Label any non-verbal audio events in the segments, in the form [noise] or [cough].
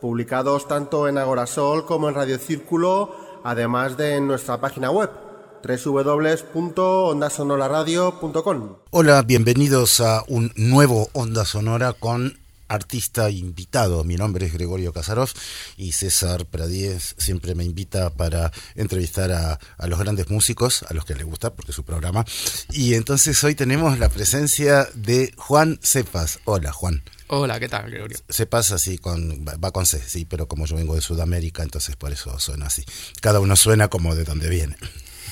publicados tanto en Agorasol como en Radio Círculo, además de en nuestra página web www.ondasonoraradio.com. Hola, bienvenidos a un nuevo Onda Sonora con artista invitado. Mi nombre es Gregorio Casarov y César Pradíez siempre me invita para entrevistar a, a, los grandes músicos, a los que les gusta, porque es su programa. Y entonces hoy tenemos la presencia de Juan Cepas. Hola, Juan. Hola, ¿qué tal, Gregorio? Cepas así, con, va con C, sí, pero como yo vengo de Sudamérica, entonces por eso suena así. Cada uno suena como de donde viene.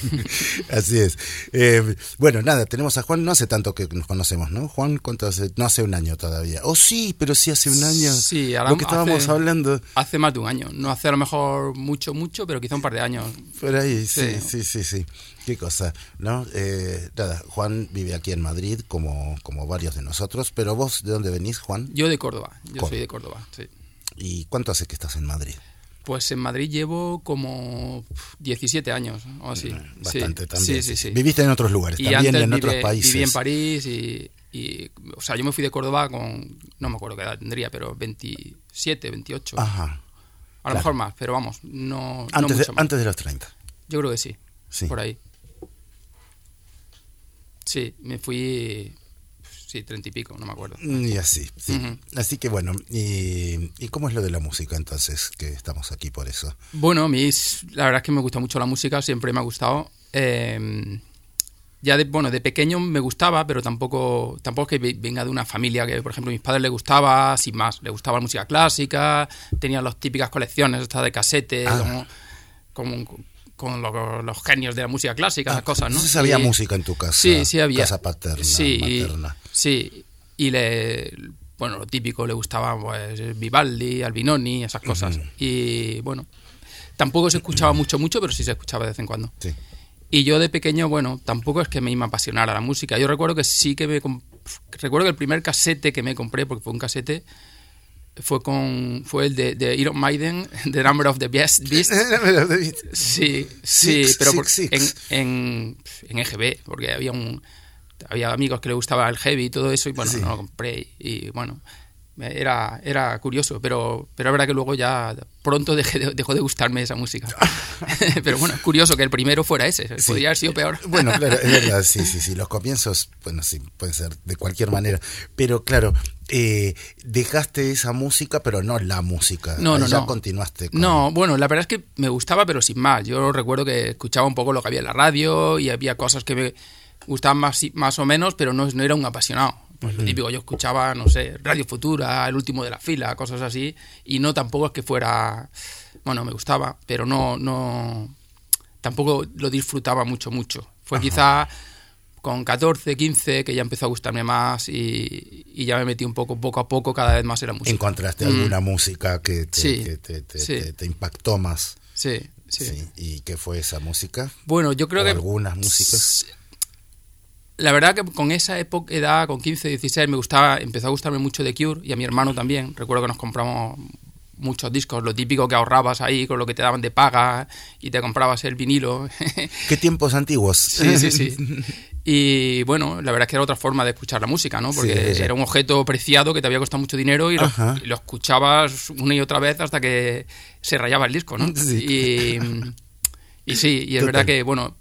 [laughs] Así es. Eh, bueno, nada, tenemos a Juan, no hace tanto que nos conocemos, ¿no? Juan, ¿cuánto hace? No hace un año todavía. Oh, sí, pero sí hace un año. Sí, ahora Lo que estábamos hace, hablando. Hace más de un año. No hace a lo mejor mucho, mucho, pero quizá un par de años. Por ahí, sí, Sí. sí, sí, sí. Qué cosa, ¿no? Eh, nada, Juan vive aquí en Madrid, como, como varios de nosotros, pero vos, ¿de dónde venís, Juan? Yo de Córdoba, yo Córdoba. soy de Córdoba, sí. ¿Y cuánto hace que estás en Madrid? Pues en Madrid llevo como 17 años o así. Eh, Bastante sí, también. Sí, sí, sí. Viviste en otros lugares, Y también en otros países. Viví en París y, y, O sea, yo me fui de Córdoba con. No me acuerdo qué edad tendría, pero 27, 28. Ajá. a lo mejor más, pero vamos, no, Antes, mucho más. antes de los 30. Yo creo que sí. Sí. Por ahí. Sí, me fui. Sí, treinta y pico, no me acuerdo. Y así, sí. Así que bueno, y, ¿y cómo es lo de la música entonces? Que estamos aquí por eso. Bueno, a mí la verdad es que me gusta mucho la música, siempre me ha gustado. Eh, ya de, bueno, de pequeño me gustaba, pero tampoco, tampoco es que ve- venga de una familia que, por ejemplo, a mis padres les gustaba, sin más, les gustaba la música clásica, tenían las típicas colecciones estas de casete, Ah. como, como- con lo- los genios de la música clásica, esas cosas, ¿no? Entonces había Y- música en tu casa. Sí, sí había. Casa paterna, sí, y- materna. sí, y le, bueno, lo típico, le gustaba pues Vivaldi, Albinoni, esas cosas. Y bueno, tampoco se escuchaba [clears throat] mucho, mucho, pero sí se escuchaba de vez en cuando. Sí. Y yo de pequeño, bueno, tampoco es que me iba a apasionar a la música. Yo recuerdo que sí que me... Recuerdo que el primer casete que me compré, porque fue un casete, fue con fue el de, de Iron Maiden, [laughs] The Number of the Beast. [laughs] Beast. Sí, sí, Six, pero por- six. En, en, en EGB, porque había un había amigos que le gustaba el heavy y todo eso, y bueno, Sí. no lo compré. Y bueno, era, era curioso, pero, pero es verdad que luego ya pronto dejé de- dejó de gustarme esa música. [laughs] pero bueno, es curioso que el primero fuera ese, podría haber sido peor. Bueno, claro, es verdad, sí, sí, sí. Los comienzos, bueno, sí, pueden ser de cualquier manera. Pero claro, eh, dejaste esa música, pero no la música. No, no, Ya no. continuaste con... No, bueno, la verdad es que me gustaba, pero sin más. Yo recuerdo que escuchaba un poco lo que había en la radio y había cosas que me gustaban más, más o menos, pero no, no era un apasionado. Pues lo típico, yo escuchaba, no sé, Radio Futura, El Último de la Fila, cosas así, y no tampoco es que fuera... Bueno, me gustaba, pero no... no tampoco lo disfrutaba mucho, mucho. Fue quizá con 14, 15 que ya empezó a gustarme más y, y ya me metí un poco, poco a poco, cada vez más en la música. ¿Encontraste Mm. alguna música que te, Sí, que te- te- sí. te- impactó más? Sí, sí. Sí. ¿Y qué fue esa música? Bueno, yo creo ¿O que... algunas músicas? La verdad que con esa época, edad, con 15, 16, me gustaba, empezó a gustarme mucho The Cure y a mi hermano también. Recuerdo que nos compramos muchos discos, lo típico que ahorrabas ahí con lo que te daban de paga y te comprabas el vinilo. [laughs] ¿Qué tiempos antiguos? sí, sí, sí. [laughs] Y bueno, la verdad es que era otra forma de escuchar la música, ¿no? Porque Sí. era un objeto preciado que te había costado mucho dinero y lo, Ajá. y lo escuchabas una y otra vez hasta que se rayaba el disco, ¿no? Sí. Y, y sí, y es Total. verdad que, bueno,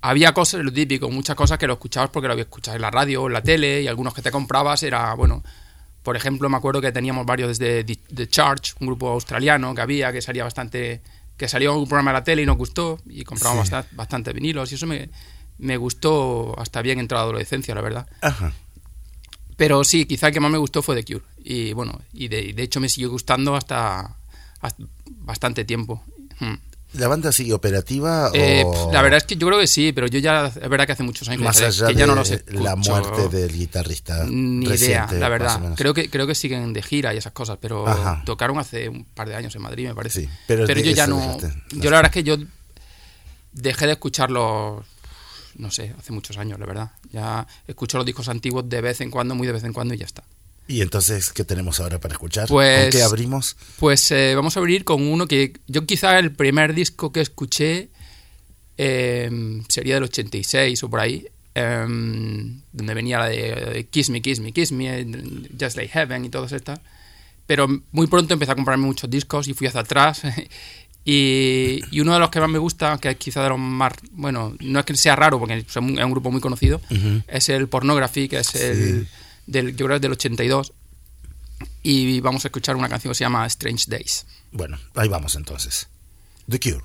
había cosas, lo típico, muchas cosas que lo escuchabas porque lo había escuchado en la radio, en la tele, y algunos que te comprabas era, bueno, por ejemplo, me acuerdo que teníamos varios desde The, Charge, un grupo australiano que había, que salía bastante, que salió un programa de la tele y nos gustó, y compramos Sí. bastante, bastante vinilos, y eso me, me gustó hasta bien entrada la adolescencia, la verdad. Ajá. Pero sí, quizá el que más me gustó fue The Cure. Y bueno, y de, hecho me siguió gustando hasta, hasta bastante tiempo. Hmm. ¿La banda sigue operativa? Eh, o la verdad es que yo creo que sí, pero yo ya, es verdad que hace muchos años más que, allá que ya de no los escucho. la muerte del guitarrista Ni idea, la verdad. Creo que, creo que siguen de gira y esas cosas, pero Ajá. tocaron hace un par de años en Madrid, me parece. Sí, pero de yo ya eso no. dejaste- Yo la verdad es que yo dejé de escucharlos, no sé, hace muchos años, la verdad. Ya escucho los discos antiguos de vez en cuando, muy de vez en cuando y ya está. ¿Y entonces qué tenemos ahora para escuchar? Pues- ¿Con qué abrimos? Pues eh, vamos a abrir con uno que yo quizá el primer disco que escuché eh, sería del 86 o por ahí, eh, donde venía la de Kiss Me, Kiss Me, Kiss Me, Just Like Heaven y todas estas. Pero muy pronto empecé a comprarme muchos discos y fui hacia atrás. [laughs] y, y uno de los que más me gusta, que es quizá de los más... Bueno, no es que sea raro porque es un, es un grupo muy conocido, es el Pornography, que es el... Del, yo creo es del 82. Y vamos a escuchar una canción que se llama Strange Days. Bueno, ahí vamos entonces. The Cure.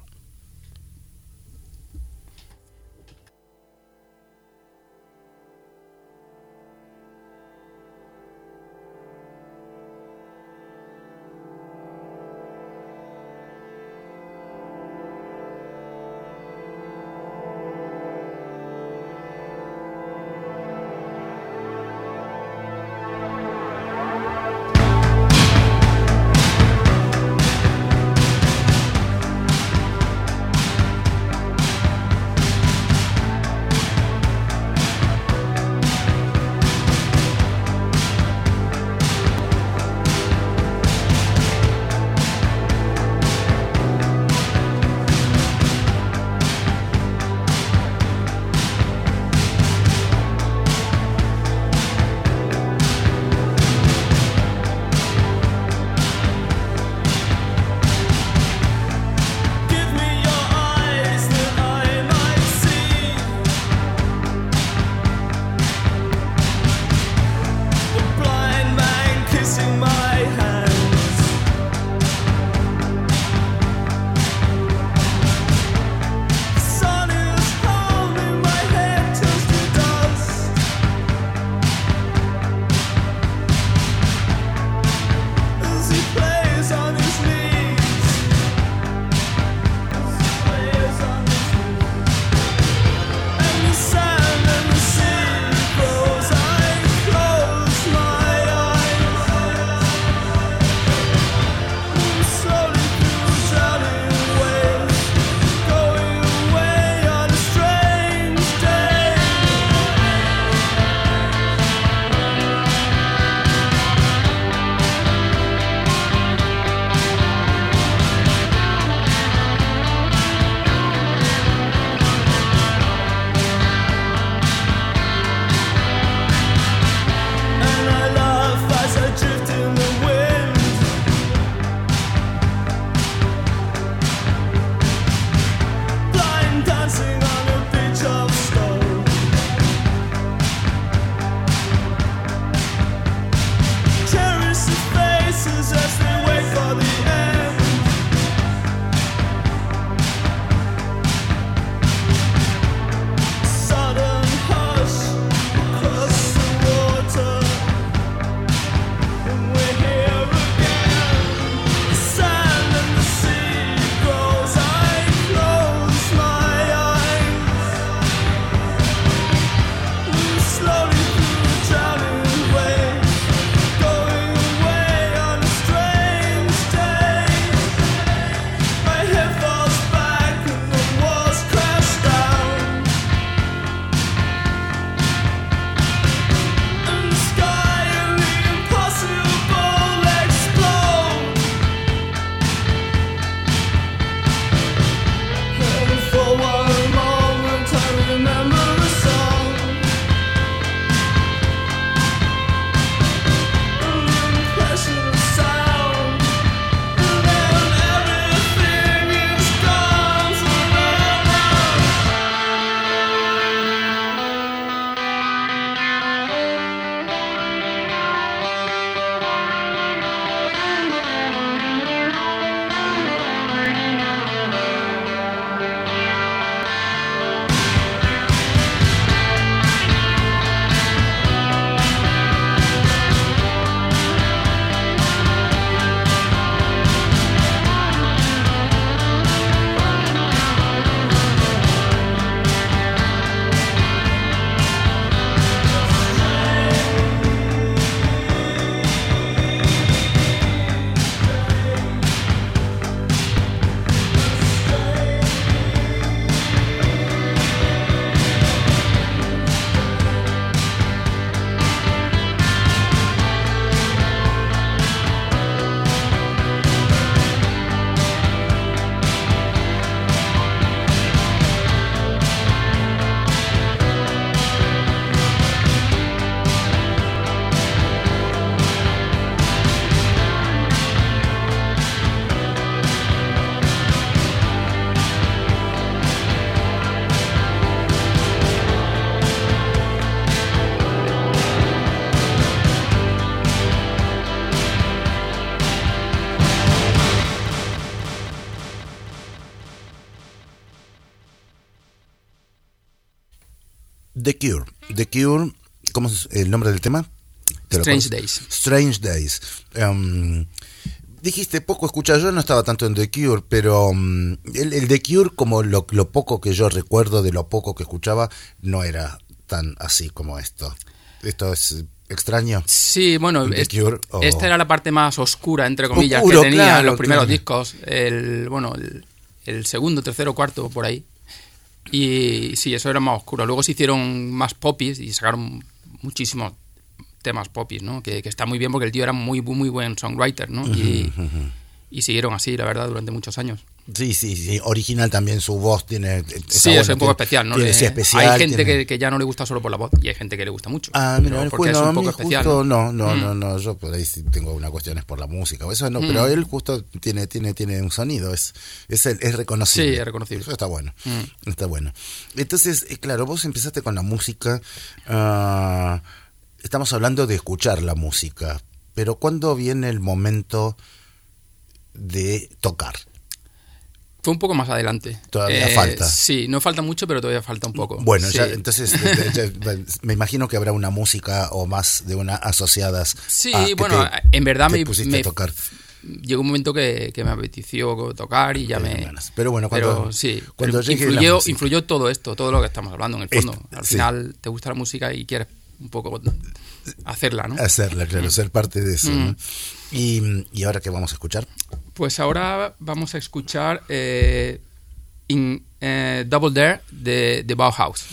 The Cure, ¿cómo es el nombre del tema? Strange Days. Strange Days. Um, dijiste poco escuchar, yo no estaba tanto en The Cure, pero um, el, el, The Cure, como lo, lo, poco que yo recuerdo de lo poco que escuchaba, no era tan así como esto. Esto es extraño. Sí, bueno, Cure, esta era la parte más oscura, entre comillas, Oscuro, que tenía claro, los primeros claro. discos. El, bueno, el, el, segundo, tercero, cuarto, por ahí. Y sí, eso era más oscuro. Luego se hicieron más popis y sacaron muchísimos temas popis, ¿no? Que, que, está muy bien porque el tío era muy, muy buen songwriter, ¿no? Y. y siguieron así, la verdad, durante muchos años. Sí, sí, sí, original también, su voz tiene... Sí, bueno, es un poco especial, ¿no? Tiene, sí, especial, hay gente tiene... que, que, ya no le gusta solo por la voz y hay gente que le gusta mucho. Ah, mira, porque bueno, es un poco especial. Justo, ¿no? No, mm. no, no, yo por ahí tengo una cuestión es por la música o eso no, mm. pero él justo tiene, tiene, tiene un sonido, es, es, es reconocible. Sí, es reconocible. Eso está bueno, mm. está bueno. Entonces, eh, claro, vos empezaste con la música, uh, estamos hablando de escuchar la música, pero ¿cuándo viene el momento de tocar? Fue un poco más adelante. Todavía eh, falta. Sí, no falta mucho, pero todavía falta un poco. Bueno, sí. ya, entonces [laughs] ya, me imagino que habrá una música o más de una asociadas. Sí, bueno, te, en verdad me, pusiste me a tocar. Llegó un momento que, que me apeteció tocar y ya pero, me. Pero bueno, cuando, pero, sí, cuando pero influyó, influyó todo esto, todo lo que estamos hablando en el fondo. Al final sí. te gusta la música y quieres un poco hacerla, ¿no? Hacerla, claro, mm. ser parte de eso. Mm. ¿no? Y, ¿Y ahora qué vamos a escuchar? Pues ahora vamos a escuchar eh, in, eh, Double Dare de, de, Bauhaus.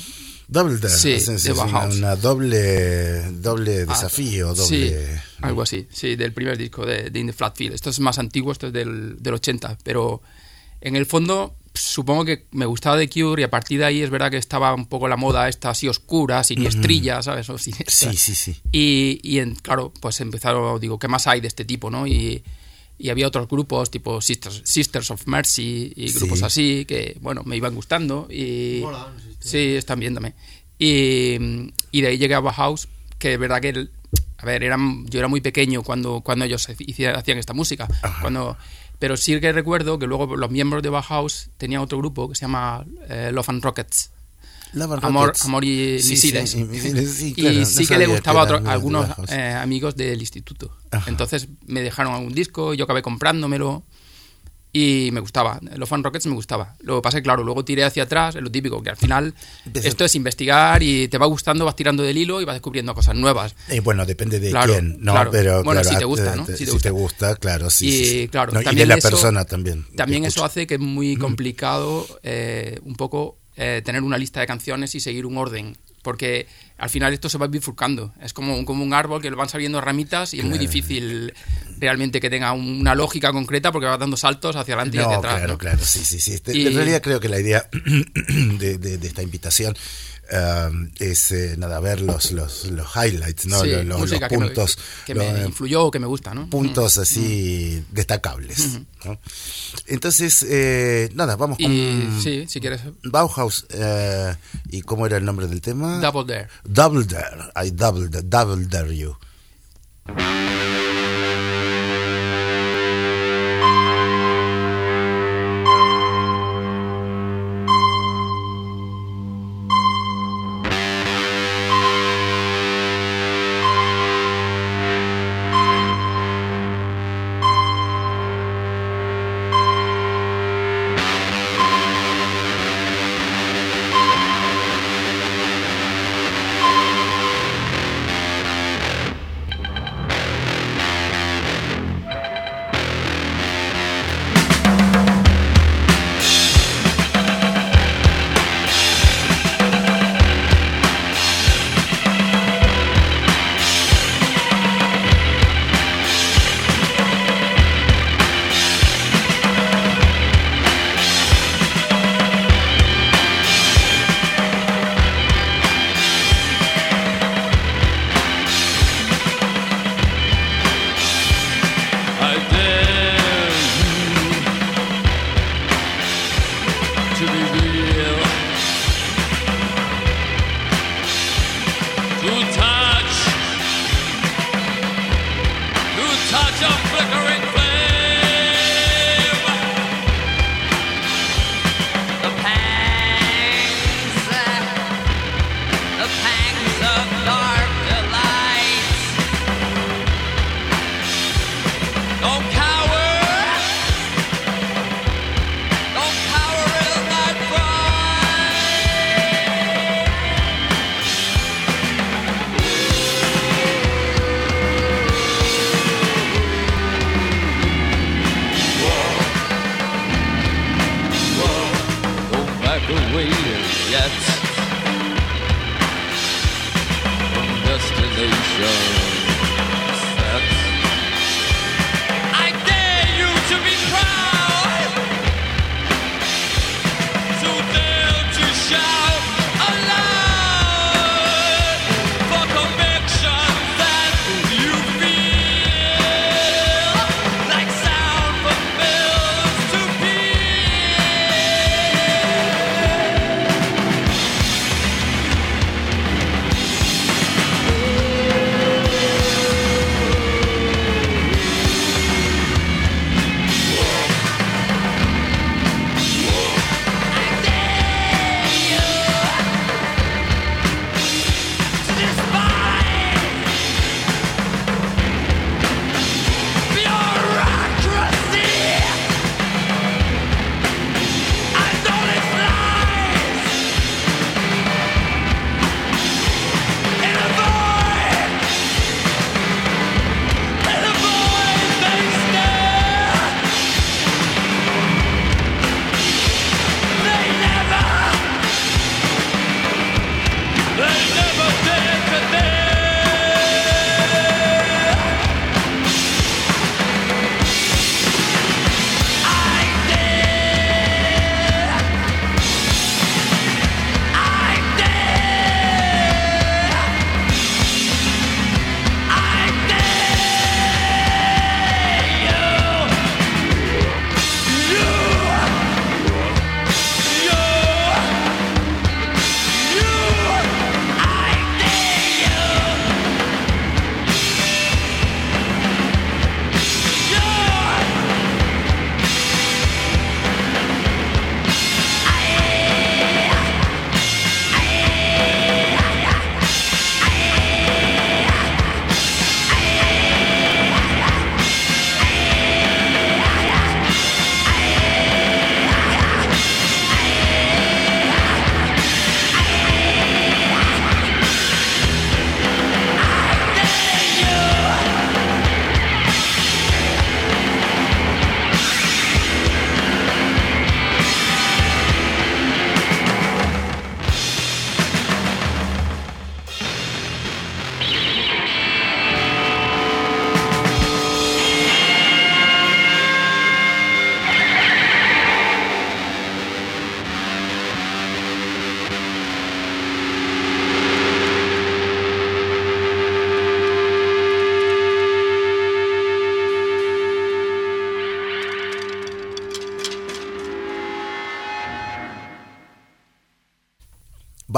Double Dare, sí, es, es de Bauhaus. Una, una, doble, doble desafío, ah, doble... Sí, algo así, sí, del primer disco de, de In the Flat Field. Esto es más antiguo, esto es del, del 80, pero en el fondo supongo que me gustaba de Cure y a partir de ahí es verdad que estaba un poco la moda esta así oscura, siniestrilla, -hmm. ¿sabes? O sí, sí, sí. Y, y en, claro, pues empezaron, digo, ¿qué más hay de este tipo, no? Y, y había otros grupos tipo Sisters, Sisters of Mercy y grupos sí. así que, bueno, me iban gustando y... Hola, sí, están viéndome. Y, y de ahí llegué a Bauhaus, que es verdad que, a ver, eran, yo era muy pequeño cuando, cuando ellos hacían, hacían esta música. Ajá. Cuando pero sí que recuerdo que luego los miembros de Bauhaus tenían otro grupo que se llama eh, Love and Rockets. Love Amor, amor y sí, misiles. Sí, sí, [laughs] y claro, sí no que le gustaba a otro, algunos eh, amigos del instituto. Ajá. Entonces me dejaron algún disco, yo acabé comprándomelo y me gustaba. Los Fan Rockets me gustaba. Lo que pasa es que, claro, luego tiré hacia atrás, es lo típico, que al final esto es investigar y te va gustando, vas tirando del hilo y vas descubriendo cosas nuevas. Y bueno, depende de claro, quién, ¿no? Claro. Pero, bueno, claro, si te gusta, ¿no? Si, si te, gusta. te gusta, claro, sí. Y, sí, sí. claro, no, y de la eso, persona también. También eso hace que es muy complicado eh, un poco eh, tener una lista de canciones y seguir un orden porque al final esto se va bifurcando. Es como, como un árbol que le van saliendo ramitas y es muy difícil realmente que tenga una lógica concreta porque va dando saltos hacia adelante no, y hacia atrás. Claro, ¿no? claro, sí, sí, sí. Y, en realidad creo que la idea [clears throat] de, de, de esta invitación Uh, es eh, nada ver los, los, los highlights, ¿no? Sí, los, los, los, puntos que me, que me influyó o que me gusta, ¿no? Puntos mm. así mm. destacables. Mm. ¿no? Entonces, eh, nada, vamos con sí, si quieres. Bauhaus eh, y cómo era el nombre del tema. Double Dare. Double Dare. I double, dare, double dare you.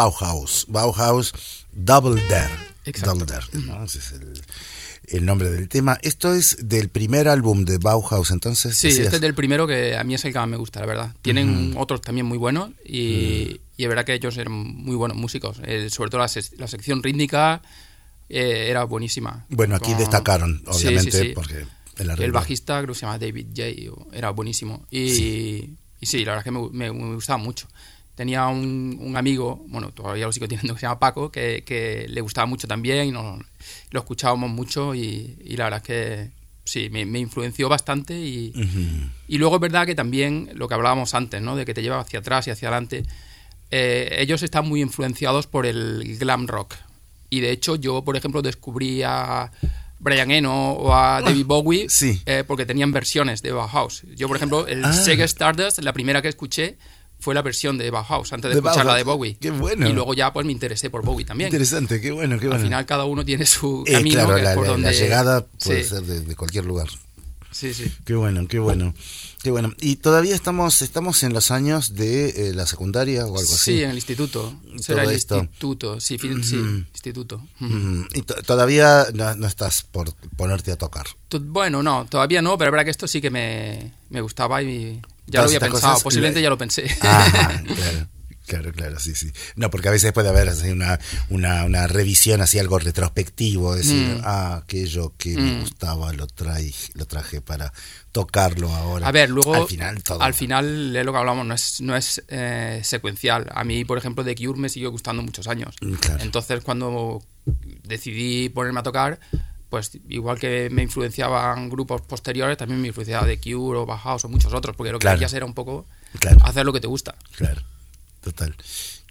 Bauhaus. Bauhaus Double Dare. Double Dare, ¿no? Ese es el, el nombre del tema. Esto es del primer álbum de Bauhaus, entonces. Sí, decías. este es del primero que a mí es el que más me gusta, la verdad. Tienen otros también muy buenos y, y es verdad que ellos eran muy buenos músicos. Eh, sobre todo la, sec- la sección rítmica eh, era buenísima. Bueno, aquí destacaron, Sí, sí, obviamente, sí. porque el bajista creo que se llama David J. o- Era buenísimo. Y y sí, la verdad es que me, me- me gustaba mucho. Tenía un, un amigo, bueno, todavía lo sigo teniendo, [laughs] que se llama Paco, que, que le gustaba mucho también y nos- lo escuchábamos mucho y, y la verdad es que sí, me, me influenció bastante y, y luego es verdad que también lo que hablábamos antes, ¿no? De que te lleva hacia atrás y hacia adelante. eh, ellos están muy influenciados por el glam rock. Y de hecho yo, por ejemplo, descubrí a Brian Eno o a David Bowie Ah, sí. eh, porque tenían versiones de Bauhaus. Yo, por ejemplo, el Ah. Sega Stardust, la primera que escuché fue la versión de Bauhaus, antes de, De escuchar la Bauhaus. de Bowie. Qué bueno. Y luego ya pues me interesé por Bowie también. Interesante, qué bueno, qué bueno. Al final cada uno tiene su Eh, camino claro, que es la, por la- donde... la llegada puede Sí, ser de, de cualquier lugar. Sí, sí. Qué bueno, qué bueno. Qué bueno. Y todavía estamos estamos en los años de eh, la secundaria o algo así. Sí, en el instituto. Será el esto. instituto. Sí, fin- sí, instituto. Mm, y to- todavía no, no estás por ponerte a tocar. To- Bueno, no, todavía no, pero es verdad que esto sí que me, me gustaba y ya lo había pensado. cosas, Posiblemente le- ya lo pensé. [laughs] Claro. Claro, claro, sí, sí. No, porque a veces puede haber así una, una, una revisión, así algo retrospectivo, decir, Mm. ah, aquello que me gustaba lo traje, lo traje para tocarlo ahora. A ver, luego al final todo. al final es lo que hablamos, no es, no es eh, secuencial. A mí, por ejemplo, The Cure me siguió gustando muchos años. Mm, claro. Entonces, cuando decidí ponerme a tocar, pues igual que me influenciaban grupos posteriores, también me influenciaba The Cure o Bauhaus o muchos otros, porque lo que Claro. querías era un poco Claro. hacer lo que te gusta. Claro. total.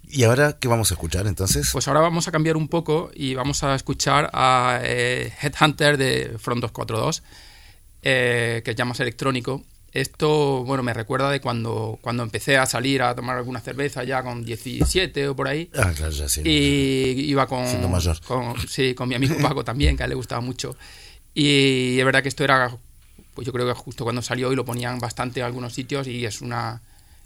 ¿Y ahora qué vamos a escuchar entonces? Pues ahora vamos a cambiar un poco y vamos a escuchar a eh, Headhunter de Front 242, eh, que es ya más electrónico. Esto, bueno, me recuerda de cuando, cuando empecé a salir a tomar alguna cerveza ya con 17 o por ahí. ah, claro, ya sí. Y iba con, mayor. con- sí, con mi amigo Paco también, que a él le gustaba mucho. Y es verdad que esto era, pues yo creo que justo cuando salió y lo ponían bastante en algunos sitios y es una...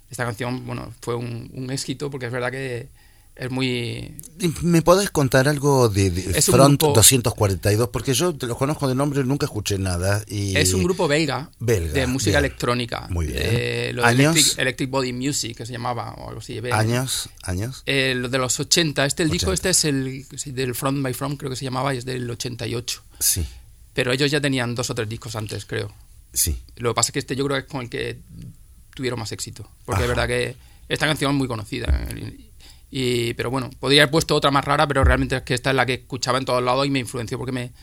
Esta canción, bueno, fue un, un éxito porque es verdad que es muy... ¿Me podés contar algo de, de Es un Front grupo- 242? Porque yo te los conozco de nombre, nunca escuché nada. Y Es un grupo belga, Belga, de música bien. electrónica. Muy bien. Eh, lo de ¿Años? Electric, Electric Body Music, que se llamaba, o algo así. belga. ¿Años? ¿Años? Eh, lo de los 80. Este, el disco 80. este es el del Front by Front, creo que se llamaba, y es del 88. Sí, Pero ellos ya tenían dos o tres discos antes, creo. sí. Lo que pasa es que este yo creo que es con el que tuvieron más éxito. Porque es Ajá. verdad que esta canción es muy conocida. Y, pero bueno, podría haber puesto otra más rara, pero realmente es que esta es la que escuchaba en todos lados y me influenció porque me...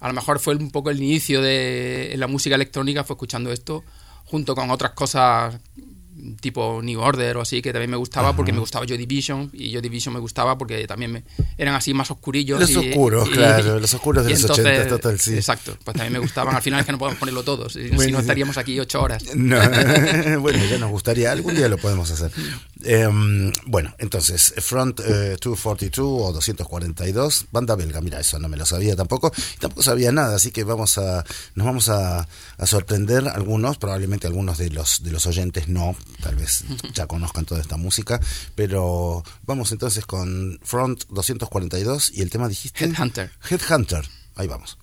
A lo mejor fue un poco el inicio de la música electrónica, fue escuchando esto, junto con otras cosas tipo New Order o así, que también me gustaba porque me gustaba Joy Division y Joy Division me gustaba porque también me- eran así más oscurillos. Los y- oscuros, y- claro, [laughs] los oscuros de los entonces- 80, total, sí. Exacto, pues también me gustaban. Al final es que no podemos ponerlo todos, si, no estaríamos aquí ocho horas. [laughs] No, [laughs] bueno, ya nos gustaría, algún día lo podemos hacer. Em, bueno, entonces, Front eh, 242 o 242, banda belga, mira, eso no me lo sabía tampoco, tampoco sabía nada, así que vamos a, nos vamos a, a sorprender algunos, probablemente algunos de los, de los oyentes no, tal vez ya conozcan toda esta música, pero vamos entonces con Front 242 y el tema dijiste... Headhunter. Headhunter, ahí vamos.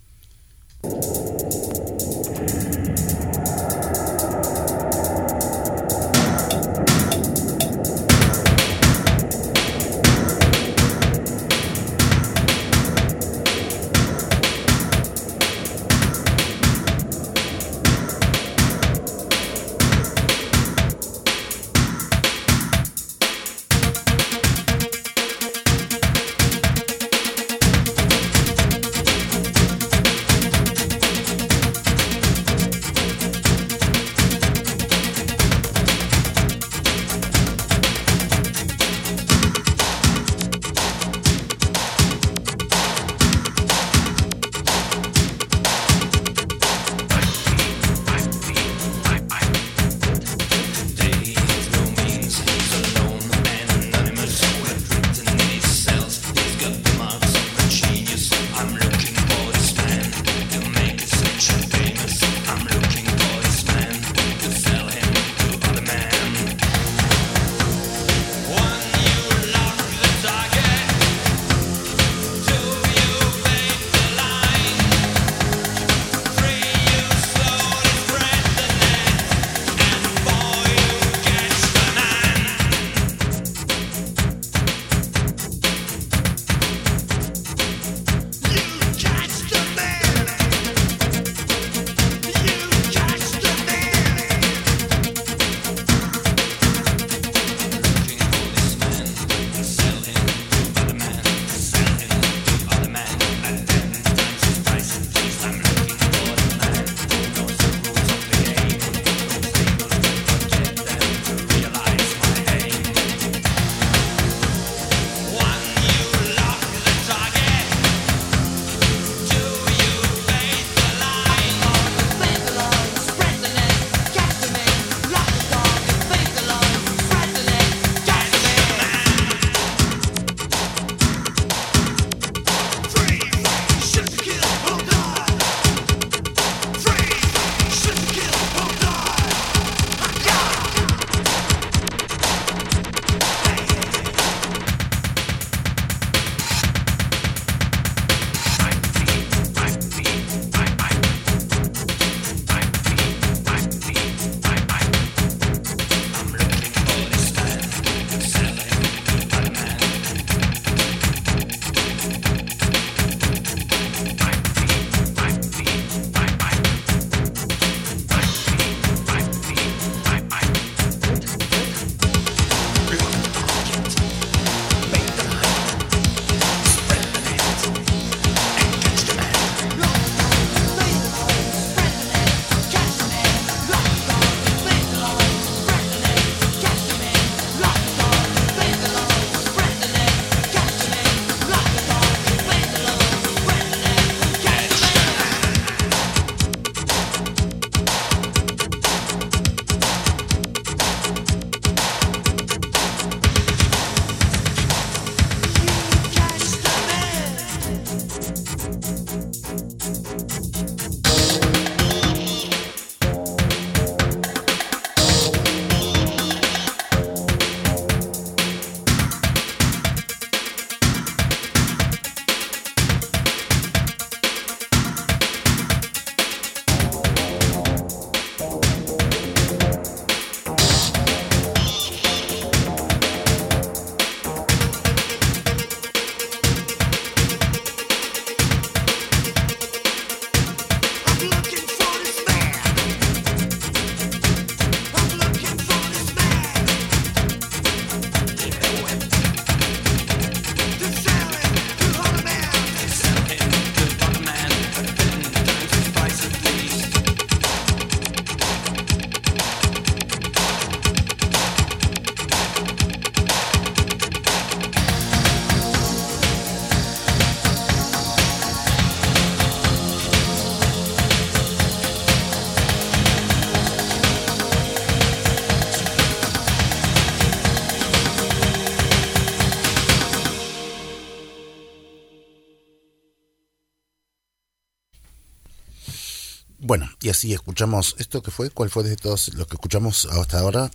Y así escuchamos esto que fue, ¿cuál fue de todos los que escuchamos hasta ahora?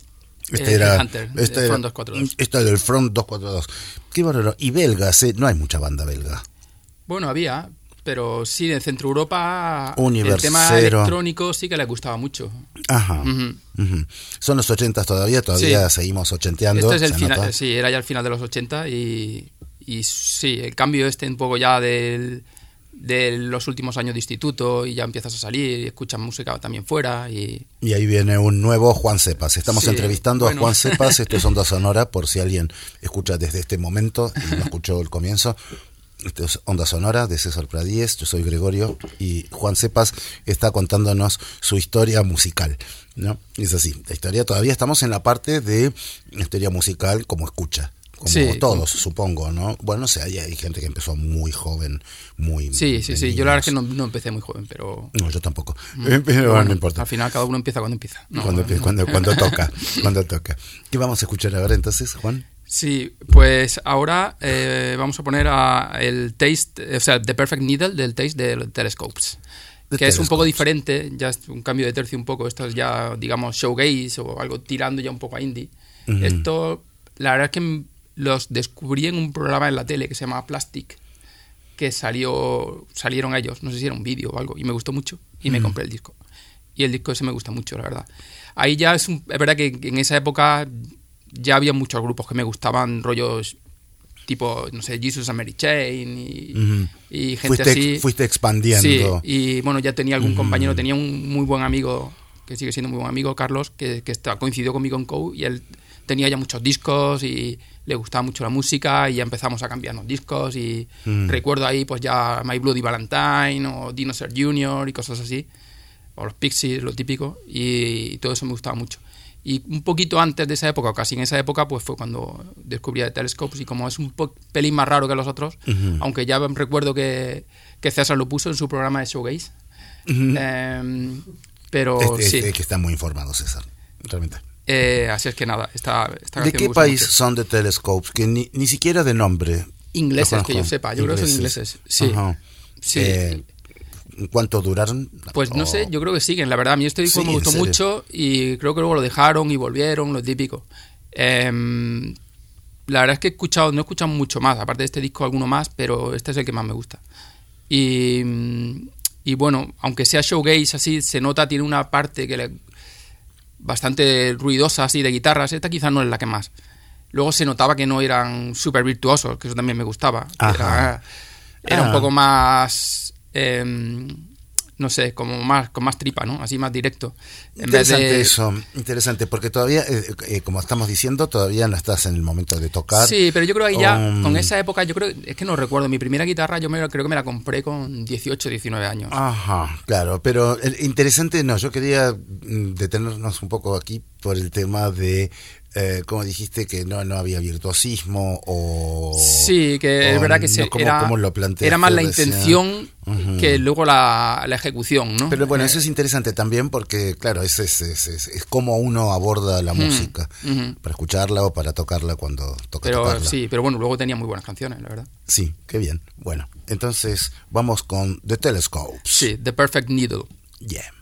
Este era, Hunter, de este era- Front 242. Este del Front 242. Qué bárbaro. Y belgas, ¿eh? no hay mucha banda belga. Bueno, había, pero sí, de Centro Europa el tema electrónico sí que le gustaba mucho. Ajá. Son los ochentas todavía, todavía Sí. seguimos ochenteando. Este es el final, sí, era ya el final de los 80 y, y sí, el cambio este un poco ya del, de los últimos años de instituto y ya empiezas a salir y escuchas música también fuera y Y ahí viene un nuevo Juan Cepas. Estamos Sí, entrevistando bueno. a Juan Cepas. Esto es Onda [laughs] Sonora, por si alguien escucha desde este momento y no escuchó el comienzo. Esto es Onda Sonora de César Pradíez. Yo soy Gregorio y Juan Cepas está contándonos su historia musical. ¿no? Es así. La historia todavía estamos en la parte de historia musical como escucha. Como Sí, todos, supongo, ¿no? Bueno, no sé, hay, hay gente que empezó muy joven, muy. sí, sí, sí, yo la verdad es que no, no empecé muy joven, pero, No, yo tampoco. Mm. [laughs] Pero bueno, no importa. al final cada uno empieza cuando empieza. ¿no? Cuando, cuando, cuando toca, cuando toca. ¿Qué vamos a escuchar ahora entonces, Juan? Sí, pues ahora eh, vamos a poner a el Taste, o sea, The Perfect Needle del Taste de Telescopes. The que es un poco Telescopes. diferente, ya es un cambio de tercio un poco. Esto es ya, digamos, showgaze o algo tirando ya un poco a indie. Esto, la verdad es que los descubrí en un programa en la tele que se llama Plastic, que salió, salieron ellos, no sé si era un vídeo o algo, y me gustó mucho y me Mm. compré el disco. Y el disco ese me gusta mucho, la verdad. Ahí ya es, un- es verdad que en esa época ya había muchos grupos que me gustaban, rollos tipo, no sé, Jesus and Mary Chain y, y gente fuiste, así. fuiste expandiendo. Sí, y bueno, ya tenía algún Ujú. compañero, tenía un muy buen amigo, que sigue siendo muy buen amigo, Carlos, que, que está, coincidió conmigo en COU y él tenía ya muchos discos y le gustaba mucho la música y ya empezamos a cambiarnos discos y Mm. recuerdo ahí pues ya My Bloody Valentine o Dinosaur Jr. y cosas así, o los Pixies, lo típico, y, todo eso me gustaba mucho. Y un poquito antes de esa época, o casi en esa época, pues fue cuando descubrí The Telescopes y como es un pelín más raro que los otros, aunque ya recuerdo que, que César lo puso en su programa de Showgaze. Em, pero Este- sí, este que está muy informado, César. Realmente. Eh, así es que nada, esta, esta ¿De qué país mucho. son The Telescopes? Que ni, ni siquiera de nombre. Ingleses, que yo sepa, yo creo que son ingleses. Sí, Ajá. sí. Eh, ¿Cuánto duraron? Pues no O- sé, yo creo que siguen, la verdad. A mí este disco Sí, me ¿en gustó mucho y creo que luego lo dejaron y volvieron, lo típico. Em, la verdad es que he escuchado, no he escuchado mucho más, aparte de este disco alguno más, pero este es el que más me gusta. Y, y bueno, aunque sea showgaze así, se nota, tiene una parte que le, bastante ruidosa así de guitarras, esta quizás no es la que más. Luego se notaba que no eran súper virtuosos, que eso también me gustaba. Era, era Ah. un poco más, em, no sé, como más con más tripa, ¿no? Así más directo. En vez Interesante de, eso, interesante, porque todavía, eh, eh, como estamos diciendo, todavía no estás en el momento de tocar. Sí, pero yo creo que ahí ya, Um, con esa época, yo creo, es que no recuerdo, mi primera guitarra yo me, creo que me la compré con 18, 19 años. Ajá, claro, pero el interesante, no, yo quería mm, detenernos un poco aquí por el tema de, eh, como dijiste, que no, no había virtuosismo o... Sí, que es verdad que no, se, ¿cómo- era, cómo lo planteaste era más la intención que luego la, la ejecución, ¿no? Pero bueno, Eh, eso es interesante también porque, claro, es, es, es, es, cómo uno aborda la música, para escucharla o para tocarla cuando toca Pero tocarla. sí, pero bueno, luego tenía muy buenas canciones, la verdad. Sí, qué bien. Bueno, entonces vamos con The Telescopes. Sí, The Perfect Needle. Yeah.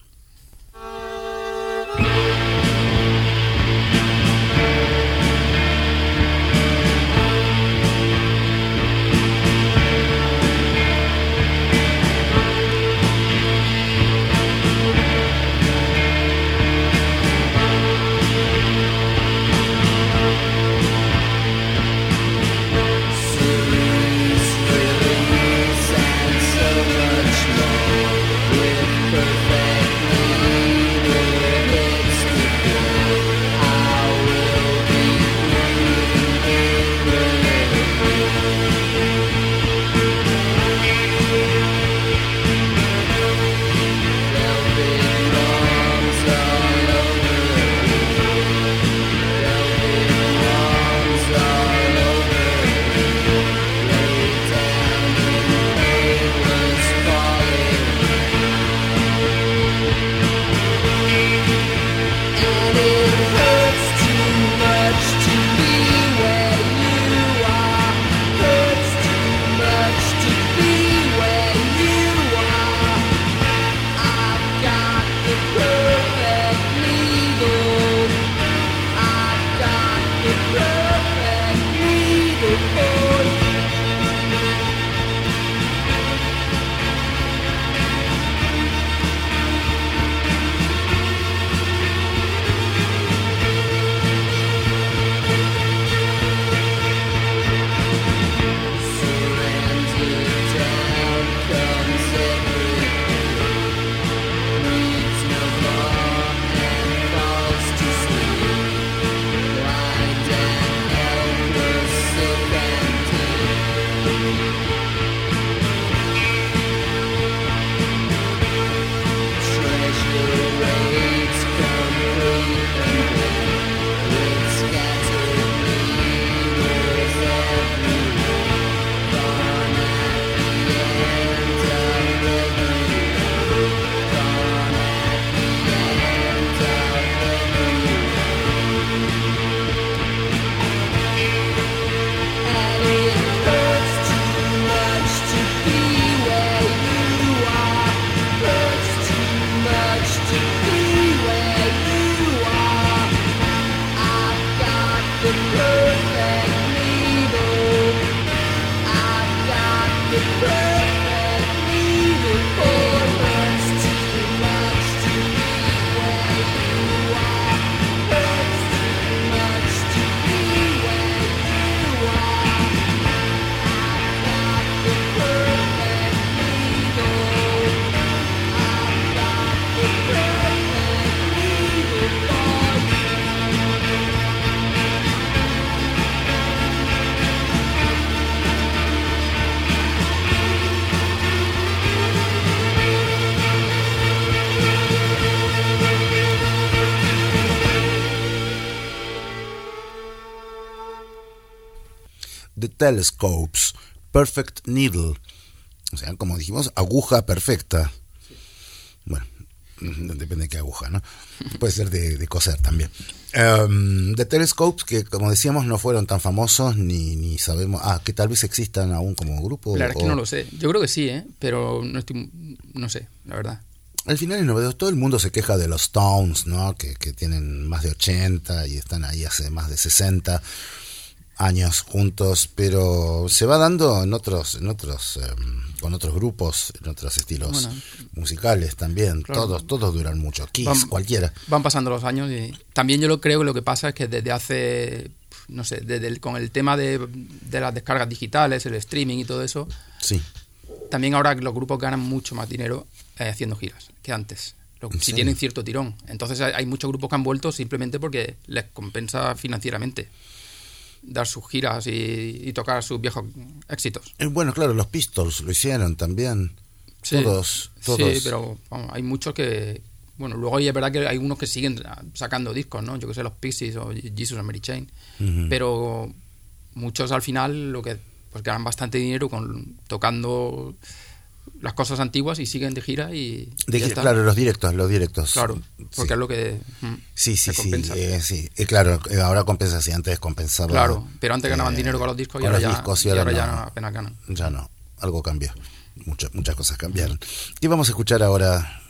Telescopes, Perfect Needle. O sea, como dijimos, aguja perfecta. Bueno, depende de qué aguja, ¿no? Puede ser de, de coser también. Um, The Telescopes, que como decíamos, no fueron tan famosos, ni, ni sabemos. Ah, que tal vez existan aún como grupo. La verdad es que o- no lo sé. Yo creo que sí, ¿eh? Pero no estoy... No sé, la verdad. Al final es novedoso. Todo el mundo se queja de los Stones, ¿no? Que, que tienen más de 80 y están ahí hace más de 60 años juntos, pero se va dando en otros, en otros, em, con otros grupos, en otros estilos Bueno. musicales también. Claro. Todos, todos duran mucho. Kiss, Vam- cualquiera. Van pasando los años y también yo lo creo que lo que pasa es que desde hace, no sé, desde el- con el tema de, de las descargas digitales, el streaming y todo eso, Sí. también ahora los grupos ganan mucho más dinero eh, haciendo giras que antes. Lo- ¿En si tienen cierto tirón. Entonces hay muchos grupos que han vuelto simplemente porque les compensa financieramente dar sus giras y, y tocar sus viejos éxitos. Eh, Bueno, claro, los Pistols lo hicieron también. Sí. Todos, todos. Sí, pero vamos, hay muchos que. Bueno, luego es verdad que hay unos que siguen sacando discos, ¿no? Yo que sé, los Pixies o Jesus and Mary Chain. Pero muchos al final lo que pues ganan bastante dinero con tocando las cosas antiguas y siguen de gira y. De claro, los directos, los directos. Claro, porque Sí. es lo que. mm, Sí, sí, sí, eh, sí. Eh, claro, eh, ahora compensa, si antes compensaba. Claro, pero antes ganaban eh, dinero con los discos y ahora, ya, discos y y ahora ahora ya no. apenas ganan. Ya no, algo cambió. Muchas, muchas cosas cambiaron. ¿Qué vamos a escuchar ahora?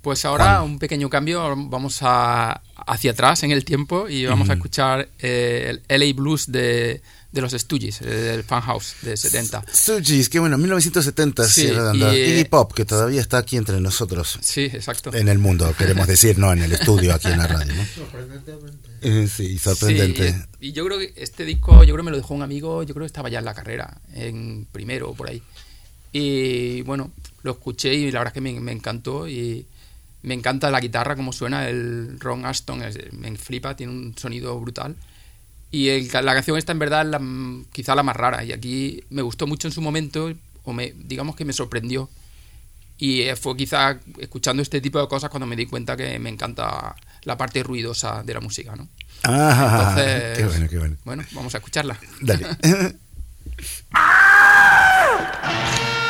Pues ahora Juan. un pequeño cambio, vamos a, hacia atrás en el tiempo y vamos a escuchar el LA Blues de, de los Stooges, eh, del Fan House de 70. Stooges, qué bueno, 1970, sí, y, eh, Iggy Pop, que todavía está aquí entre nosotros. Sí, exacto. En el mundo, queremos decir, no en el estudio, aquí en la radio, ¿no? Eh, sí, sorprendente. Sí, y, y yo creo que este disco, yo creo que me lo dejó un amigo, yo creo que estaba ya en la carrera, en primero o por ahí. Y bueno, lo escuché y la verdad es que me, me encantó y me encanta la guitarra, como suena, el Ron Aston, es- me flipa, tiene un sonido brutal. Y el- la canción esta en verdad la, m- quizá la más rara y aquí me gustó mucho en su momento, o me, digamos que me sorprendió. Y eh, fue quizá escuchando este tipo de cosas cuando me di cuenta que me encanta la parte ruidosa de la música, ¿no? Ah, Entonces, qué bueno, qué bueno. Bueno, vamos a escucharla. Dale. [laughs] [laughs]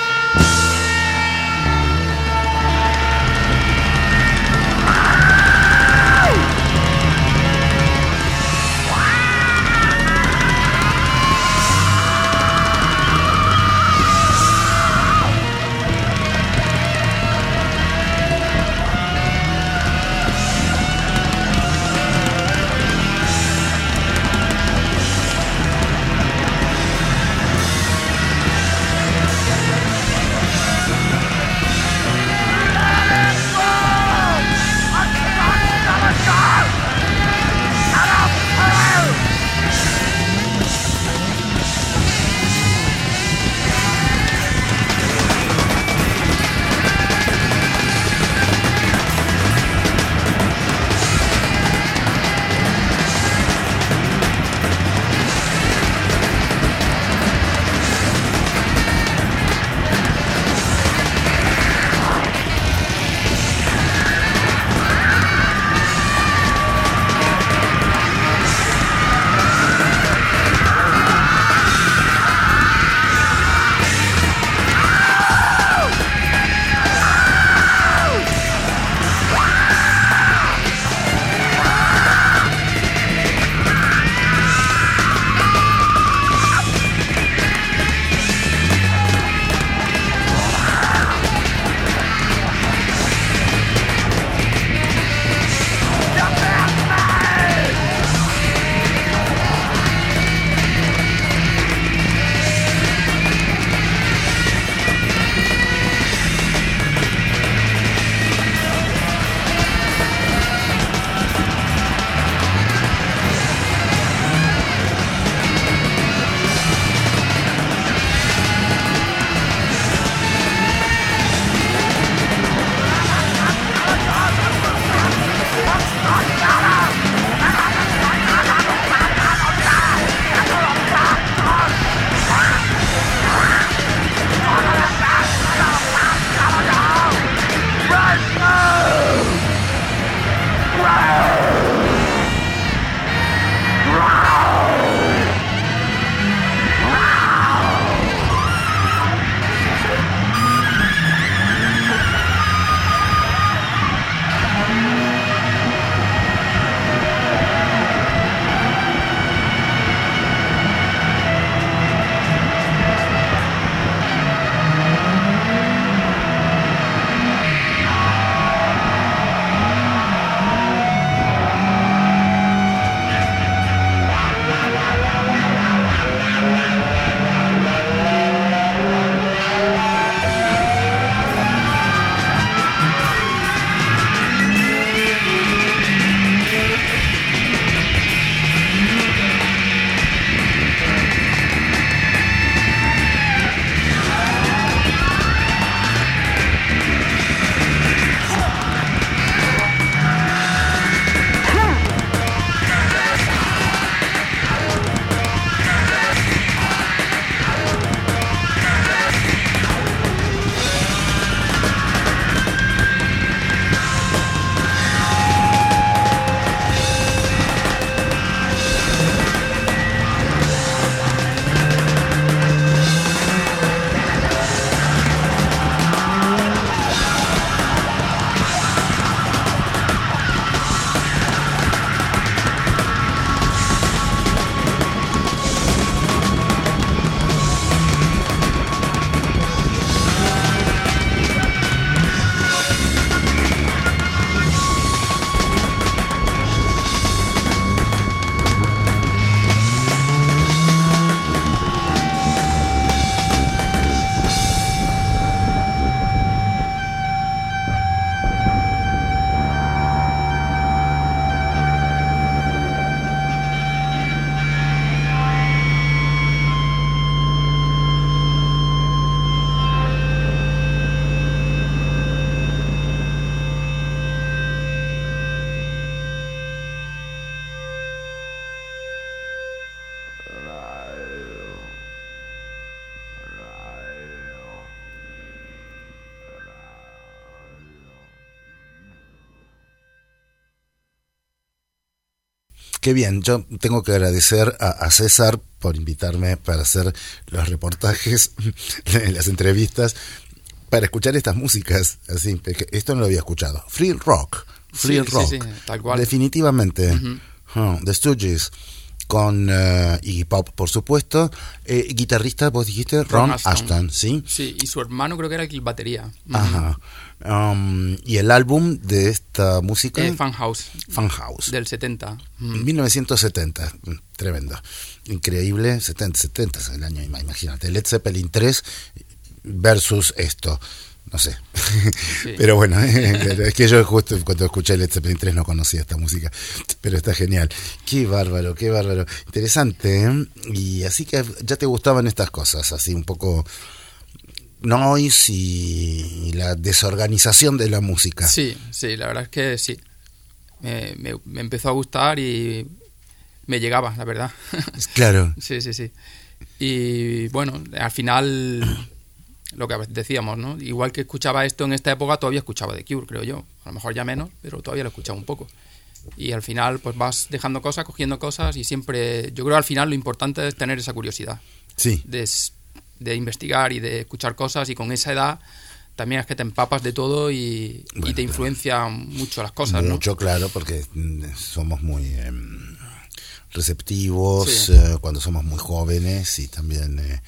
Qué bien, yo tengo que agradecer a, a César por invitarme para hacer los reportajes, [laughs] las entrevistas, para escuchar estas músicas, así, esto no lo había escuchado. Free rock, free Sí, sí, rock, sí, tal cual. definitivamente. The Stooges con eh, Iggy Pop, por supuesto. Eh, guitarrista, vos dijiste Ron, Ron Ashton. Ashton. ¿sí? Sí, y su hermano creo que era el batería. Ajá. Um, y el álbum de esta música, Eh, Fan House, Fan House. del 70. Mm. En 1970, mm, tremendo, increíble, 70, 70 es el año, ima- imagínate, Led Zeppelin 3 versus esto, no sé, Sí. pero bueno, [laughs] es que yo justo cuando escuché Led Zeppelin 3 no conocía esta música, pero está genial, qué bárbaro, qué bárbaro, interesante, ¿eh? y así que ya te gustaban estas cosas, así un poco noise y la desorganización de la música. Sí, sí, la verdad es que sí. Me, me- me empezó a gustar y me llegaba, la verdad. Claro, [laughs] sí, sí, sí. Y bueno, al final, lo que decíamos, ¿no? Igual que escuchaba esto en esta época, todavía escuchaba The Cure, creo yo. A lo mejor ya menos, pero todavía lo escuchaba un poco. Y al final, pues vas dejando cosas, cogiendo cosas y siempre, yo creo que al final lo importante es tener esa curiosidad sí. de, investigar y de escuchar cosas y con esa edad también es que te empapas de todo y, te claro. influencia mucho las cosas, ¿no? Mucho, claro, porque mm, somos muy em, receptivos Sí. eh, cuando somos muy jóvenes y también eh,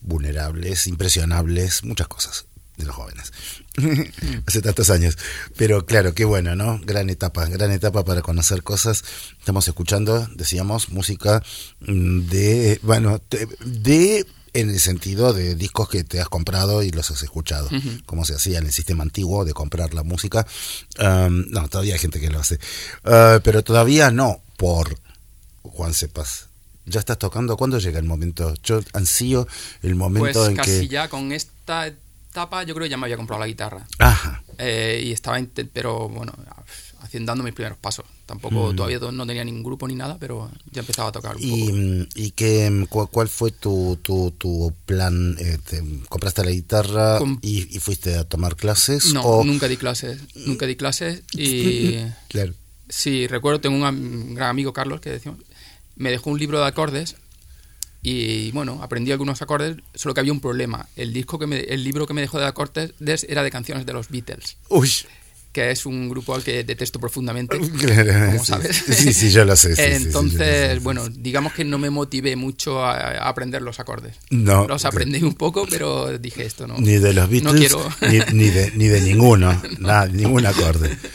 vulnerables, impresionables, muchas cosas de los jóvenes. [laughs] Hace tantos años. Pero claro, qué bueno, ¿no? Gran etapa, gran etapa para conocer cosas. Estamos escuchando, decíamos, música mm, de, bueno, de, en el sentido de discos que te has comprado y los has escuchado, como se hacía en el sistema antiguo de comprar la música. Um, no, todavía hay gente que lo hace. Uh, pero todavía no por Juan Cepas. Ya estás tocando. ¿Cuándo llega el momento? Yo ansío el momento Pues en casi que. ya con esta etapa yo creo que ya me había comprado la guitarra. Ajá. Eh, y estaba, pero bueno, haciendo dando mis primeros pasos. Tampoco todavía no tenía ningún grupo ni nada, pero ya empezaba a tocar un Mm. Y, poco. mm, y que, mm, cu- ¿cuál fue tu, tu, tu plan? Eh, te- ¿Compraste la guitarra Com- y, y fuiste a tomar clases? No, o... nunca di clases, nunca di clases y [laughs] Claro. sí, recuerdo, tengo un, am- un gran amigo, Carlos, que decimos, me dejó un libro de acordes y bueno, aprendí algunos acordes, solo que había un problema. El disco que me, el libro que me dejó de acordes des- era de canciones de los Beatles, Uy. que es un grupo al que detesto profundamente. [laughs] Claro, como sí, sabes. Sí, sí, yo lo sé. sí, lo Entonces, sí, bueno, digamos que no me motivé mucho a, a aprender los acordes. No, Los aprendí un poco, pero dije esto no. Ni de los Beatles, No quiero. ni, ni de, ni de ninguno, [laughs] nada, ningún acorde. [laughs]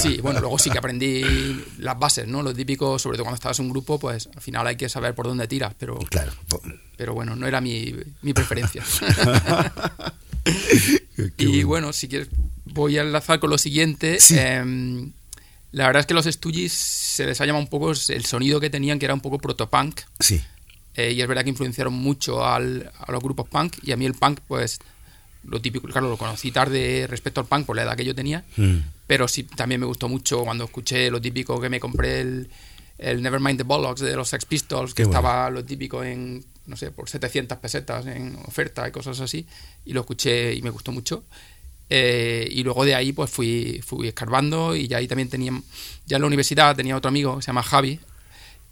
Sí, [laughs] bueno, luego sí que aprendí las bases, ¿no? Lo típico, sobre todo cuando estás en un grupo, pues al final hay que saber por dónde tiras, pero, Claro. pero bueno, no era mi, mi preferencia. [laughs] Qué [laughs] y bueno. bueno, si quieres, voy a enlazar con lo siguiente. Sí. Em, la verdad es que los Stooges se les ha llamado un poco el sonido que tenían, que era un poco protopunk. Sí, Eh, y es verdad que influenciaron mucho al- a los grupos punk. Y a mí el punk, pues, lo típico, claro, lo conocí tarde respecto al punk por la edad que yo tenía. Mm. Pero sí, también me gustó mucho cuando escuché lo típico que me compré el, el Nevermind the Bollocks de los Sex Pistols, que Qué bueno. estaba lo típico en, no sé, por 700 pesetas en oferta y cosas así. Y lo escuché y me gustó mucho. Eh, y luego de ahí pues fui, fui escarbando y ya ahí también tenía, ya en la universidad tenía otro amigo que se llama Javi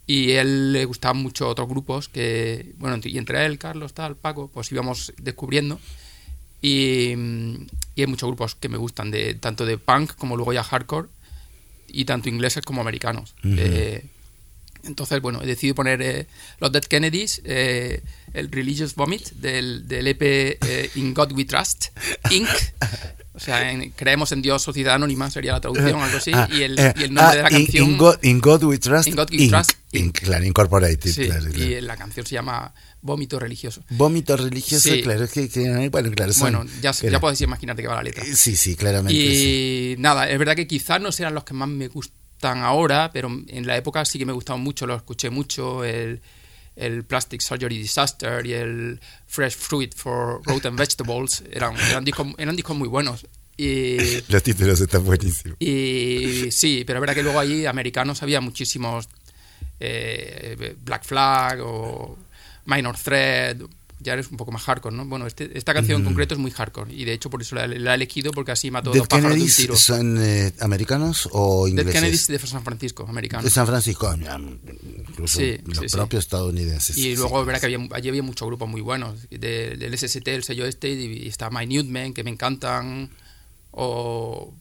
y él le gustaban mucho otros grupos que, bueno, y entre él, Carlos, tal, Paco, pues íbamos descubriendo y, y hay muchos grupos que me gustan, de tanto de punk como luego ya hardcore y tanto ingleses como americanos. Eh, entonces, bueno, he decidido poner eh, los Dead Kennedys, eh, el Religious Vomit del, del EP In God We Trust, Inc. [laughs] O sea, en- creemos en Dios, Sociedad Anónima sería la traducción, algo así. Ah, y, el, eh, y el nombre ah, de la in- canción. In, God, in God We Trust. In God We Inc. Trust, Inc, claro, Incorporated. Sí, claro, claro. y la canción se llama Vómito Religioso. Vómito religioso, Sí. claro, es que, que- bueno, claro, son- Bueno, ya, claro. ya podéis imaginar de qué va la letra. Eh, Sí, sí, claramente. sí. Y nada, es verdad que quizás no sean los que más me gustan ahora, pero en la época sí que me gustaban mucho, los escuché mucho, el, el Plastic Surgery Disaster y el Fresh Fruit for Rotten [laughs] Vegetables, eran, eran, discos, eran discos muy buenos. Y, [laughs] Los títulos están buenísimos. y sí, pero es verdad que luego ahí americanos había muchísimos eh, Black Flag o Minor Threat, ya eres un poco más hardcore, ¿no? Bueno, este- esta canción en concreto es muy hardcore y de hecho por eso la, la he elegido porque así mató ¿Dead dos pájaros de un tiro. son eh, americanos o Dead ingleses? Kennedys de San Francisco, americano. De San Francisco, ya, incluso Sí, los sí, sí. propios estadounidenses. Y luego verdad que había, allí había muchos grupos muy buenos. de- del SST, el sello este, y, está My Newtman, que me encantan. O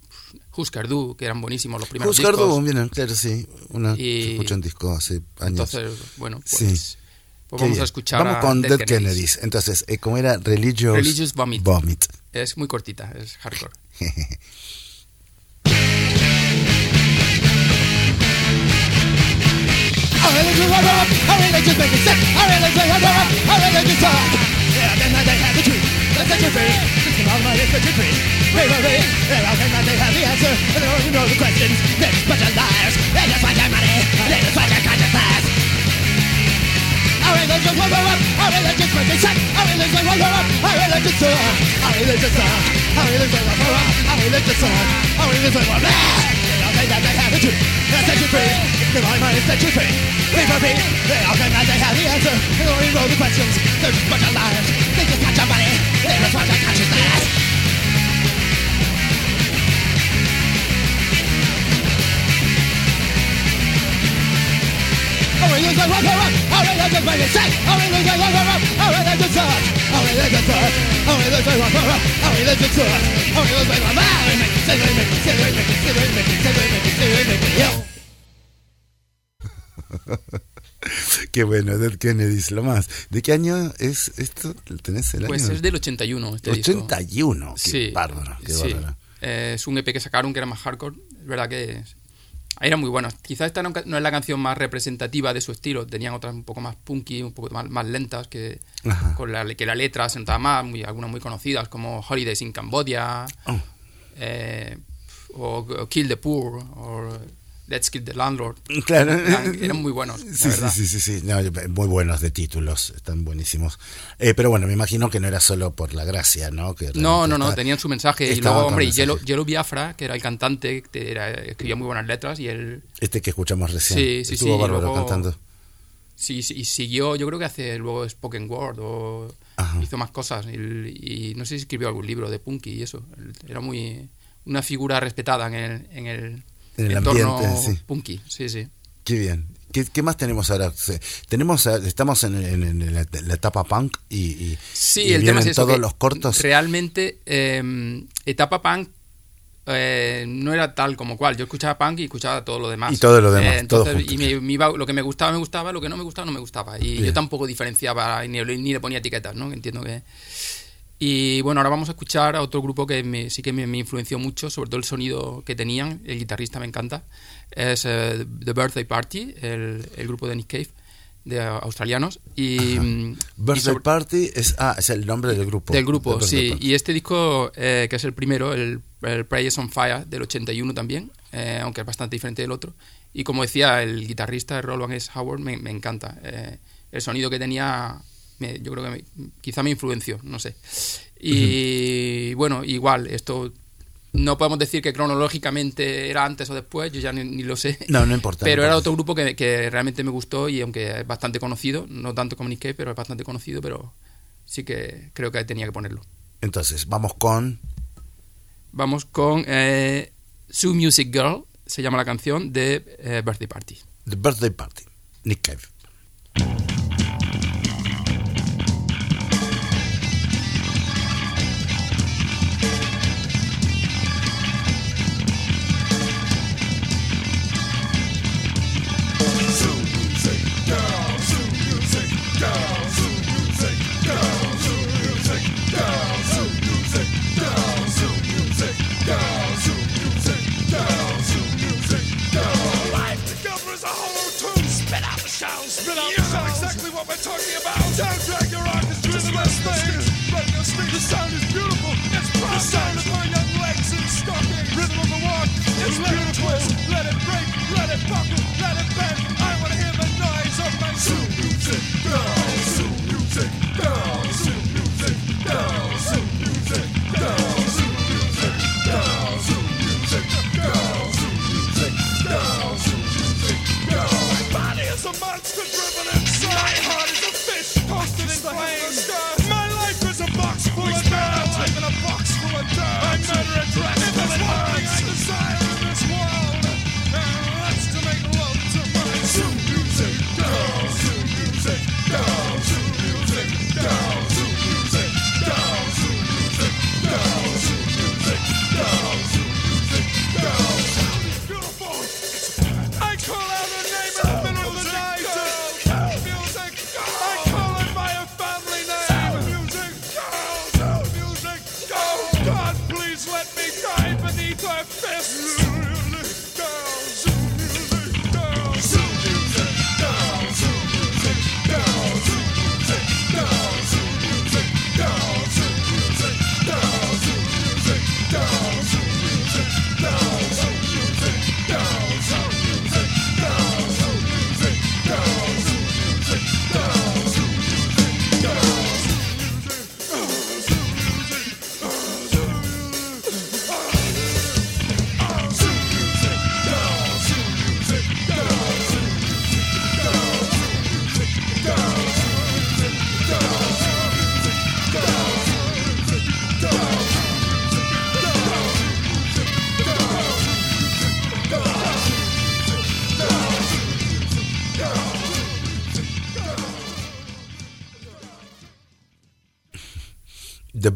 Husker Du, que eran buenísimos los primeros Husker Du, discos. bien, claro, sí. Una, Y- escuché un disco hace años. Entonces, bueno, pues, Sí. Pues vamos bien. a escuchar Vamos a con Dead Dead Kennedys. Kennedys. Entonces, eh, ¿cómo era? Religious, Religious Vomit. Vomit. Es muy cortita, es hardcore. Our our sick, our our. Yeah, then they have the truth, let's set you free. This is all my set you free. Free, free, free. Yeah, how can they have the answer? And they don't even know the questions. They're just a bunch of liars. They just want your money, they just want your consciousness. Our religion will grow up, our religion make it sick, our religion will grow up, our religion talk. Our religion talk, our religion will grow up, our religion talk, our religion will blah. They all think that they have the truth, let's set you free. My mind set you free. Free for free. They all think that they have the answer. They don't know the questions. They're just a bunch of liars. They just want your money. They just want your consciousness. [laughs] Qué bueno, lo más. ¿De qué año es esto? Pues es del 81, 81, este sí, bárbaro, qué sí. bárbaro. Eh, es un EP que sacaron que era más hardcore. Es verdad que eran muy buenos. Quizás esta no, no es la canción más representativa de su estilo. Tenían otras un poco más punky, un poco más, más lentas, que, Ajá. con la, que la letra se notaba más. Muy, algunas muy conocidas, como Holidays in Cambodia, Oh. eh, o, o Kill the Poor, o Let's Kill the Landlord. [laughs] Claro. Eran, eran muy buenos, la Sí, sí, sí, sí, sí. No, muy buenos de títulos, están buenísimos. Eh, pero bueno, me imagino que no era solo por la gracia, ¿no? Que No, no, no, tenían su mensaje. Y luego, hombre, y. Yellow, Yellow Biafra, que era el cantante, que era- escribía muy buenas letras, y él Este que escuchamos recién. Sí, sí, Estuvo sí, bárbaro luego- cantando. Sí, sí, y siguió, yo creo que hace luego Spoken Word o Ajá. hizo más cosas. Y, y no sé si escribió algún libro de Punky y eso. Era muy una figura respetada en el, en el, En el entorno ambiente, sí. Punky. Sí, sí. Qué bien. ¿Qué, qué más tenemos ahora? Tenemos, eh, estamos en, en- en la, la etapa punk y, y, Sí, y el tema es eso. todos los cortos. Realmente, eh, etapa punk eh, no era tal como cual. Yo escuchaba punk y escuchaba todo lo demás. Y todo lo demás, Eh, todo entonces, junto, y me- me iba- lo que me gustaba, me gustaba, lo que no me gustaba, no me gustaba. Y Bien. yo tampoco diferenciaba ni, ni le ponía etiquetas, ¿no? Entiendo que. Y bueno, ahora vamos a escuchar a otro grupo que me- sí que me, me influenció mucho, sobre todo el sonido que tenían. El guitarrista me encanta. Es eh, The Birthday Party, el, el grupo de Nick Cave, de australianos. Y, mm, y Birthday sobre- Party es, ah, es el nombre del grupo. del grupo, sí. Party. Y este disco, eh, que es el primero, el, el Praise on Fire del 81 también, eh, aunque es bastante diferente del otro. Y como decía, el guitarrista de Roland S. Howard me, me encanta. Eh, el sonido que tenía, me- yo creo que me- quizá me influenció, no sé. Y bueno, igual, esto no podemos decir que cronológicamente era antes o después, yo ya ni, ni lo sé. No, no importa. Pero no era otro grupo que, que realmente me gustó y aunque es bastante conocido, no tanto como Cave, pero es bastante conocido, pero sí que creo que tenía que ponerlo. Entonces, vamos con. Vamos con eh, Sue Music Girl, se llama la canción de eh, Birthday Party. The Birthday Party. Nick Cave. Spit out the sound. exactly what we're talking about. Don't drag your orchestra to the stage. Let your speak. The sound is beautiful. It's the sound of my young legs in stockings. Rhythm of the walk. It's let it twist, let it break, let it buckle, let it bend. I want to hear the noise of my Zoom music girl. Zoom music girl.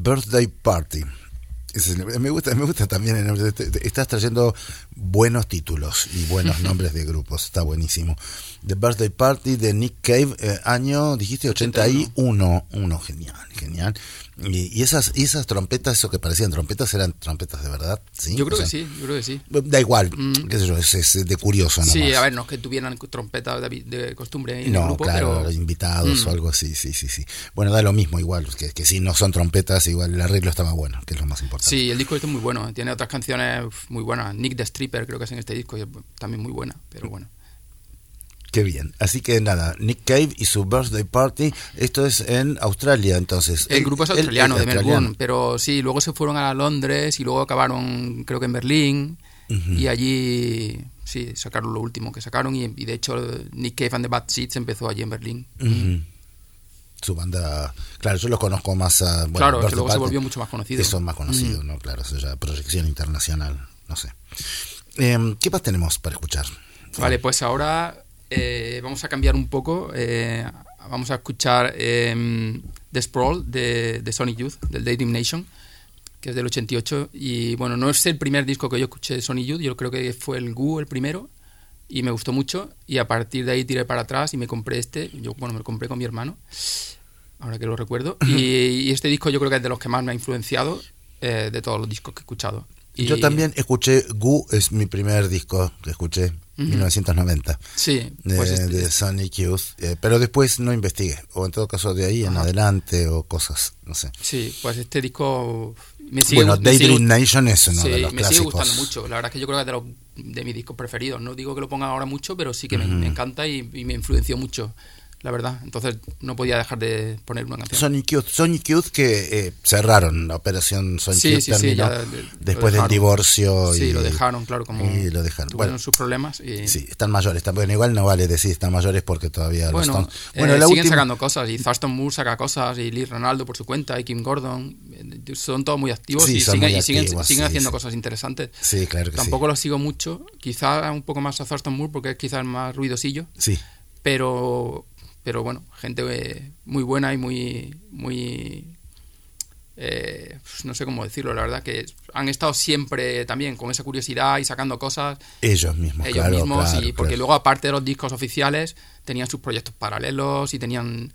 Birthday Party. Me gusta, me gusta también. el nombre. Estás trayendo buenos títulos y buenos [laughs] nombres de grupos. Está buenísimo. The Birthday Party de Nick Cave, eh, año, dijiste, 81. Uno, genial, genial. Y, esas, y esas trompetas, eso que parecían trompetas, eran trompetas de verdad. ¿sí? Yo creo O que sí, yo creo que sí. Da igual, qué sé yo, es, es de curioso nomás. Sí, a ver, no es que tuvieran trompetas de, de costumbre en el No, grupo, claro, pero invitados o algo así, sí, sí, sí. Bueno, da lo mismo igual, que, que si no son trompetas, igual el arreglo estaba bueno, que es lo más importante. sí, el disco este es muy bueno. Tiene otras canciones muy buenas. Nick the Stripper creo que es en este disco y es también muy buena, pero bueno. Qué bien. Así que nada, Nick Cave y su Birthday Party, esto es en Australia entonces. El grupo es australiano, de. Melbourne, pero sí, luego se fueron a Londres y luego acabaron, creo que en Berlín, y allí, sí, sacaron lo último que sacaron, y, y de hecho Nick Cave and the Bad Seeds empezó allí en Berlín. Su banda, claro, yo los conozco más a... bueno, claro, que luego se volvió mucho más conocido. Eso es más conocido, ¿no? Claro, eso ya proyección internacional, no sé. Em, ¿Qué más tenemos para escuchar? Vale, pues ahora eh, vamos a cambiar un poco. eh, vamos a escuchar eh, The Sprawl de, de Sonic Youth, del Daydream Nation, que es del 88. Y bueno, no es el primer disco que yo escuché de Sonic Youth, yo creo que fue el Gu el primero. Y me gustó mucho. Y a partir de ahí tiré para atrás y me compré este. Yo, bueno, me lo compré con mi hermano, ahora que lo recuerdo. Y, y este disco yo creo que es de los que más me ha influenciado eh, de todos los discos que he escuchado. Y- Yo también escuché Gu, es mi primer disco que escuché, 1990. Sí, de, pues este- de Sonic Youth, eh, pero después no investigué, o en todo caso de ahí en adelante, o cosas, no sé. Sí, pues este disco me sigue bueno, sigue Daydream Nation es uno sí, de los me sigue clásicos. gustando mucho. La verdad es que yo creo que es de, los, de mis discos preferidos. No digo que lo pongan ahora mucho, pero sí que me, me encanta y, y me influenció mucho, la verdad. Entonces no podía dejar de poner una canción. Sonic Youth, Sonic Youth que eh, cerraron la operación Sonic Sí, Youth sí, sí, terminó ya lo después del divorcio Sí, y lo dejaron, claro, como y lo dejaron. tuvieron Bueno, sus problemas. Y, sí, están mayores, están, bueno, igual no vale decir están mayores porque todavía Bueno, los están. eh, Bueno, la siguen última sacando cosas y Thurston Moore saca cosas y Lee Ronaldo por su cuenta y Kim Gordon eh, son todos muy activos Sí, y, siguen, muy y siguen, haciendo cosas interesantes. Sí, claro que Tampoco los sigo mucho, quizá un poco más a Thurston Moore porque es quizás más ruidosillo. Sí. pero pero bueno, gente eh, muy buena y muy muy eh, pues no sé cómo decirlo, la verdad que han estado siempre también con esa curiosidad y sacando cosas Ellos mismos, ellos claro, mismos claro, y porque claro. luego aparte de los discos oficiales tenían sus proyectos paralelos y tenían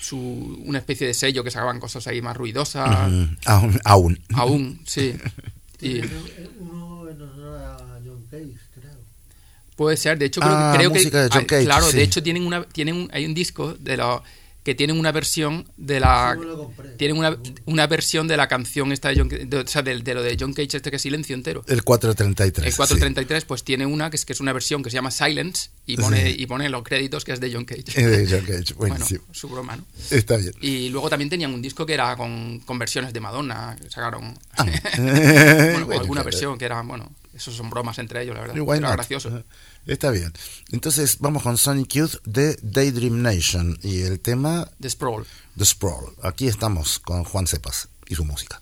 su, una especie de sello que sacaban cosas ahí más ruidosas Mm, aún, aún. aún sí [laughs] y Uno en honor a John Cage. Puede ser de hecho creo Ah, que creo que música de John ah, Cage, claro sí. de hecho tienen una tienen un- hay un disco de lo que tienen una versión de la Sí, me lo compré. tienen una, una versión de la canción esta de John de, o sea, de, de lo de John Cage este que es silencio entero El 433. el 433 pues tiene una que es que es una versión que se llama Silence y pone y pone en los créditos que es de John Cage sí. [laughs] De John Cage, bueno su broma ¿no? Está bien. Y luego también tenían un disco que era con, con versiones de Madonna, que sacaron Ah. [laughs] bueno, [laughs] Bueno, alguna claro. versión que era, bueno, esos son bromas entre ellos, la verdad. Why era not? gracioso. Está bien. Entonces vamos con Sonic Youth de Daydream Nation y el tema The Sprawl. The Sprawl. Aquí estamos con Juan Cepas y su música.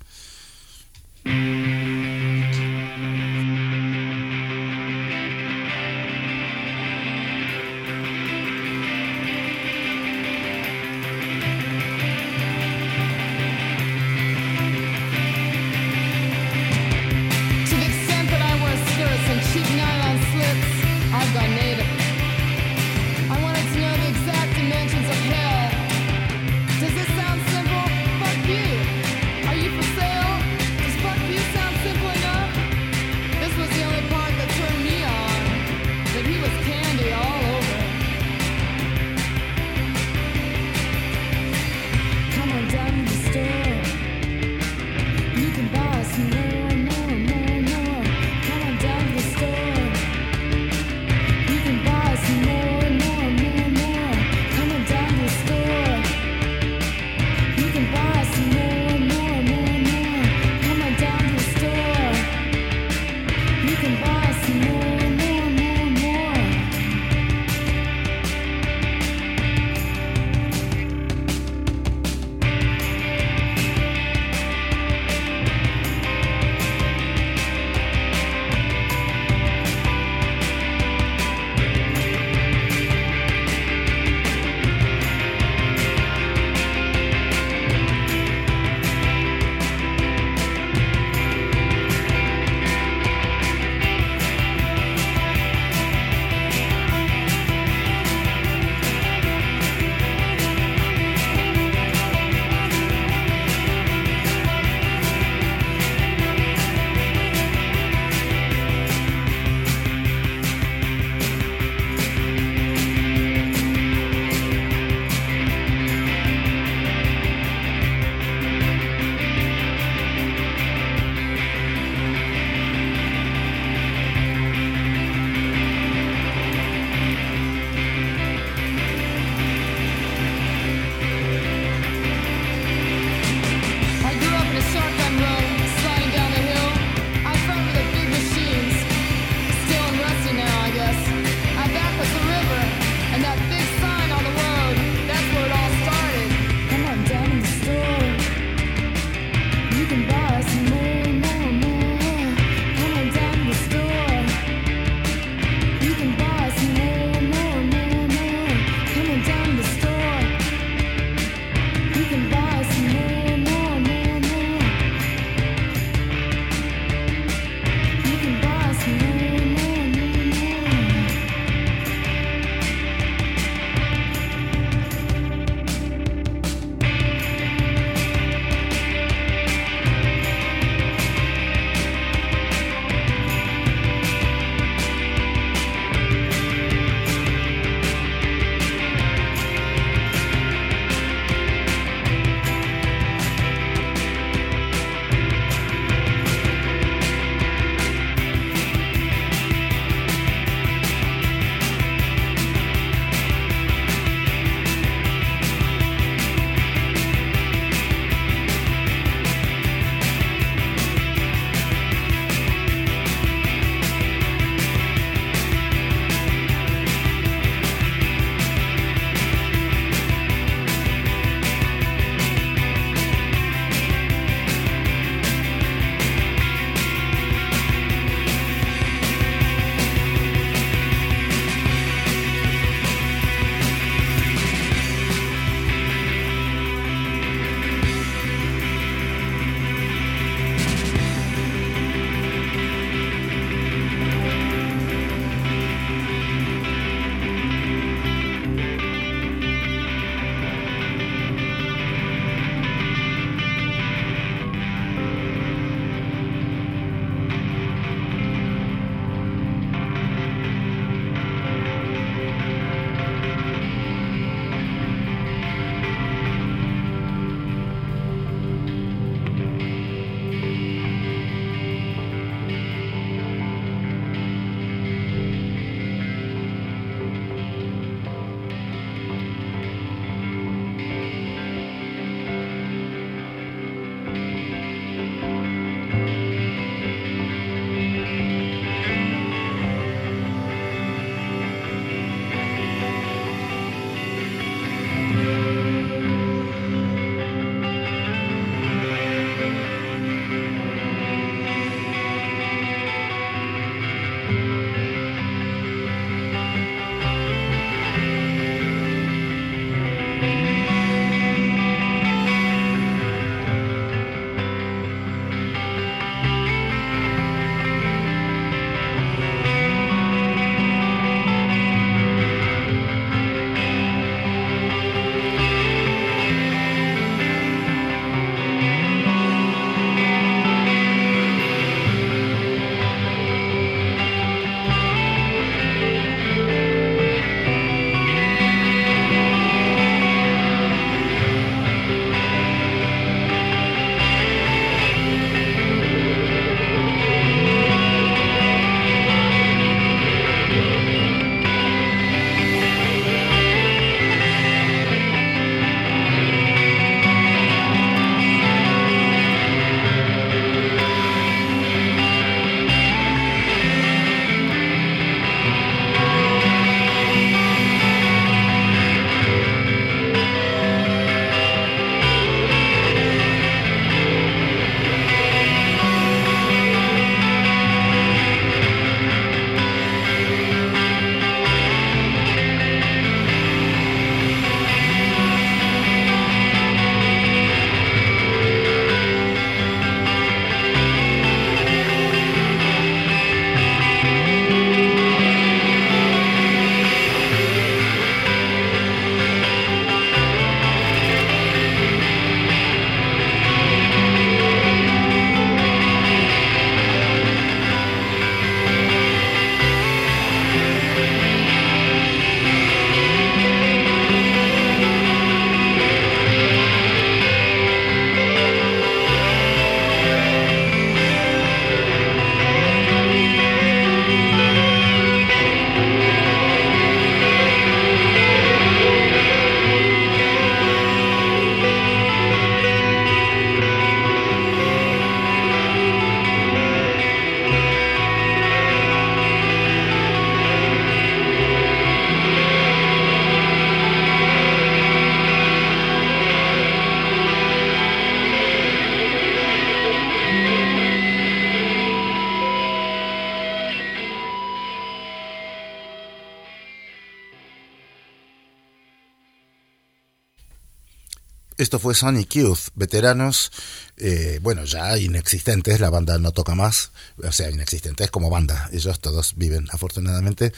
Esto fue Sonic Youth, veteranos, eh, bueno, ya inexistentes, la banda no toca más, o sea, inexistentes como banda, ellos todos viven afortunadamente,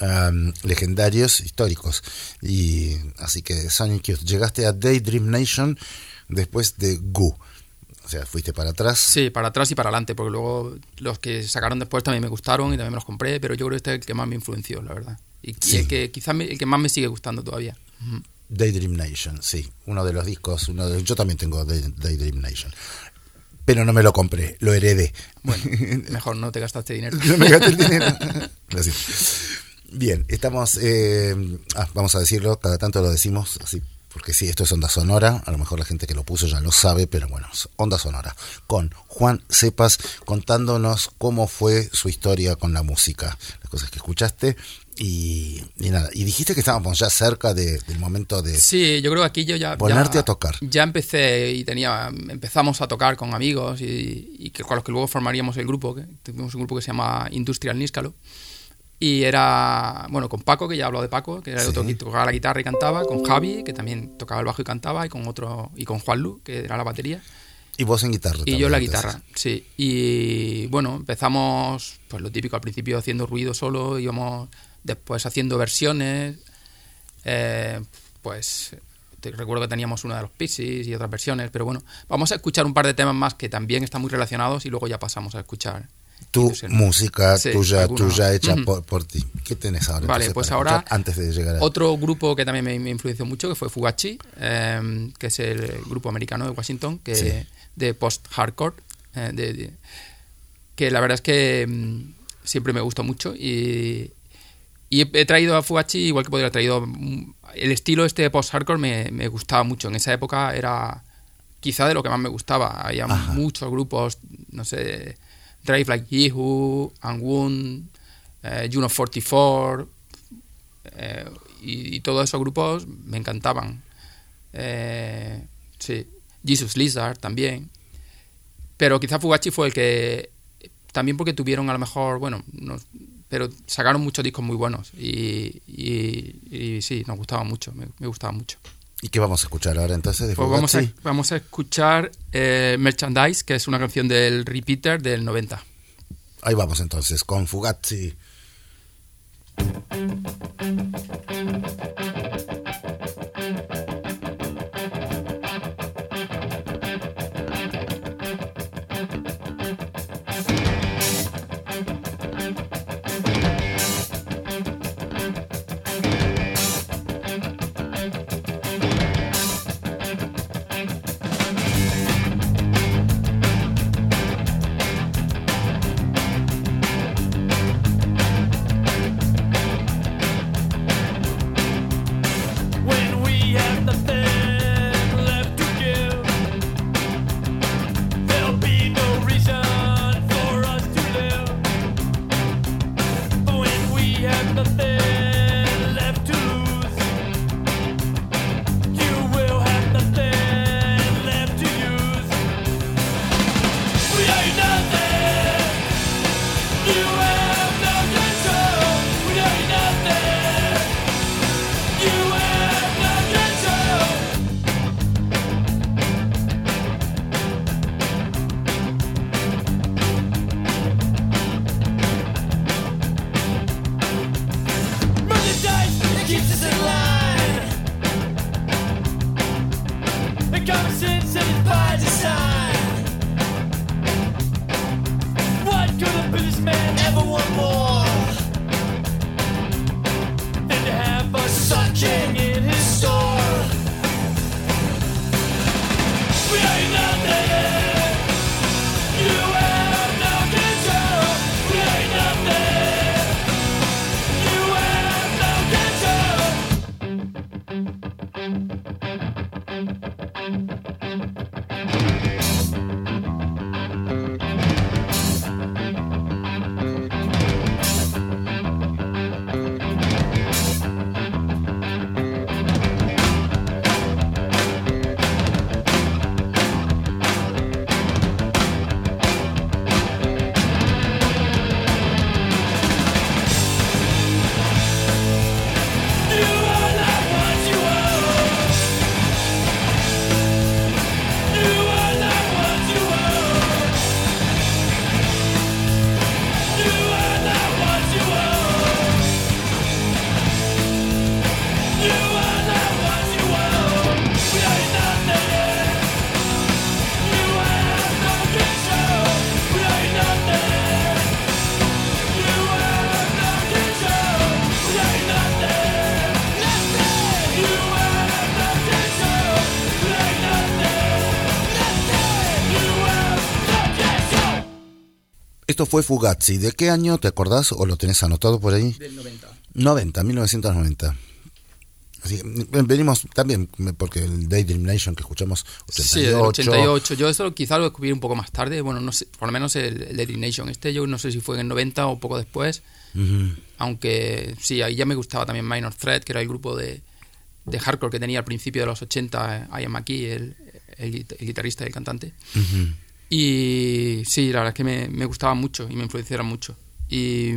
am, legendarios, históricos. Y así que Sonic Youth, llegaste a Daydream Nation después de Goo. O sea, fuiste para atrás. Sí, para atrás y para adelante, porque luego los que sacaron después también me gustaron y también me los compré, pero yo creo que este es el que más me influenció, la verdad. Y, y Sí. el que quizás el que más me sigue gustando todavía. Daydream Nation, sí, uno de los discos, uno de, yo también tengo Day- Daydream Nation, pero no me lo compré, lo heredé. Bueno, [laughs] mejor no te gastaste dinero. [laughs] No me gasté el dinero. [laughs] Gracias. Bien, estamos, eh, ah, vamos a decirlo, cada tanto lo decimos, así, porque sí, esto es Onda Sonora, a lo mejor la gente que lo puso ya lo sabe, pero bueno, Onda Sonora, con Juan Cepas contándonos cómo fue su historia con la música, las cosas que escuchaste y, y nada, y dijiste que estábamos ya cerca de- del momento de... Sí, yo creo que aquí yo ya... Ponerte ya- a tocar. Ya empecé y tenía empezamos a tocar con amigos y, y con los que luego formaríamos el grupo, que tuvimos un grupo que se llama Industrial Níscalo. Y era, bueno, con Paco, que ya habló de Paco, que era el Sí. otro que tocaba la guitarra y cantaba, con Javi, que también tocaba el bajo y cantaba, y con otro, y con Juan Lu, que era la batería. Y vos en guitarra. Y yo en la también, guitarra, sí. Y bueno, empezamos, pues lo típico al principio haciendo ruido solo, íbamos después haciendo versiones. eh, pues te recuerdo que teníamos una de los Pixies y otras versiones, pero bueno, vamos a escuchar un par de temas más que también están muy relacionados y luego ya pasamos a escuchar. tu música Sí, tuya, alguna. tuya hecha por, por ti. ¿Qué tenés ahora? Vale, pues ahora antes de llegar a... Otro grupo que también me, me influenció mucho, que fue Fugachi, eh, que es el grupo americano de Washington, que Sí. de post-hardcore, eh, de- de- que la verdad es que mm, siempre me gustó mucho y, y he, he traído a Fugachi igual que podría haber traído... mm, El estilo este de post-hardcore me, me gustaba mucho, en esa época era quizá de lo que más me gustaba, había Ajá. muchos grupos, no sé, Drive Like Yehu, Angun, eh, Juno 44, eh, y, y todos esos grupos me encantaban. Eh, sí, Jesus Lizard también. Pero quizá Fugachi fue el que. También porque tuvieron a lo mejor, bueno, no- pero sacaron muchos discos muy buenos. Y, y, y sí, nos gustaban mucho, me, me mucho. ¿Y qué vamos a escuchar ahora entonces? De Pues vamos a, vamos a escuchar eh, Merchandise, que es una canción del Repeater del 90. Ahí vamos entonces, con Fugazi. Esto fue Fugazi. ¿De qué año te acordás o lo tenés anotado por ahí? Del 90. 90, 1990. Así que mm, venimos también, porque el Daydream Nation que escuchamos, 88. Sí, del 88. Yo esto quizá lo descubrí un poco más tarde. Bueno, no sé, por lo menos el, el Daily Nation este, yo no sé si fue en el 90 o poco después. Ujú. Aunque sí, ahí ya me gustaba también Minor Threat, que era el grupo de, de hardcore que tenía al principio de los 80, eh, Ian McKee, el, el el guitarrista y el cantante. Ujú. Y sí, la verdad es que me, me gustaba mucho y me influenciaron mucho. Y,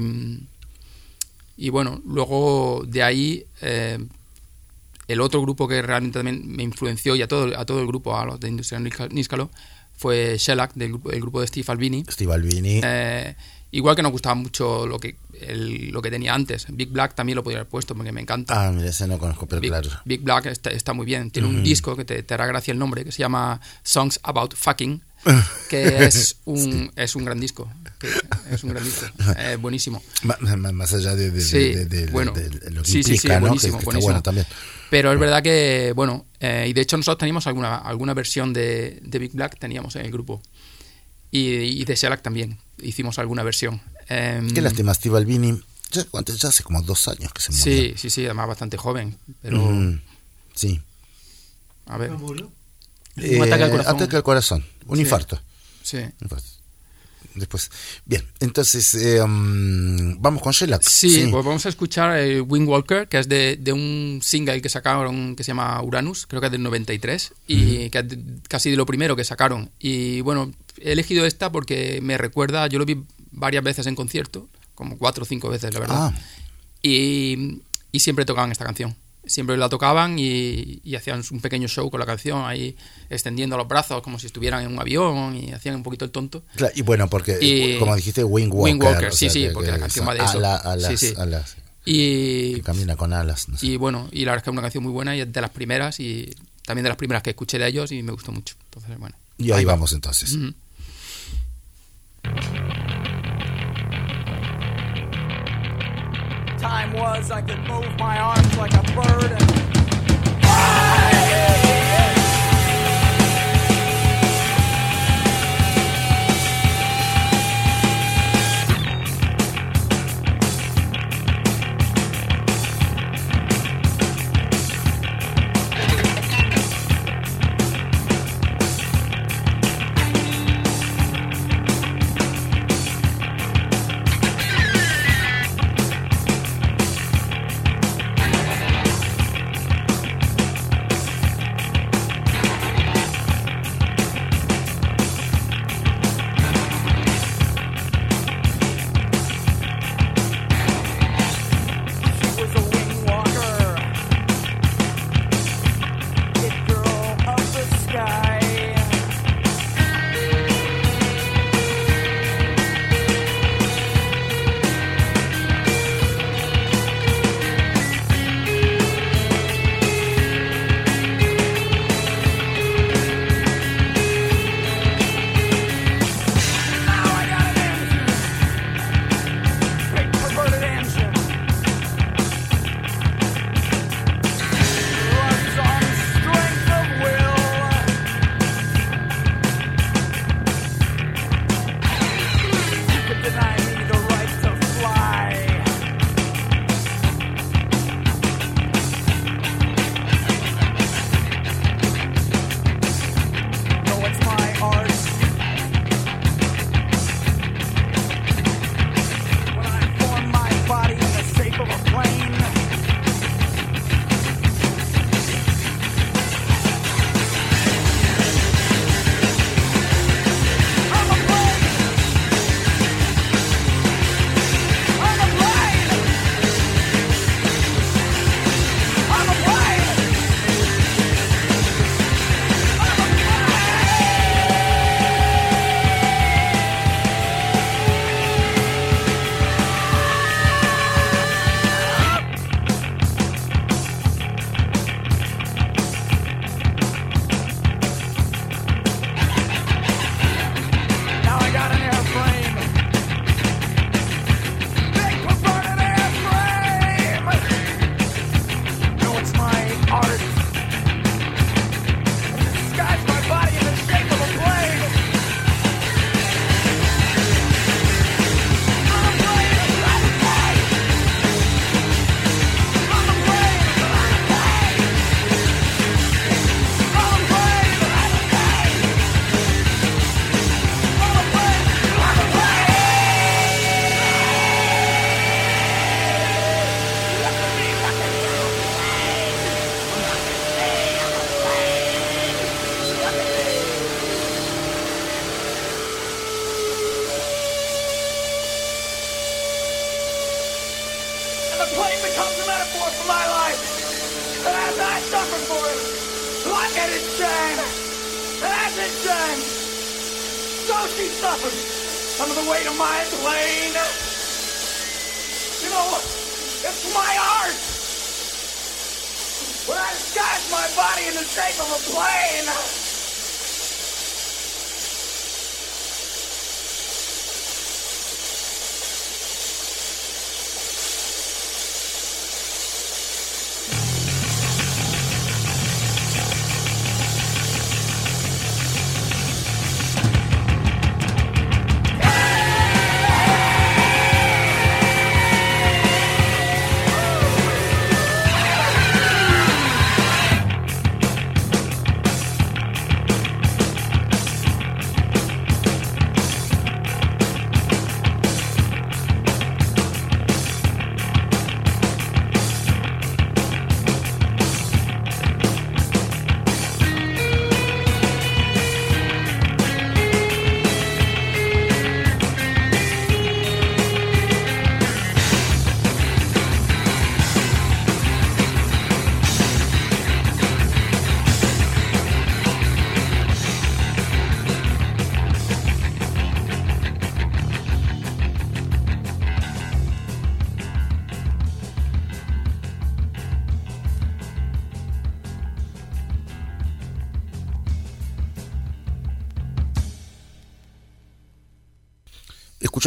y bueno, luego de ahí, eh, el otro grupo que realmente también me influenció y a todo, a todo el grupo, a los de Industrial Níscalo, fue Shellac, del grupo, el grupo de Steve Albini. Steve Albini. Eh, igual que nos gustaba mucho lo que, el- lo que tenía antes. Big Black también lo podría haber puesto porque me encanta. ah, mira, ese no conozco, pero Big, claro. Big Black está, está muy bien. Tiene un disco que te, te hará gracia el nombre, que se llama Songs About Fucking, [laughs] que es un, es un gran disco. que es un gran disco. [laughs] Eh, buenísimo. Más allá de, de- Sí, de- de- de- bueno. de lo que Sí, sí, sí, implica, ¿no? Que- buenísimo, que está buenísimo. bueno también. Pero es verdad que, bueno, eh, y de hecho nosotros teníamos alguna, alguna versión de, de Big Black, teníamos en el grupo. Y, y de Shellac también, hicimos alguna versión. Em, Qué lástima, Steve Albini. Ya, ya hace como dos años que se murió. Sí, sí, sí, además bastante joven. Pero, Ujú. Sí. a ver, ¿No murió? Un ataque al corazón. ataque al corazón. Un Sí. infarto. sí. Un infarto. Después. Bien, entonces eh, mm, vamos con Shellac. Sí, pues vamos a escuchar el Wing Walker, que es de, de un single que sacaron que se llama Uranus, creo que es del 93, y que es casi de lo primero que sacaron. Y bueno, he elegido esta porque me recuerda, yo lo vi varias veces en concierto, como cuatro o cinco veces, la verdad. Ah, Y, y siempre tocaban esta canción. Siempre la tocaban y, y hacían un pequeño show con la canción, ahí extendiendo los brazos como si estuvieran en un avión y hacían un poquito el tonto. claro, y bueno, porque Y- como dijiste, Wing Walker. Wing Walker, o sí, sea, sí, que- porque la canción va de eso. ala- alas, Sí, sí. alas, Y, que camina con alas. No sé. y bueno, y la verdad es que es una canción muy buena y es de las primeras y también de las primeras que escuché de ellos y me gustó mucho. Entonces, bueno. Y ahí va. vamos entonces. Time was I could move my arms like a bird and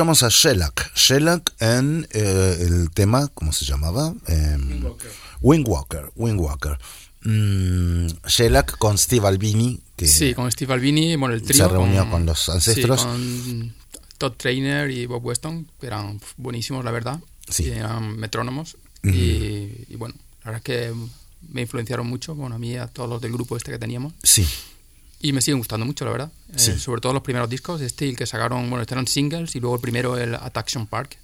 Escuchamos a Shellac. Shellac en eh, el tema, ¿cómo se llamaba? Eh, Wingwalker. Wingwalker. Mm, Shellac con Steve Albini, que Sí, con Steve Albini, bueno, el trío. se reunió con, los ancestros. Sí, con Todd Trainer y Bob Weston, que eran buenísimos, la verdad. Sí. Eran metrónomos. Y, y bueno, la verdad es que me influenciaron mucho, bueno, a mí y a todos los del grupo este que teníamos. Sí, Y me siguen gustando mucho, la verdad. Eh, Sí. sobre todo los primeros discos, este el que sacaron, bueno, estos eran singles y luego el primero, el Attraction Park,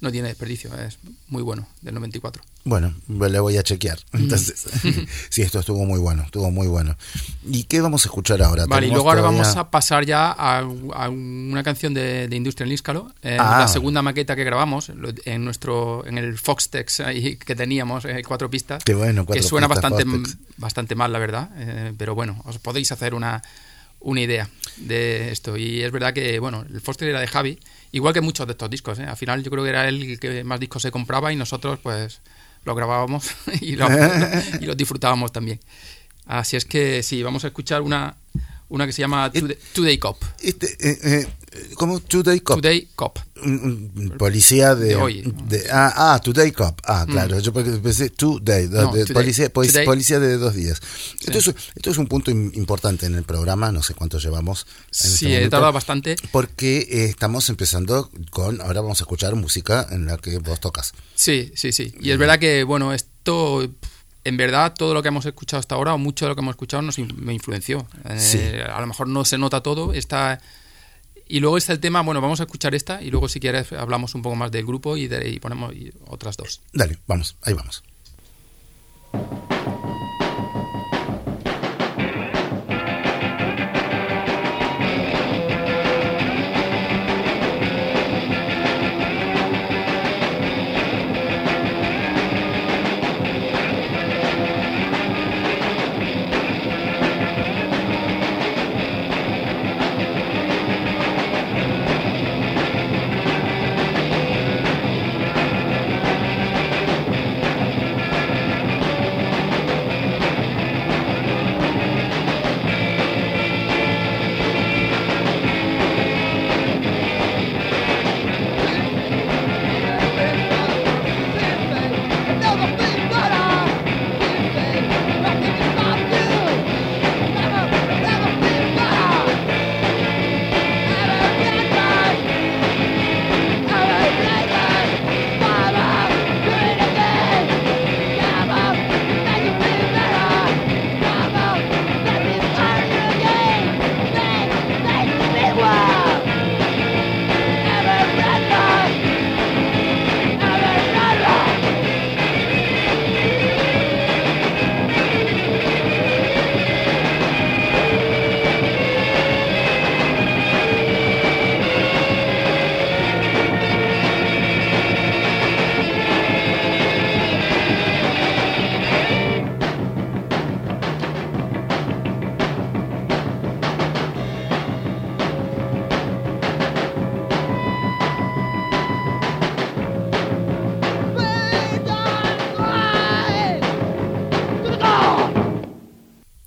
no tiene desperdicio, es muy bueno, del 94. bueno, le voy a chequear. Entonces, [laughs] [laughs] sí, esto estuvo muy bueno, estuvo muy bueno. ¿Y qué vamos a escuchar ahora? Vale, y luego ahora todavía- vamos a pasar ya a, a una canción de, de Industrial Níscalo, eh, Ah. la segunda maqueta que grabamos en nuestro en el Foxtex ahí [laughs] que teníamos, eh, cuatro pistas, Qué bueno, cuatro que suena pistas bastante, Foxtex. bastante mal, la verdad, eh, pero bueno, os podéis hacer una, una idea de esto. Y es verdad que, bueno, el Foxtex era de Javi, igual que muchos de estos discos, eh. al final yo creo que era él el que más discos se compraba y nosotros pues lo grabábamos [laughs] y los [laughs] y los disfrutábamos también. Así es que sí, vamos a escuchar una, una que se llama Today, Today Cop. Este, eh, eh, ¿Cómo? Today Cop. Today Cop. Policía de, De hoy. de- ah, ah, Today Cop. Ah, claro. Yo porque pensé Today. No, de- today. Policía, polis- Today. policía de dos días. Esto, es, esto es un punto im- importante en el programa. No sé cuánto llevamos. en este Sí, he momento, tardado bastante. Porque eh, estamos empezando con. Ahora vamos a escuchar música en la que vos tocas. Sí, sí, sí. Y es verdad que, bueno, esto, en verdad, todo lo que hemos escuchado hasta ahora, o mucho de lo que hemos escuchado, nos me influenció. Eh, Sí. A lo mejor no se nota todo. Está... Y luego está el tema, bueno, vamos a escuchar esta y luego si quieres hablamos un poco más del grupo y, de- y ponemos otras dos. Dale, vamos, ahí vamos.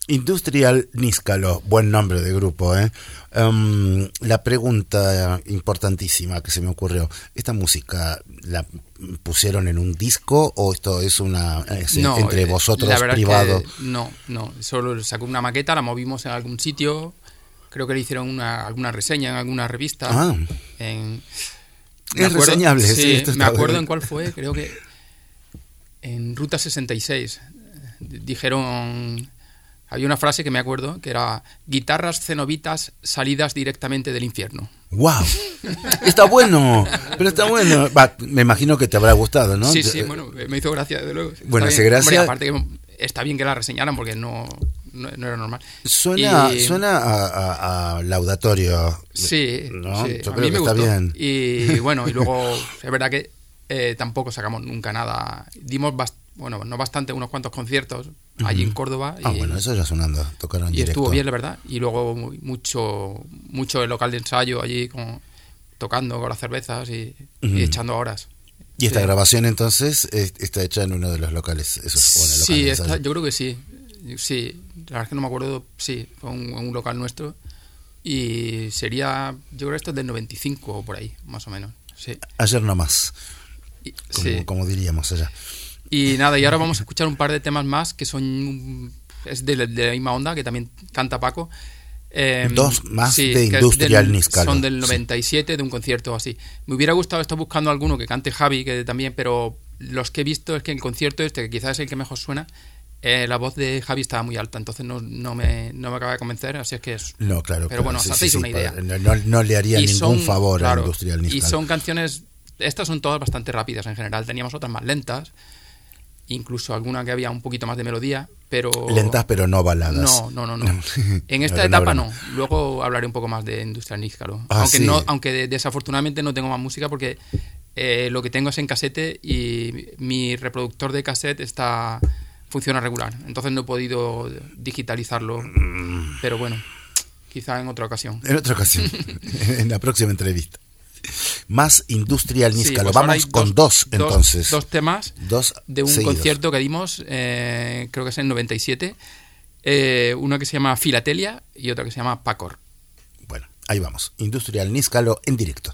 Industrial Níscalo, buen nombre de grupo, ¿eh? Em, la pregunta importantísima que se me ocurrió, ¿esta música la pusieron en un disco o esto es una es entre eh, vosotros la verdad es que privado? no, no. Solo sacó una maqueta, la movimos en algún sitio. Creo que le hicieron una, alguna reseña en alguna revista. Ah. En, Es reseñable, sí, sí, esto me acuerdo bien. en cuál fue, creo que en Ruta 66 eh, dijeron había una frase que me acuerdo que era guitarras cenobitas salidas directamente del infierno. ¡Wow! Está bueno, pero está bueno. Va, me imagino que te habrá gustado, ¿no? Sí, sí, bueno, me hizo gracia, desde luego. Está Bueno, hace gracia. Hombre, aparte que está bien que la reseñaran porque no, no, no era normal. Suena, Y- suena a, a- a laudatorio. Sí, ¿no? sí, Yo a creo mí me que está gustó. bien. Y [laughs] bueno, y luego es verdad que eh, tampoco sacamos nunca nada. Dimos, bueno, no bastante, unos cuantos conciertos allí en Córdoba. Ah, y, bueno, eso ya sonando, tocaron y directo. estuvo bien, la verdad. Y luego mu- mucho, mucho el local de ensayo allí con, tocando con las cervezas y, y Ujú. echando horas. Y esta Sí. grabación entonces es- está hecha en uno de los locales. Eso, o en el local Sí, de ensayo. yo creo que sí. Sí, la verdad es que no me acuerdo. Sí, fue un, un local nuestro. Y sería, yo creo que esto es del 95 o por ahí, más o menos. Sí. Ayer no más, Y, como, sí. como diríamos allá. Y nada, y ahora vamos a escuchar un par de temas más que son. Es de, la- de la misma onda, que también canta Paco. Eh, Dos más de que es Industrial Níscalo, Son del sí. 97, de un concierto así. Me hubiera gustado estar buscando alguno que cante Javi, que también, pero los que he visto es que el concierto este, que quizás es el que mejor suena, eh, la voz de Javi estaba muy alta, entonces no, no, me, no me acaba de convencer, así es que es. No, claro. Pero claro, bueno, sí, os sí, hacéis sí, una idea. No, no- le haría Y ningún son- favor a claro, Industrial Y Níscalo. son canciones, estas son todas bastante rápidas en general. Teníamos otras más lentas, incluso alguna que había un poquito más de melodía, pero... Lentas pero no baladas. No, no, no, no. [laughs] En esta etapa no. Luego hablaré un poco más de Industrial Níscalo. Ah, aunque sí. no, aunque de- desafortunadamente no tengo más música porque eh, lo que tengo es en casete y mi reproductor de cassette está funciona regular. Entonces no he podido digitalizarlo. Mm. Pero bueno, quizá en otra ocasión. En otra ocasión, [laughs] en la próxima entrevista. Más Industrial Sí, Níscalo. pues Vamos con dos, entonces. Dos temas Dos de un seguidos. concierto que dimos, eh, creo que es en 97. Eh, uno que se llama Filatelia y otro que se llama Pacor. Bueno, ahí vamos. Industrial Níscalo en directo.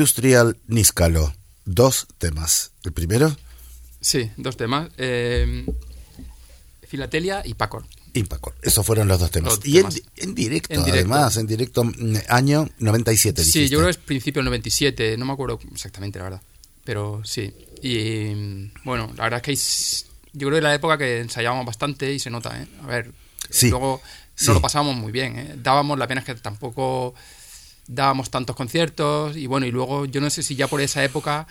Industrial Níscalo. Dos temas. El primero, Sí, dos temas. eh, Filatelia y Pacor. Impacor. Esos fueron los dos temas. Los y en, temas. en directo, En directo. además, en directo, mm, año 97. Sí, dijiste. yo creo que es principio del 97, no me acuerdo exactamente, la verdad. Pero sí. Y mm, bueno, la verdad es que es- yo creo que era la época que ensayábamos bastante y se nota, ¿eh? A ver, Sí, luego sí. nos lo pasábamos muy bien, ¿eh? Dábamos, la pena es que tampoco dábamos tantos conciertos y bueno, y luego yo no sé si ya por esa época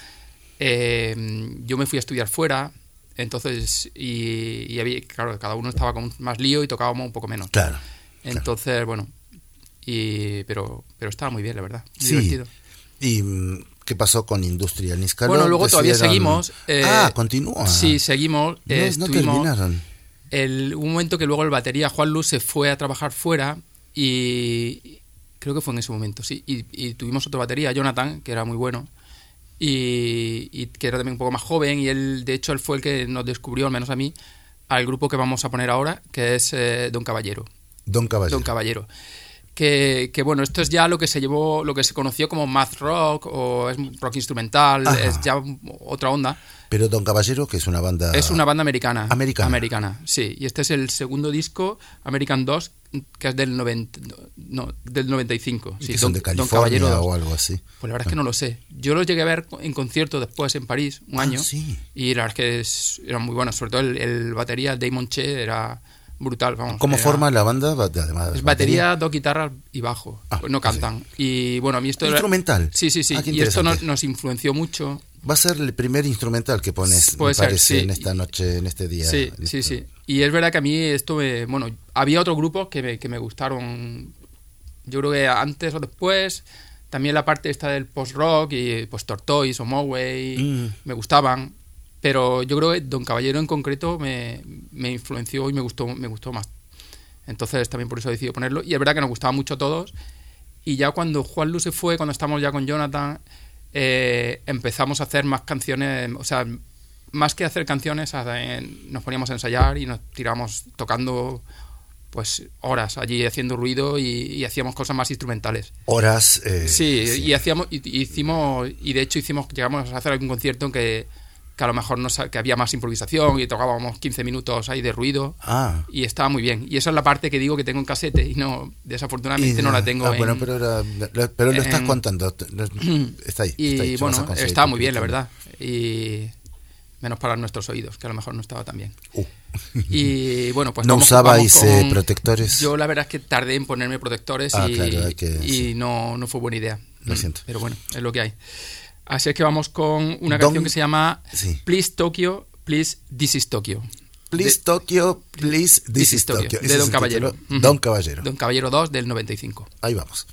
eh, yo me fui a estudiar fuera, entonces, y, y había, claro, cada uno estaba con más lío y tocábamos un poco menos. Claro. Entonces, bueno, y, pero, pero estaba muy bien, la verdad. muy Sí. divertido. ¿Y mm, qué pasó con Industrial Níscalo? Bueno, luego todavía Decidieron- seguimos. eh, ah, continúa. Sí, seguimos. No, eh, no estuvimos- terminaron. el, un momento que luego el batería Juan Luz se fue a trabajar fuera y creo que fue en ese momento, sí. Y, y tuvimos otro batería, Jonathan, que era muy bueno y, y que era también un poco más joven y él, de hecho, él fue el que nos descubrió, al menos a mí, al grupo que vamos a poner ahora, que es eh, Don Caballero. Don Caballero. Don Caballero. Que, que, bueno, esto es ya lo que se llevó, lo que se conoció como math rock o es rock instrumental, Ajá. es ya otra onda. Pero Don Caballero, que es una banda... Es una banda americana. Americana. Americana, sí. Y este es el segundo disco, American 2, que es del, 90, no, del 95. ¿Y Sí, que son Don- de California Caballero 2. o algo así. Pues la verdad es que no lo sé. Yo los llegué a ver en concierto después en París, un Ah, año. sí. Y la verdad es que es- eran muy buenos. Sobre todo el, el batería Damon Che era brutal. Vamos, ¿Cómo era- forma la banda? Ba- Además, Es batería, dos guitarras y bajo. Ah, no cantan. Y bueno, a mí esto... era- Instrumental. Sí, sí, sí. Ah, y esto nos, interesante. nos influenció mucho. Va a ser el primer instrumental que pones, Puede me ser, parece, sí. en esta noche, en este día. Sí, sí, sí. Y es verdad que a mí esto me... Bueno, había otros grupos que me, que me gustaron, yo creo que antes o después. También la parte esta del post-rock y pues Tortoise o Moway Mm. me gustaban. Pero yo creo que Don Caballero en concreto me, me influenció y me gustó, me gustó más. Entonces también por eso decidí ponerlo. Y es verdad que nos gustaba mucho a todos. Y ya cuando Juan Lu se fue, cuando estamos ya con Jonathan, eh, empezamos a hacer más canciones, o sea, más que hacer canciones, nos poníamos a ensayar y nos tiramos tocando pues horas allí haciendo ruido y, y hacíamos cosas más instrumentales. Horas. eh, Sí, y hacíamos, y hicimos, y de hecho hicimos, llegamos a hacer algún concierto en que, que a lo mejor no, que había más improvisación y tocábamos 15 minutos ahí de ruido Ah. y estaba muy bien. Y esa es la parte que digo que tengo en casete y no, desafortunadamente Y- no la tengo ah, en- bueno, pero, pero lo estás en- contando. [clears throat] Está ahí. y está ahí, bueno, estaba muy bien, la verdad. Y menos para nuestros oídos, que a lo mejor no estaba tan bien. Uh. Y [laughs] bueno, pues ¿No usabais, vamos eh, con- protectores? Yo la verdad es que tardé en ponerme protectores Ah, y, claro, que- y sí. no, no fue buena idea. Lo siento. Pero bueno, es lo que hay. Así es que vamos con una Don- canción que se llama Sí. Please Tokyo, Please This is Tokyo. Please De- Tokyo, please, this, is Tokyo. De Don Caballero. Don Caballero. Don Caballero 2 del 95. Ahí vamos.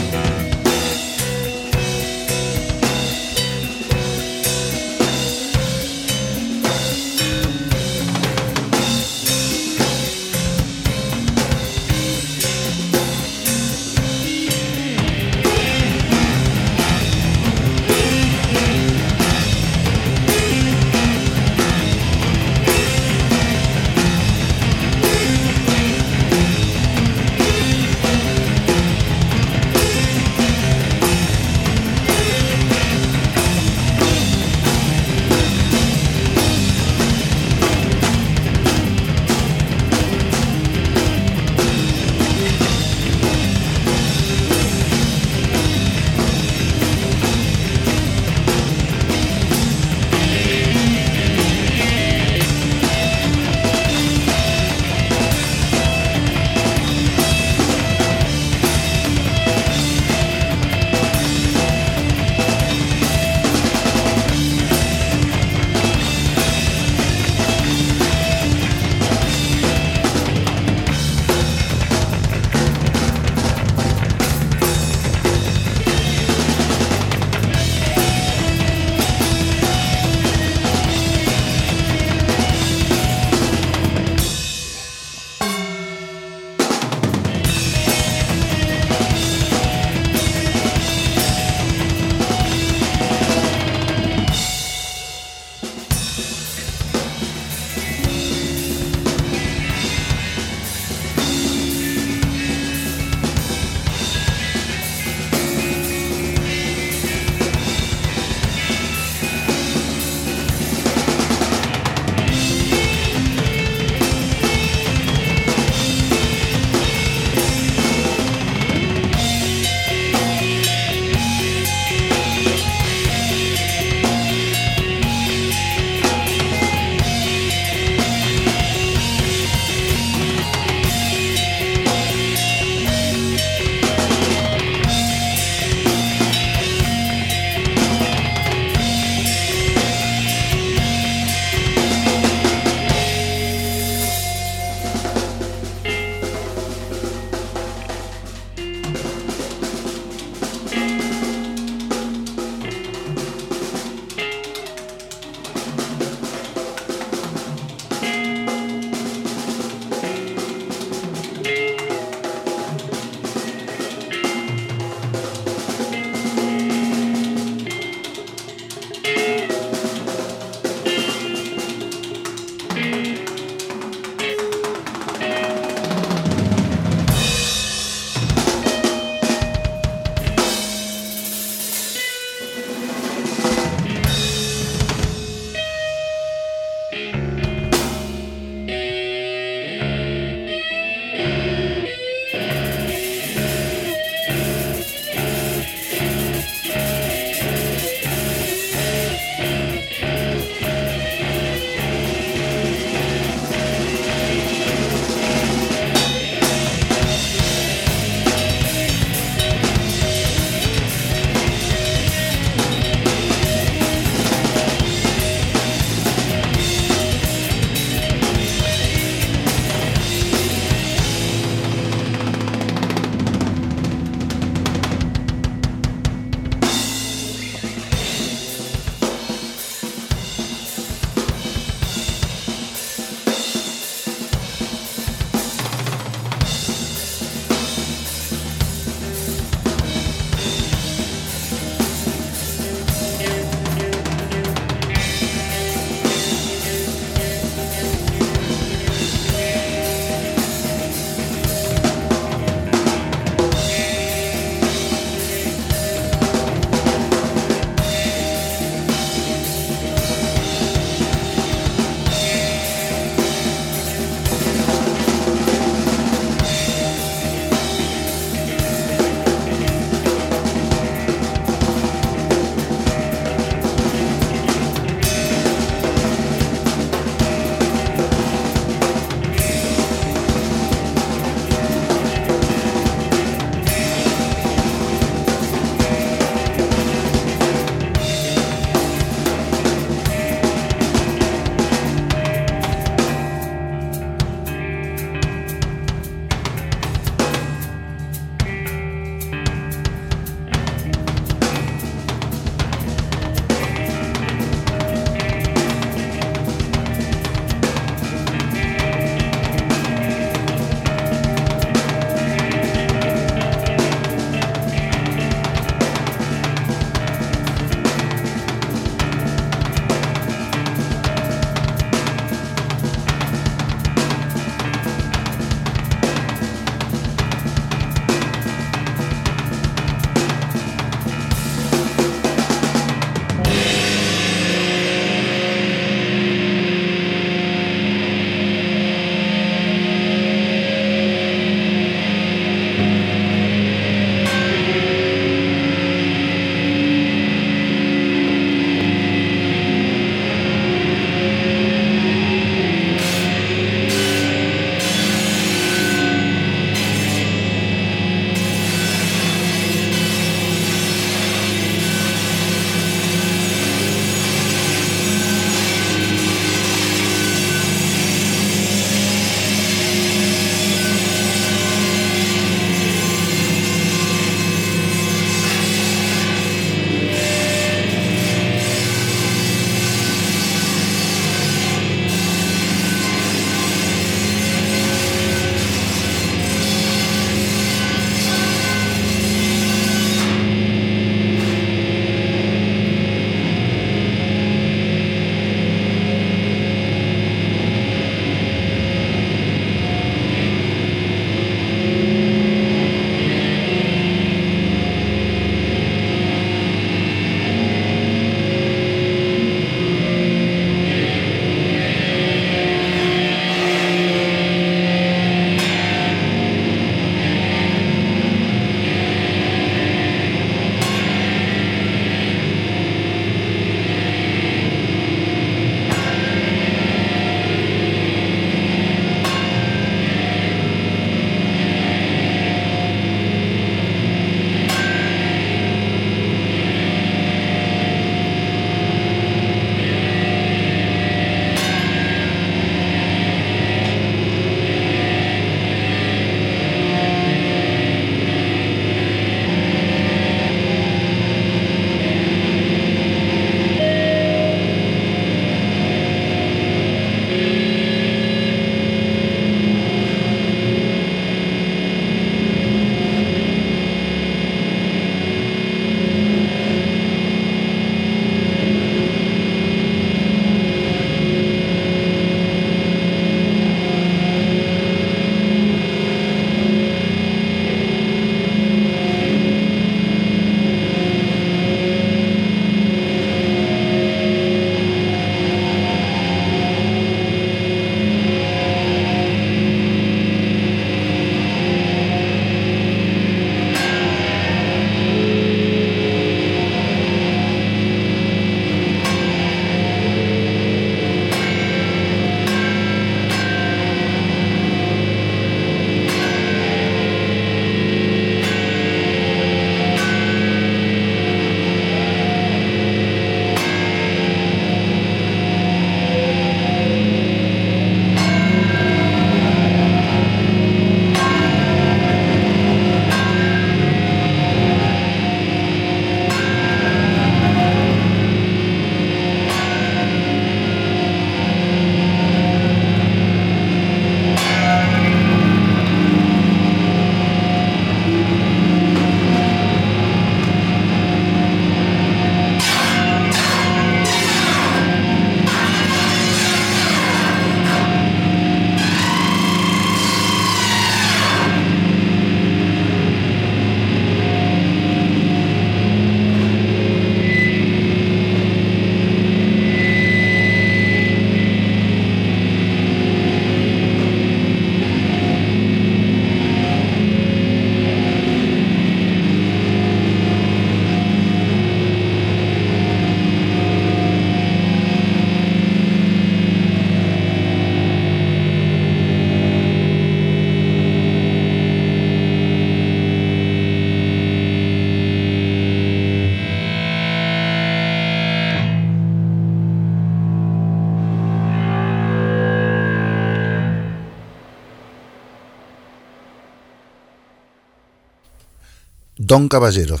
Don Caballero.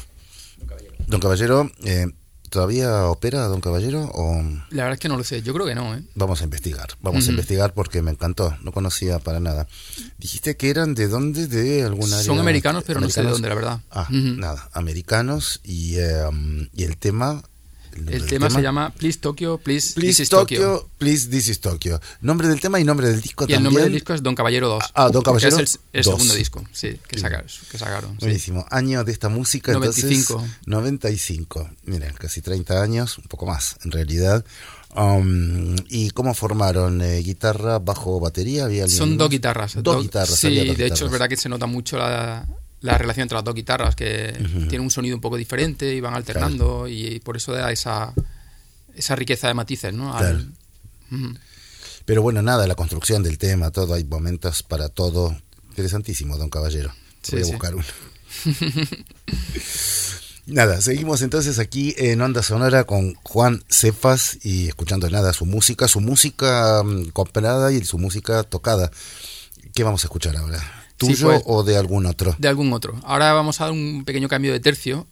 Don Caballero, eh, ¿todavía opera Don Caballero o La verdad es que no lo sé, yo creo que no, ¿eh? vamos a investigar? Vamos a investigar porque me encantó, no conocía para nada. Dijiste que eran de dónde, de alguna área. Son americanos, pero no sé de dónde, la verdad. Ah, nada, americanos y, eh, y el tema. El tema se llama Please Tokyo, Please, Please This is Tokyo, Tokyo. Please This is Tokyo. Nombre del tema y nombre del disco Y el también. nombre del disco es Don Caballero 2. Ah, Don Caballero es el, el 2. segundo disco, sí, que, saca- que sacaron. sí. Buenísimo. Año de esta música, 95. entonces. 95. Miren, casi 30 años, un poco más en realidad. Um, ¿Y cómo formaron? Eh, ¿Guitarra, bajo, batería? ¿Había Son dos guitarras. Dos Do- guitarras. Sí, dos de hecho es verdad que se nota mucho la, la relación entre las dos guitarras, que tienen un sonido un poco diferente y van alternando y por eso da esa, esa riqueza de matices, ¿no? Al-. Pero bueno, nada, la construcción del tema, todo, hay momentos para todo. Interesantísimo, don Caballero. Sí, Voy a sí. buscar uno. [laughs] nada, seguimos entonces aquí en Onda Sonora con Juan Cepas y escuchando nada su música, su música mm, comprada y su música tocada. ¿Qué vamos a escuchar ahora? ¿Tuyo pues. o de algún otro? de algún otro. Ahora vamos a dar un pequeño cambio de tercio,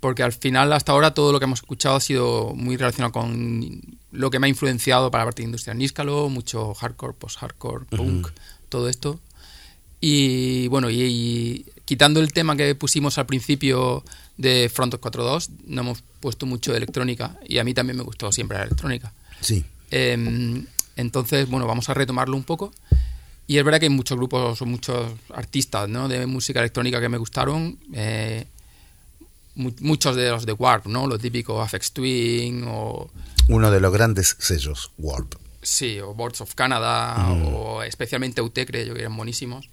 porque al final, hasta ahora, todo lo que hemos escuchado ha sido muy relacionado con lo que me ha influenciado para la parte industrial Níscalo, mucho hardcore, post-hardcore, punk, todo esto. Y bueno, y, y quitando el tema que pusimos al principio de Front 4.2, no hemos puesto mucho de electrónica, y a mí también me gustó siempre la electrónica. Sí. Eh, entonces, bueno, vamos a retomarlo un poco. Y es verdad que hay muchos grupos o muchos artistas ¿no? de música electrónica que me gustaron. eh, mu- muchos de los de Warp, ¿no? Lo típico Afex Twin o, Uno de los grandes sellos, Warp. sí, o Boards of Canada o especialmente Eutecre, yo que eran buenísimos.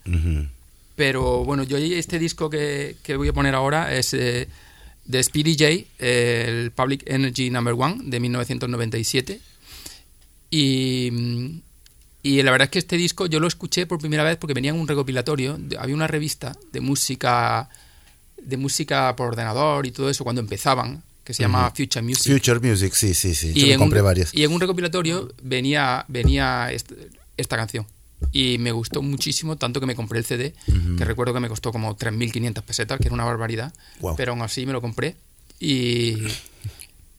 Pero bueno, yo este disco que, que voy a poner ahora es eh, de Speedy J, eh, el Public Energy Number One de 1997. Y, y la verdad es que este disco yo lo escuché por primera vez porque venía en un recopilatorio. había una revista de música de música por ordenador y todo eso cuando empezaban, que se llama Future Music. Future Music, sí, sí, sí. Yo me compré un, varias. y en un recopilatorio venía, venía est- esta canción. Y me gustó muchísimo, tanto que me compré el CD, que recuerdo que me costó como 3.500 pesetas, que era una barbaridad. Guau. Pero aún así me lo compré. Y,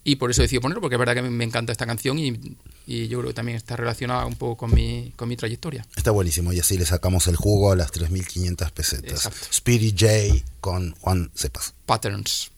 y por eso decidí ponerlo, porque es verdad que me, encanta esta canción y, y yo creo que también está relacionada un poco con mi, con mi trayectoria. Está buenísimo y así le sacamos el jugo a las 3.500 pesetas. Exacto. Speedy J con Juan Cepas. Patterns.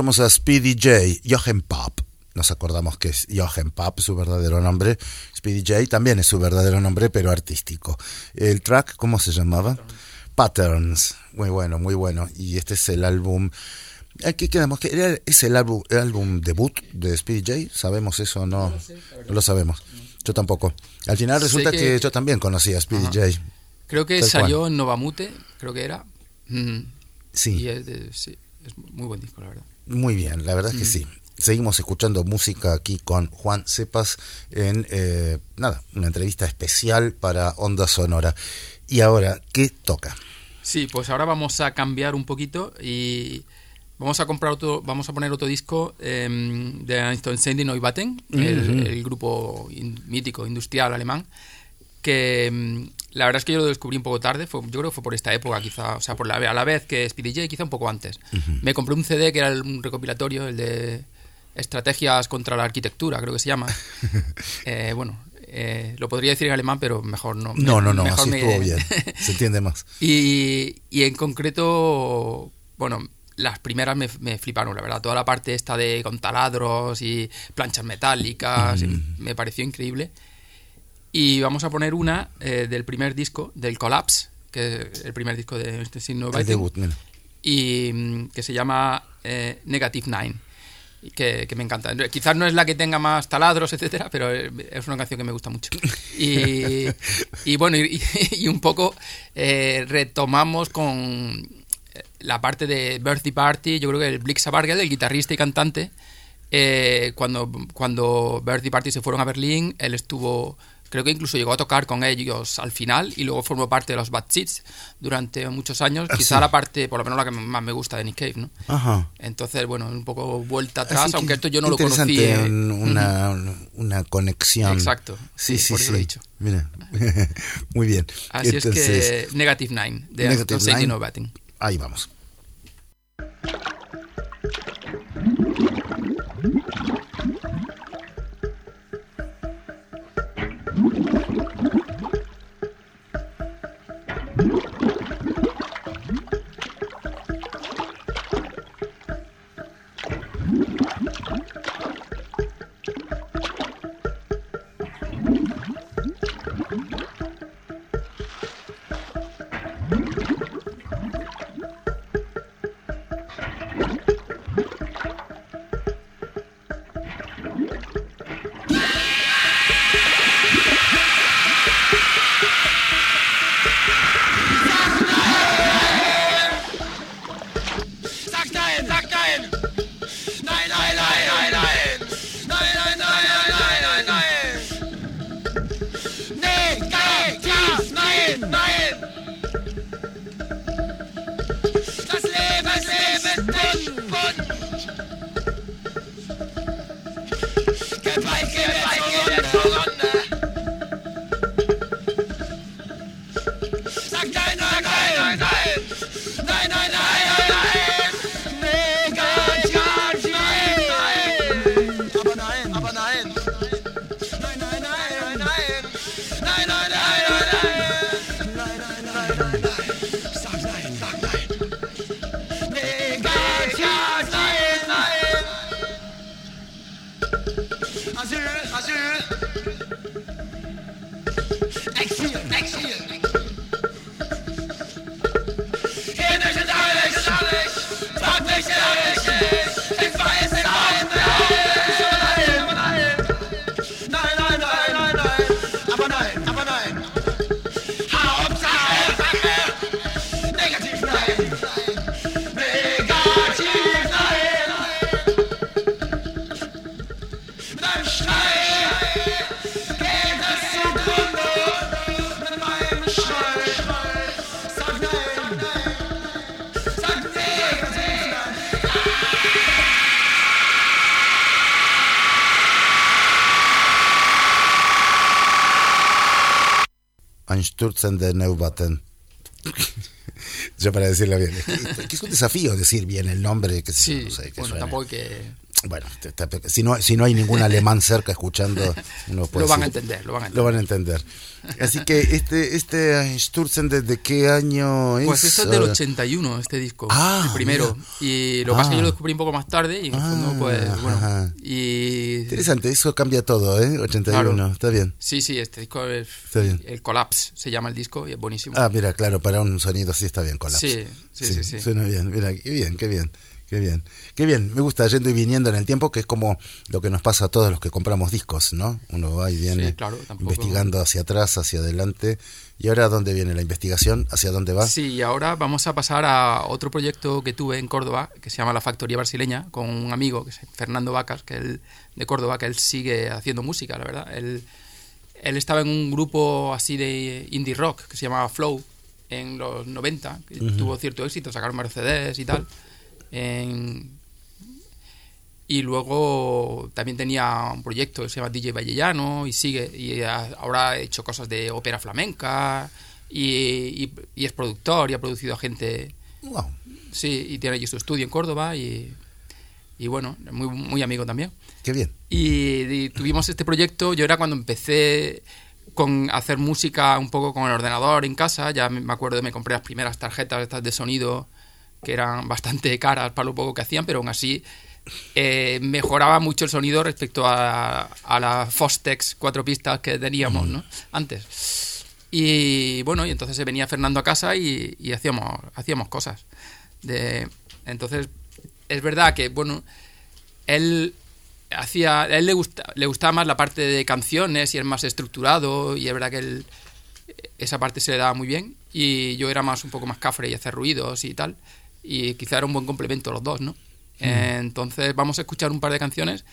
Escuchamos a Speedy J, Jochen Pop. Nos acordamos que es Jochen Pop, su verdadero nombre. Speedy J también es su verdadero nombre, pero artístico. El track, ¿cómo se llamaba? Patterns. Muy bueno, muy bueno. Y este es el álbum. Aquí quedamos. que ¿Es el álbum, el álbum debut de Speedy J? ¿Sabemos eso o no? No lo sabemos. Yo tampoco. Al final resulta que... que- yo también conocía a Speedy Ajá. J. Creo que salió en Novamute, creo que era. Mm. Sí. Y es, de- sí, es muy buen disco, la verdad. Muy bien, la verdad es que sí. Seguimos escuchando música aquí con Juan Cepas en, eh, nada, una entrevista especial para Onda Sonora. Y ahora, ¿qué toca? Sí, pues ahora vamos a cambiar un poquito y vamos a comprar otro, vamos a poner otro disco em, de Einstein Sandy Neubatten, el, el grupo in- mítico industrial alemán, que em, la verdad es que yo lo descubrí un poco tarde, fue- yo creo que fue por esta época quizá, o sea, por la, a la vez que Speedy J, quizá un poco antes. Me compré un CD que era el- un recopilatorio, el de Estrategias contra la Arquitectura, creo que se llama. [laughs] Eh, bueno, eh, lo podría decir en alemán, pero mejor no. No, no, no, mejor así me- estuvo bien. [laughs] Se entiende más. y, y en concreto, bueno, las primeras me, me fliparon, la verdad. Toda la parte esta de con taladros y planchas metálicas, y me pareció increíble. Y vamos a poner una eh, del primer disco, del Collapse, que es el primer disco de este debut, mira. y mm, que se llama eh, Negative Nine que, que me encanta. Quizás no es la que tenga más taladros, [laughs] etcétera, pero es una canción que me gusta mucho. Y, y bueno, y, [laughs] y un poco eh, retomamos con la parte de Birthday Party. Yo creo que el Blix el guitarrista y cantante, eh, cuando, cuando Birthday Party se fueron a Berlín, él estuvo. Creo que incluso llegó a tocar con ellos al final y luego formó parte de los Bad Seeds durante muchos años. Ah, Quizá la parte, por lo menos la que más me gusta de Nick Cave, ¿no? Ajá. Entonces, bueno, un poco vuelta atrás, Así que aunque esto yo no lo conocí. eh. un- una, una conexión. Exacto. Sí, Sí, sí, por eso sí. lo he dicho. Mira. [laughs] Muy bien. Así Entonces, es que Negative Nine, de Negative Nine. Novatin. Ahí vamos. De Neubatten. [laughs] Yo para decirlo bien. Es que es un desafío decir bien el nombre, que Sí, no sé, que bueno, tampoco que... Bueno, si no, si no hay ningún alemán [laughs] cerca escuchando, uno puede Lo van a decir- entender, lo van a entender. Lo van a entender. Así que este, este Sturzen, ¿desde qué año es? Pues esto es del ahora? 81, este disco. Ah, el primero. mira. Y lo que pasa es que yo Ah. lo descubrí un poco más tarde y en el fondo, Ah, pues, bueno. ajá. Y. Interesante, eso cambia todo, ¿eh? 81, Claro. está bien. Sí, sí, este disco. Está bien. El Collapse se llama el disco y es buenísimo. Ah, mira, claro, para un sonido así está bien, colapso. Sí, sí, sí, sí. Suena bien, mira, qué bien, qué bien, qué bien. Qué bien, me gusta yendo y viniendo en el tiempo, que es como lo que nos pasa a todos los que compramos discos, ¿no? Uno va y viene Sí, claro, tampoco- investigando hacia atrás, hacia adelante. ¿Y ahora dónde viene la investigación? ¿Hacia dónde va? Sí, y ahora vamos a pasar a otro proyecto que tuve en Córdoba, que se llama La Factoría Brasileña, con un amigo, que es Fernando Vacas, que él, de Córdoba, que él sigue haciendo música, la verdad. Él, él estaba en un grupo así de indie rock que se llamaba Flow en los 90, que tuvo cierto éxito, sacaron CDs y tal. En- y luego también tenía un proyecto que se llama DJ Vallellano y sigue. Y ahora ha hecho cosas de ópera flamenca y, y- y es productor y ha producido a gente. Wow. Sí, y tiene allí su estudio en Córdoba y, y bueno, muy, muy amigo también. Qué bien. Y, y tuvimos este proyecto, yo era cuando empecé con hacer música un poco con el ordenador en casa, ya me acuerdo, me compré las primeras tarjetas estas de sonido que eran bastante caras para lo poco que hacían, pero aún así eh, mejoraba mucho el sonido respecto a, a la Fostex cuatro pistas que teníamos ¿no? antes. Y bueno, y entonces se venía Fernando a casa y, y hacíamos, hacíamos cosas. De, entonces, es verdad que, bueno, él hacía, a él le, gusta, le gustaba más la parte de canciones y es más estructurado y es verdad que él, esa parte se le daba muy bien y yo era más un poco más cafre y hacer ruidos y tal y quizá era un buen complemento los dos, ¿no? Entonces vamos a escuchar un par de canciones.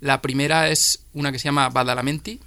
La primera es una que se llama Badalamenti.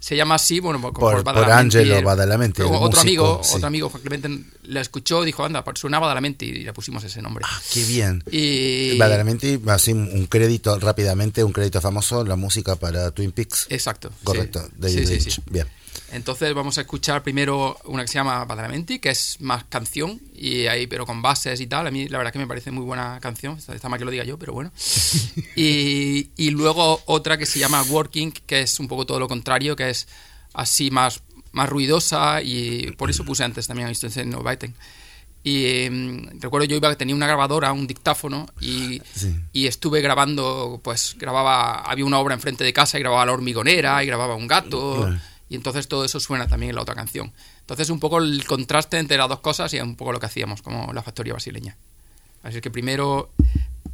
Se llama así, bueno, por, Por- por Badalamenti, Angelo el- Badalamenti, otro músico, amigo, sí. otro amigo, Juan Clemente, la escuchó, dijo, anda, pues suena Badalamenti y le pusimos ese nombre. Ah, qué bien. Y Verdaderamente, así un crédito rápidamente, un crédito famoso, la música para Twin Peaks. Exacto. sí. Correcto, David Sí, Lynch. sí. Bien. Entonces vamos a escuchar primero una que se llama Badalamenti, que es más canción, y ahí, pero con bases y tal. A mí la verdad que me parece muy buena canción, está, está mal que lo diga yo, pero bueno. [laughs] Y, y luego otra que se llama Working, que es un poco todo lo contrario, que es así más, más ruidosa, y por eso puse antes también a No Biten. Y mm, recuerdo yo iba tenía una grabadora, un dictáfono y, Sí. y estuve grabando, pues grababa, había una obra enfrente de casa y grababa la hormigonera y grababa un gato. Y entonces todo eso suena también en la otra canción. Entonces un poco el contraste entre las dos cosas y es un poco lo que hacíamos como la factoría brasileña. Así que primero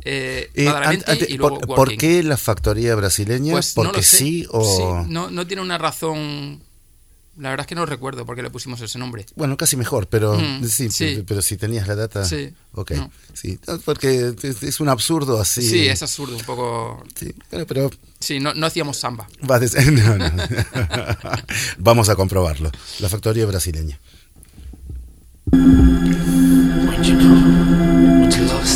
eh, Eh, ante- y luego por, ¿Por qué la factoría brasileña? Pues no ¿Porque lo sé. sí o...? Sí, no, no tiene una razón... La verdad es que no recuerdo por qué le pusimos ese nombre. Bueno, casi mejor, pero Mm, sí, sí. pero si tenías la data... Sí, Ok, no. sí, porque es, un absurdo así. Sí, es absurdo, un poco... Sí, pero, pero Sí, no, no hacíamos samba. va a des- [laughs] no, no. [laughs] Vamos a comprobarlo. La factoría brasileña. When you know what love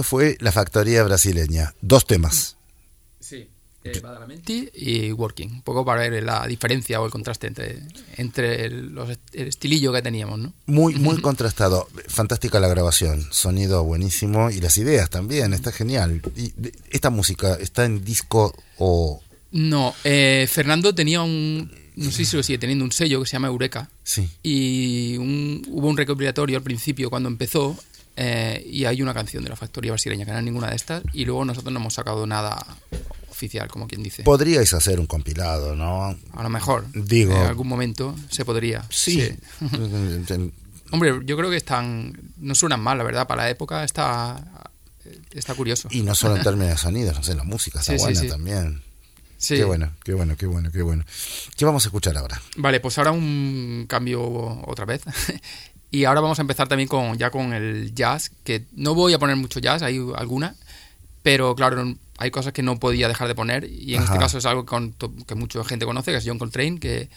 Esto fue La Factoría Brasileña. Dos temas. Sí. Eh, Badalamenti y Working. Un poco para ver la diferencia o el contraste entre, entre el, los- el estilillo que teníamos, ¿no? Muy, muy contrastado. Fantástica la grabación. Sonido buenísimo. Y las ideas también. Está genial. Y esta música está en disco o. No, eh, Fernando tenía un. No sé si lo sigue teniendo, un sello que se llama Eureka. Sí. Y un- hubo un recopilatorio al principio cuando empezó. Eh, y hay una canción de la factoría brasileña que no es ninguna de estas. Y luego nosotros no hemos sacado nada oficial, como quien dice. Podríais hacer un compilado, ¿no? A lo mejor. Digo- En algún momento se podría. Sí. [laughs] Hombre, yo creo que están. No suenan mal, la verdad. Para la época está. Está curioso. Y no solo en [laughs] términos de sonidos, no sé, la música está Sí, sí, buena sí. también. Sí. Qué bueno, qué bueno, qué bueno, qué bueno. ¿Qué vamos a escuchar ahora? Vale, pues ahora un cambio otra vez. Y ahora vamos a empezar también con ya con el jazz, que no voy a poner mucho jazz, hay alguna, pero claro, hay cosas que no podía dejar de poner y en Ajá. este caso es algo to- que mucha gente conoce, que es John Coltrane, que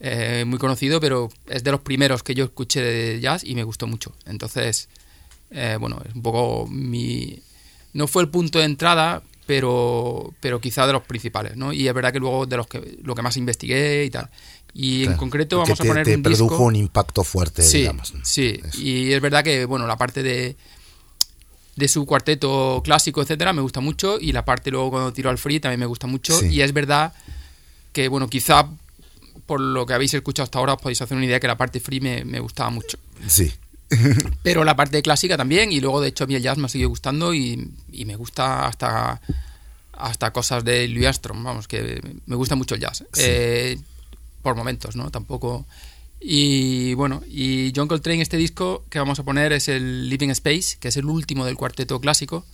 eh, muy conocido, pero es de los primeros que yo escuché de jazz y me gustó mucho. Entonces, eh, bueno, es un poco mi... No fue el punto de entrada, pero, pero quizá de los principales, ¿no? Y es verdad que luego de los que lo que más investigué y tal. Y en concreto vamos a te- poner te un produjo disco... un impacto fuerte, sí, digamos. Sí, Eso. y es verdad que, bueno, la parte de de su cuarteto clásico, etcétera, me gusta mucho y la parte luego cuando tiro al free también me gusta mucho Sí. y es verdad que, bueno, quizá por lo que habéis escuchado hasta ahora os podéis hacer una idea que la parte free me, me gustaba mucho. Sí. [laughs] [laughs] Pero la parte clásica también, y luego de hecho a mí el jazz me ha seguido gustando y, y me gusta hasta, hasta cosas de Louis Armstrong, vamos, que me gusta mucho el jazz. Eh, por momentos, ¿no? Tampoco... Y bueno, y John Coltrane, este disco que vamos a poner es el Living Space, que es el último del cuarteto clásico.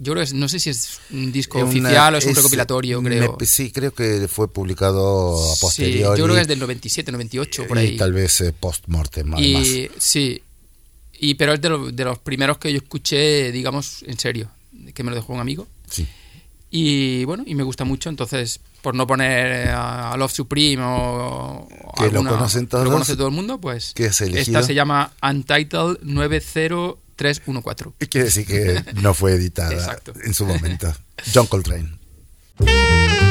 Yo creo que no sé si es un disco una- oficial o es un recopilatorio, me- creo. sí, creo que fue publicado a Sí, posteriori. yo creo que es del 97, 98, por ahí. Y tal vez eh, post-mortem, además. Y sí, y, pero es de, lo- de los primeros que yo escuché, digamos, en serio, que me lo dejó un amigo. Sí. Y bueno, y me gusta mucho, entonces por no poner a, a Love Supreme o, o Que lo conocen todos. lo conoce todo el mundo, pues esta se llama Untitled 90314. Quiere decir que no fue editada [laughs] en su momento. John Coltrane. [laughs]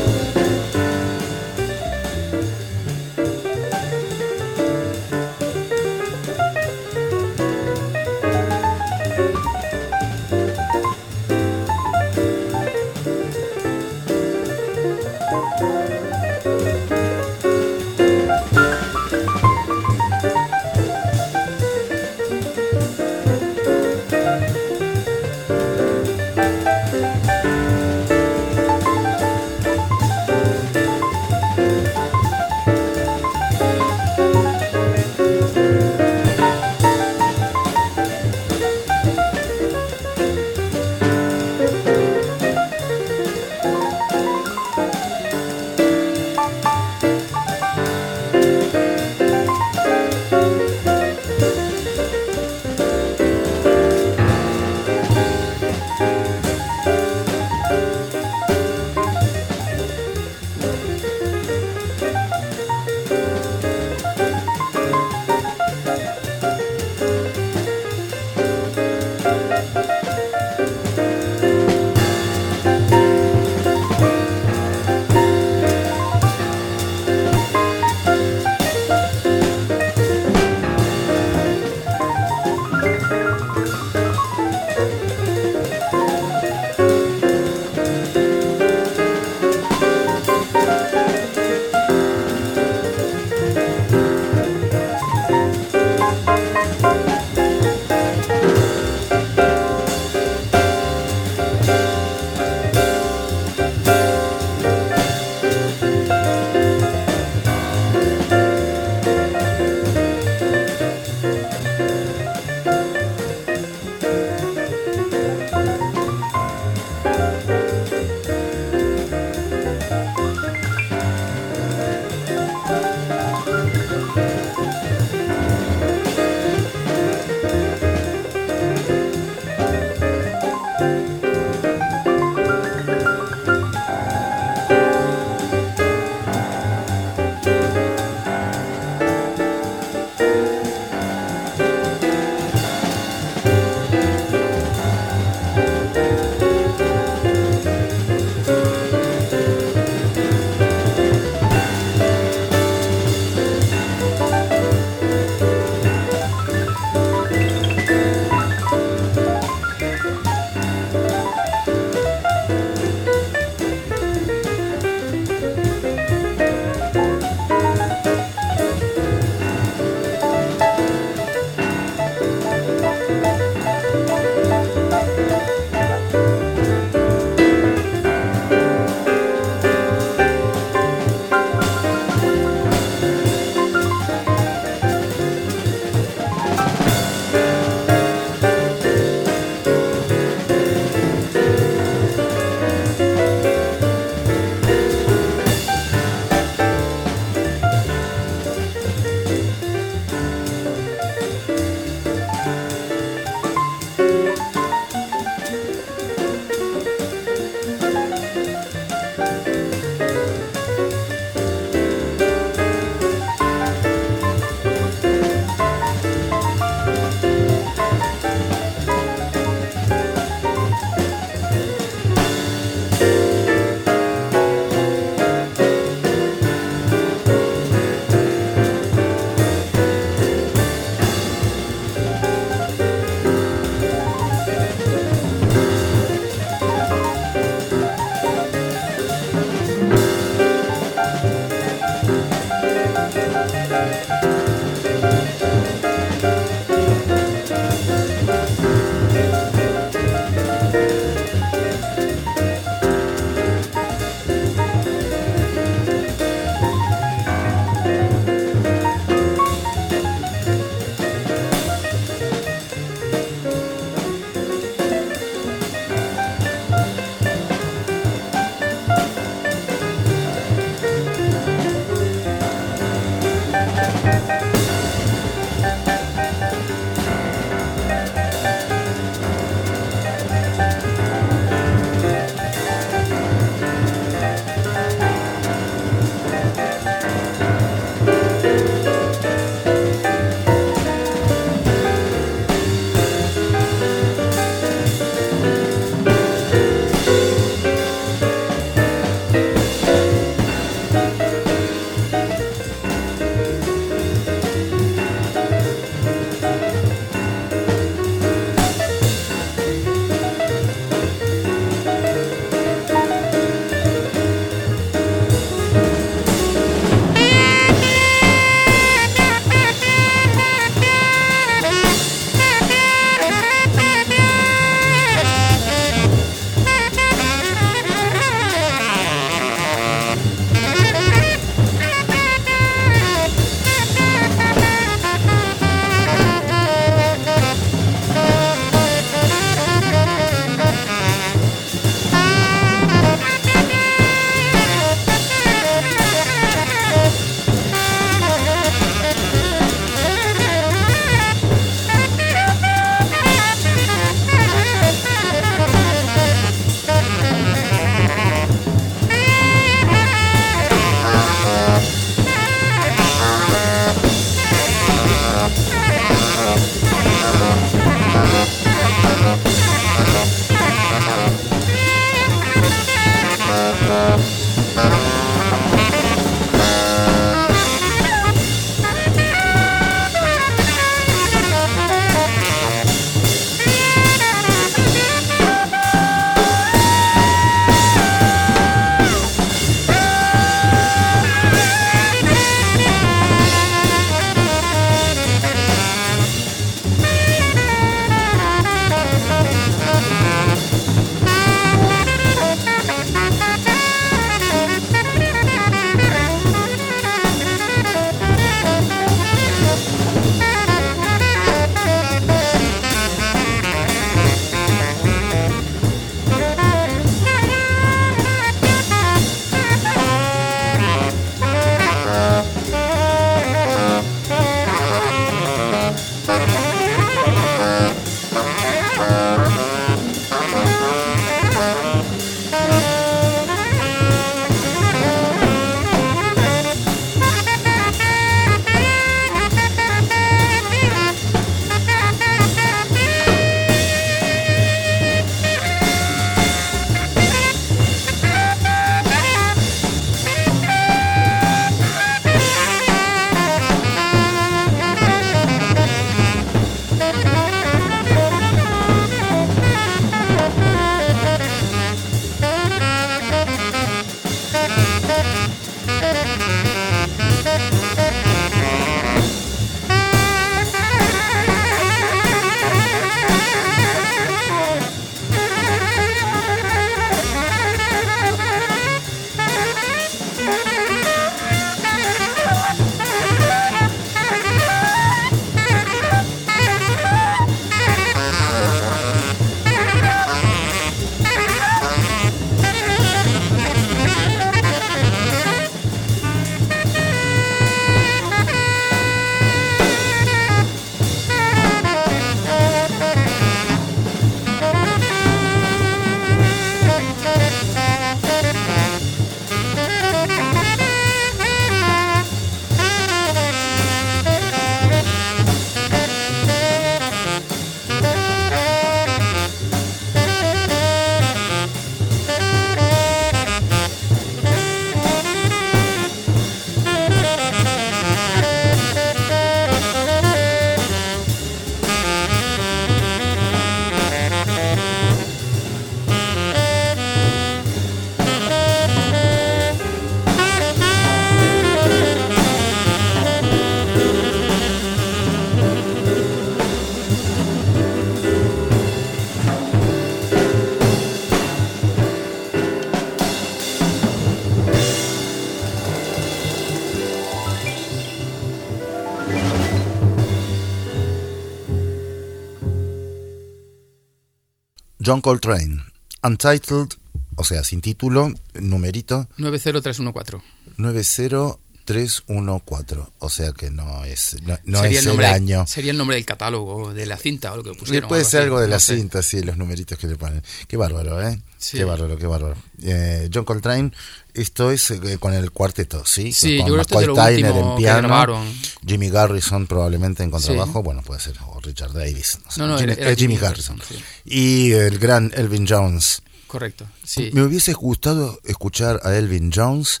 John Coltrane, Untitled, o sea, sin título, numerito 90314. 90314, o sea que no es no, es el año. sería el nombre del catálogo, de la cinta o lo que Sí, pusieron. puede ser algo de no la sé. cinta, sí, los numeritos que le ponen. Qué bárbaro, ¿eh? Sí. Qué bárbaro, qué bárbaro. Eh, John Coltrane, esto es eh, con el cuarteto, ¿sí? Sí, con yo creo que esto es lo último en piano. Jimmy Garrison probablemente en contrabajo, Sí. bueno, puede ser, o Richard Davis. No, sé. No, no, Jimmy, era- era eh, Jimmy Jimmy Garrison. Garrison, Y el gran Elvin Jones. Correcto, sí. Me hubiese gustado escuchar a Elvin Jones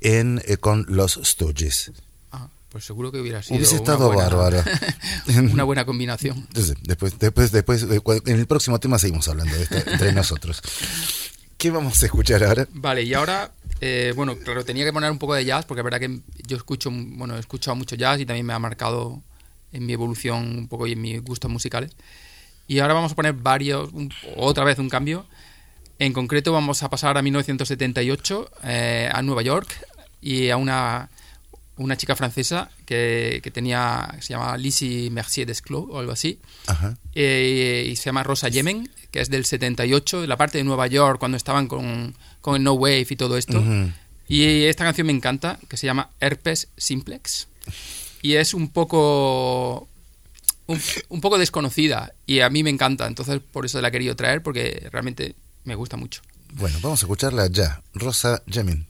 en, eh, con los Stooges. Ah, pues seguro que hubiera sido Hubiese una estado buena- bárbaro. [laughs] una buena combinación. [laughs] Entonces, después, después, después, eh, en el próximo tema seguimos hablando de esto entre nosotros. [laughs] ¿Qué vamos a escuchar ahora? Vale, y ahora, eh, bueno, claro, tenía que poner un poco de jazz porque es verdad que yo escucho, bueno, he escuchado mucho jazz y también me ha marcado en mi evolución un poco y en mis gustos musicales. Y ahora vamos a poner varios, un- otra vez un cambio. En concreto vamos a pasar a 1978, eh, a Nueva York y a una, una chica francesa que, que tenía, se llama Lizzie Mercier Desclos o algo así. Ajá. Eh, y se llama Rosa Yemen, que es del 78, de la parte de Nueva York, cuando estaban con, con el No Wave y todo esto. Y esta canción me encanta, que se llama Herpes Simplex. Y es un poco. Un, un poco desconocida. Y a mí me encanta. Entonces, por eso la he querido traer, porque realmente me gusta mucho. Bueno, vamos a escucharla ya. Rosa Jemin.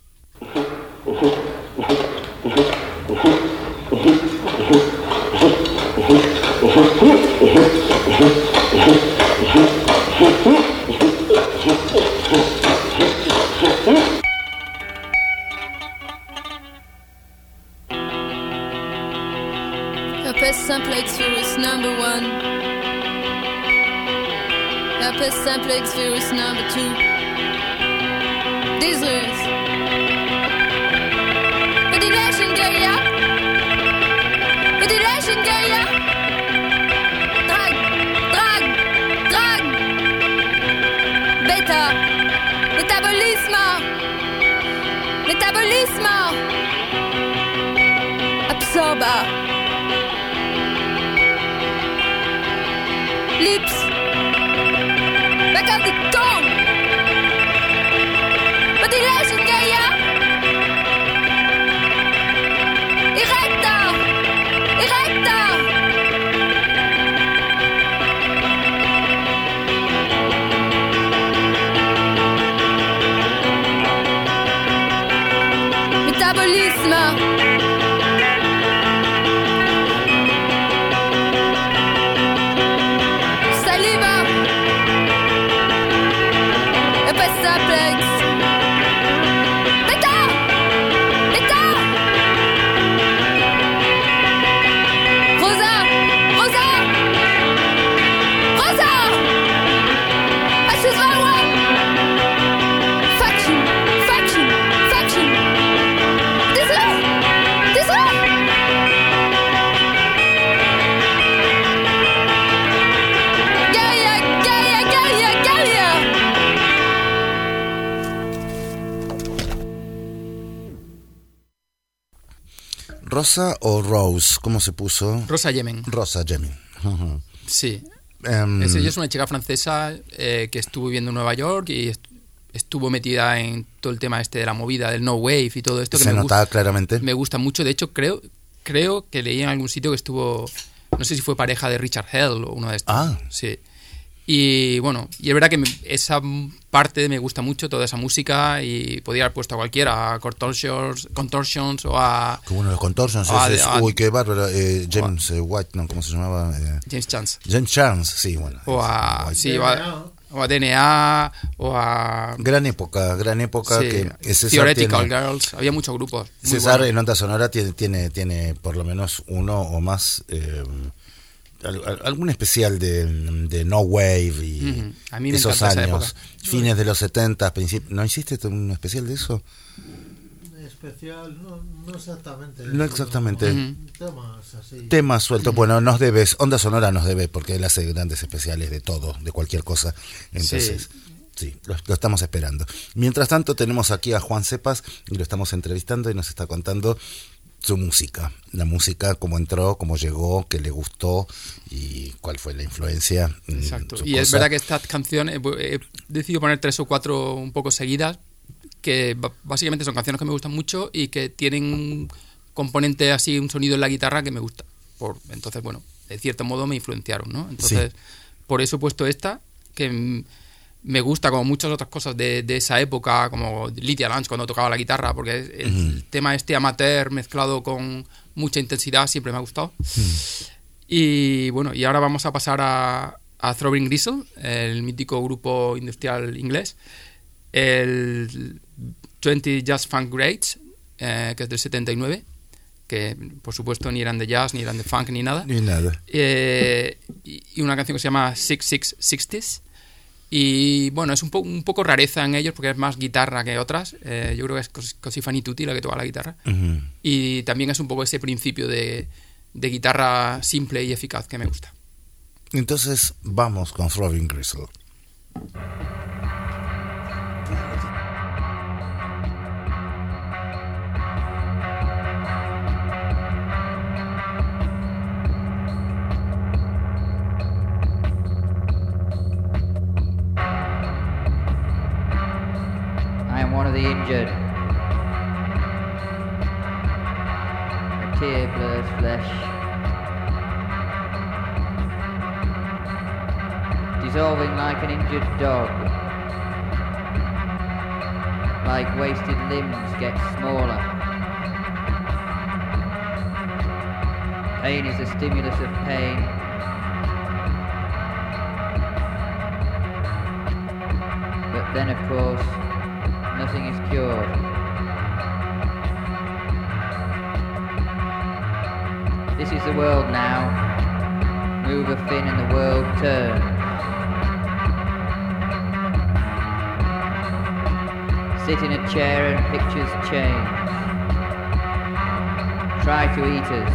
that virus number two. Deserves. But the nation get ya. But the nation get ya. Drag, drag, drag. Beta. Metabolisme. Metabolisme. Absorba. Lips. aan de. Maar die luistert naar je. Ik rijd daar. Ik. Metabolisme. ¿Rosa o Rose? ¿Cómo se puso? Rosa Yemen. Rosa. Ujú. Sí. Em, Es, ella es una chica francesa eh, que estuvo viviendo en Nueva York y est- estuvo metida en todo el tema este de la movida del no wave y todo esto que se me, gusta, claramente. me gusta mucho. De hecho, creo creo que leí en algún sitio que estuvo, no sé si fue pareja de Richard Hell o uno de estos. Ah. Sí. Y bueno, y es verdad que me- esa parte me gusta mucho, toda esa música, y podía haber puesto a cualquiera, a Contortions, Contortions o a Que de los contortions. Es- ah. uy, qué bárbaro. eh, James eh, White, ¿no? ¿Cómo se llamaba? Eh, James Chance. James Chance, sí, bueno. O a, sí, o a, o a DNA, o a Gran época, gran época Sí, que que César Theoretical tiene- Girls, había muchos grupos. César en Onda Sonora tiene, tiene, tiene por lo menos uno o más, eh, algún especial de, de No Wave y Ujú. A mí me esos esa años, fines de los 70, principios. ¿No hiciste un especial de eso? Especial, no, no exactamente. No exactamente. Temas así. Temas sueltos. Bueno, nos debes, Onda Sonora nos debe porque él hace grandes especiales de todo, de cualquier cosa. Entonces, sí, lo, lo estamos esperando. Mientras tanto, tenemos aquí a Juan Cepas y lo estamos entrevistando y nos está contando su música, la música, cómo entró, cómo llegó, qué le gustó y cuál fue la influencia. en Exacto. Y es verdad que estas canciones, bu- he decidido poner tres o cuatro un poco seguidas, que básicamente son canciones que me gustan mucho y que tienen un componente así, un sonido en la guitarra que me gusta. Por, entonces, bueno, de cierto modo me influenciaron, ¿no? Entonces, por eso he puesto esta, que me gusta como muchas otras cosas de, de esa época, como Lydia Lunch cuando tocaba la guitarra, porque el, tema este amateur mezclado con mucha intensidad siempre me ha gustado. Y bueno, y ahora vamos a pasar a, a Throbbing Gristle, el mítico grupo industrial inglés. El 20 Jazz Funk Greats, eh, que es del 79, que por supuesto ni eran de jazz, ni eran de funk, ni nada. Ni nada. Eh, y una canción que se llama Six Six Sixties. Y bueno, es un, po- un poco rareza en ellos porque es más guitarra que otras. Eh, yo creo que es Cos- Così Fanny Tutti la que toca la guitarra. Y también es un poco ese principio de, de guitarra simple y eficaz que me gusta. Entonces vamos con Throbbing Gristle. The injured. A tear blurs flesh. Dissolving like an injured dog. Like wasted limbs get smaller. Pain is the stimulus of pain. But then, of course, nothing is cured. This is the world now. Move a fin and the world turns. Sit in a chair and pictures change. Try to eat us.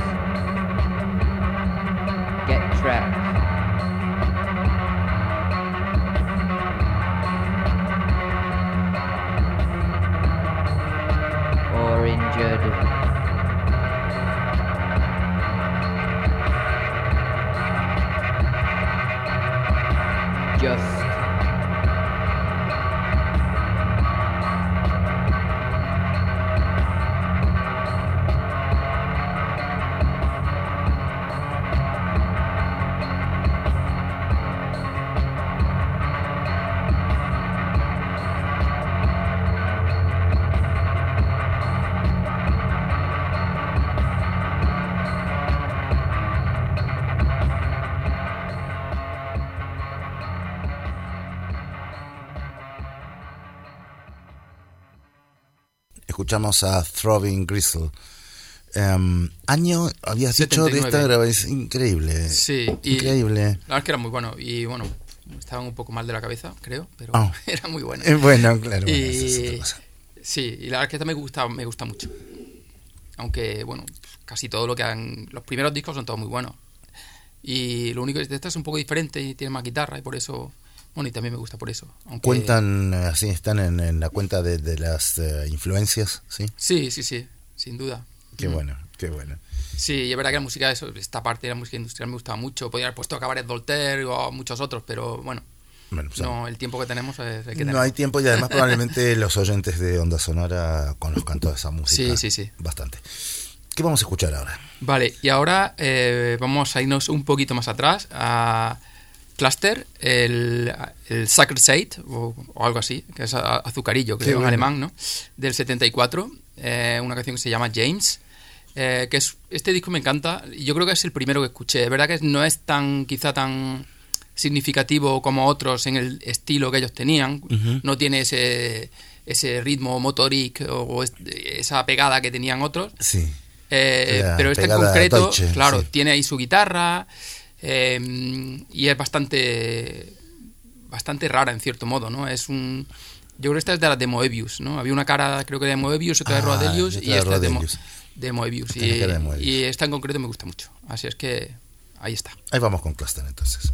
Get trapped. Escuchamos a Throbbing Gristle. Em, año, habías dicho de 79. esta grabación. Increíble. Sí, y Increíble. la verdad es que era muy bueno. Y bueno, estaban un poco mal de la cabeza, creo, pero Ah. [laughs] era muy bueno. Eh, bueno, claro. bueno, es y, otra cosa. sí, y la verdad es que esta me gusta, me gusta mucho. Aunque, bueno, casi todo lo que han. Los primeros discos son todos muy buenos. Y lo único es que esta es un poco diferente y tiene más guitarra y por eso. Bueno, y también me gusta por eso. Aunque, Cuentan, eh, así están en, en la cuenta de, de las eh, influencias, ¿sí? Sí, sí, sí, sin duda. Qué Mm. bueno, qué bueno. Sí, y es verdad que la música, eso, esta parte de la música industrial me gustaba mucho. Podría haber puesto Cabaret Voltaire o muchos otros, pero bueno, Bueno, sea, no, el tiempo que tenemos es el que no hay tiempo y además probablemente [laughs] los oyentes de Onda Sonora conozcan toda esa música. Sí, sí, sí. Bastante. ¿Qué vamos a escuchar ahora? Vale, y ahora eh, vamos a irnos un poquito más atrás a Cluster, el, el Sacred o, o algo así, que es azucarillo, creo, en alemán, ¿no? Del 74, eh, una canción que se llama James, eh, que es, este disco me encanta, yo creo que es el primero que escuché, es verdad que no es tan, quizá tan significativo como otros en el estilo que ellos tenían, no tiene ese, ese ritmo motoric o es- esa pegada que tenían otros, Sí. eh, pero este en concreto, Deutsche, claro, sí. tiene ahí su guitarra eh, y es bastante bastante rara en cierto modo, ¿no? Es un yo creo que esta es de las de Moebius, ¿no? Había una cara creo que de Moebius, otra de Ah, Rodelius y esta es de, Mo- Rodelius. de Moebius. Y, Tiene cara de Moebius. y esta en concreto me gusta mucho. Así es que ahí está. Ahí vamos con Cluster entonces.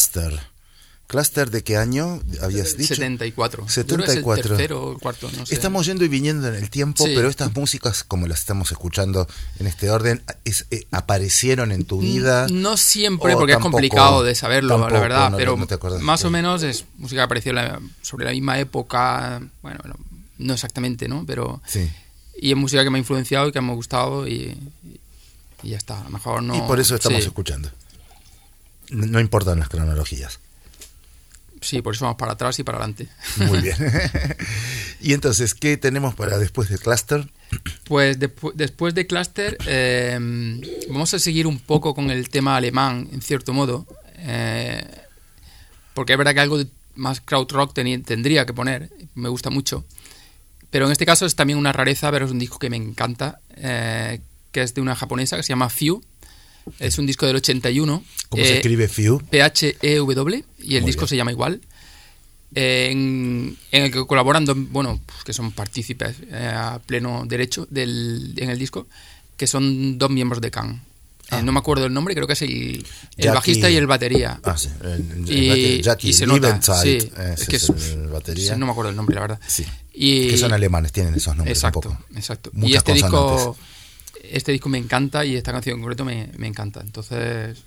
Cluster. ¿Cluster de qué año habías dicho? 74. Yo creo que es 74. el tercero o cuarto, no sé. Estamos yendo y viniendo en el tiempo, Sí. pero estas músicas, como las estamos escuchando en este orden, es- eh, ¿aparecieron en tu vida? No siempre, porque tampoco- es complicado de saberlo, tampoco, la verdad, no- pero no más o menos es música que apareció la- sobre la misma época, bueno, no- no exactamente, ¿no? Pero Sí. y es música que me ha influenciado y que me ha gustado y, y ya está, a lo mejor no. y por eso estamos sí, escuchando. No, importan las cronologías. Sí, por eso vamos para atrás y para adelante. Muy bien. [laughs] y entonces, ¿qué tenemos para después de Cluster? Pues después de Cluster, eh, vamos a seguir un poco con el tema alemán, en cierto modo. eh, porque es verdad que algo más krautrock teni- tendría que poner, me gusta mucho. Pero en este caso es también una rareza, pero es un disco que me encanta, eh, que es de una japonesa que se llama Few. Es un disco del 81. ¿Cómo se eh, escribe Few? P-H-E-W, y el Muy disco bien. se llama igual. eh, en, en el que colaboran, dos- bueno, pues que son partícipes eh, a pleno derecho del, en el disco, que son dos miembros de Can. Eh, no me acuerdo el nombre, creo que es el, el bajista y el batería. Ah, sí. el- el Y- Jackie y se nota, sí, es que es el batería. sí, no me acuerdo el nombre, la verdad. Sí. Y, que son alemanes, tienen esos nombres Exacto, un poco. exacto. y Muchas este disco. Este disco me encanta y esta canción en concreto me, me encanta. Entonces,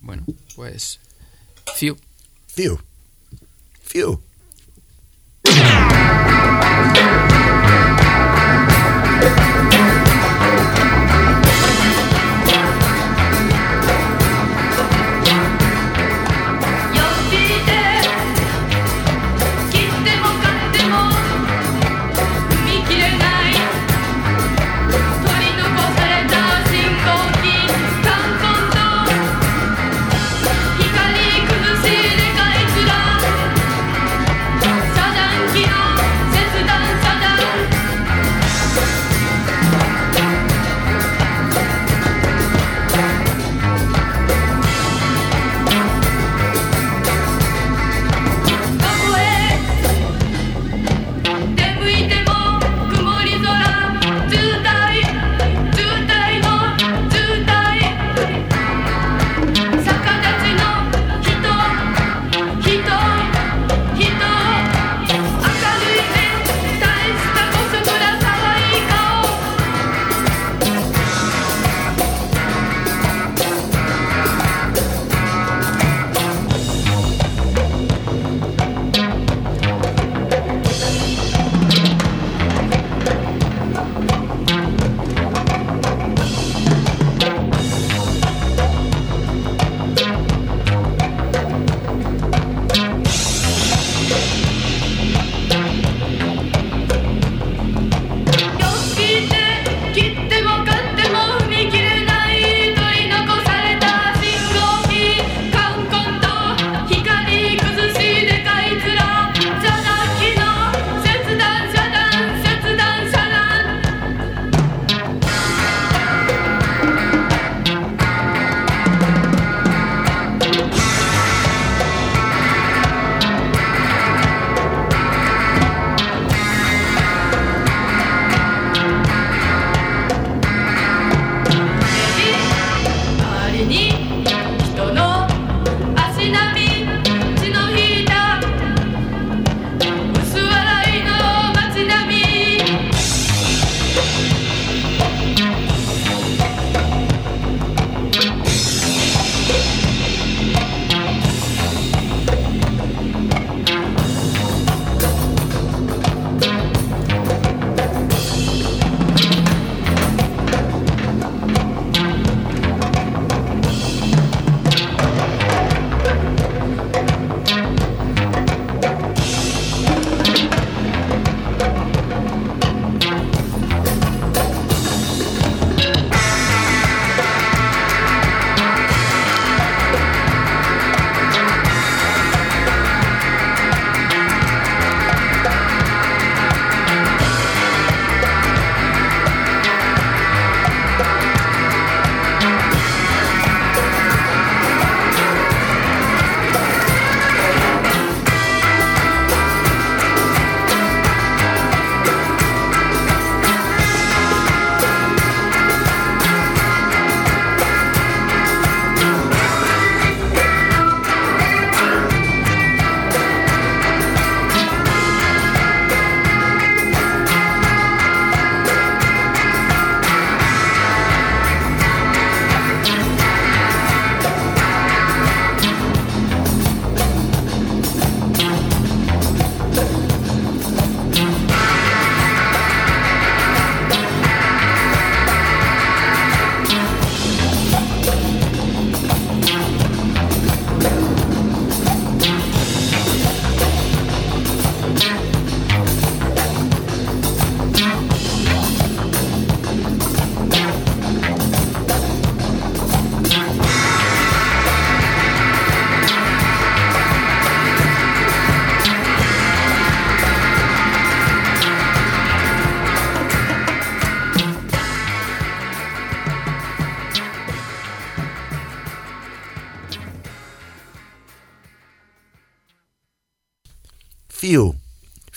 bueno, pues Few. Few. Few.「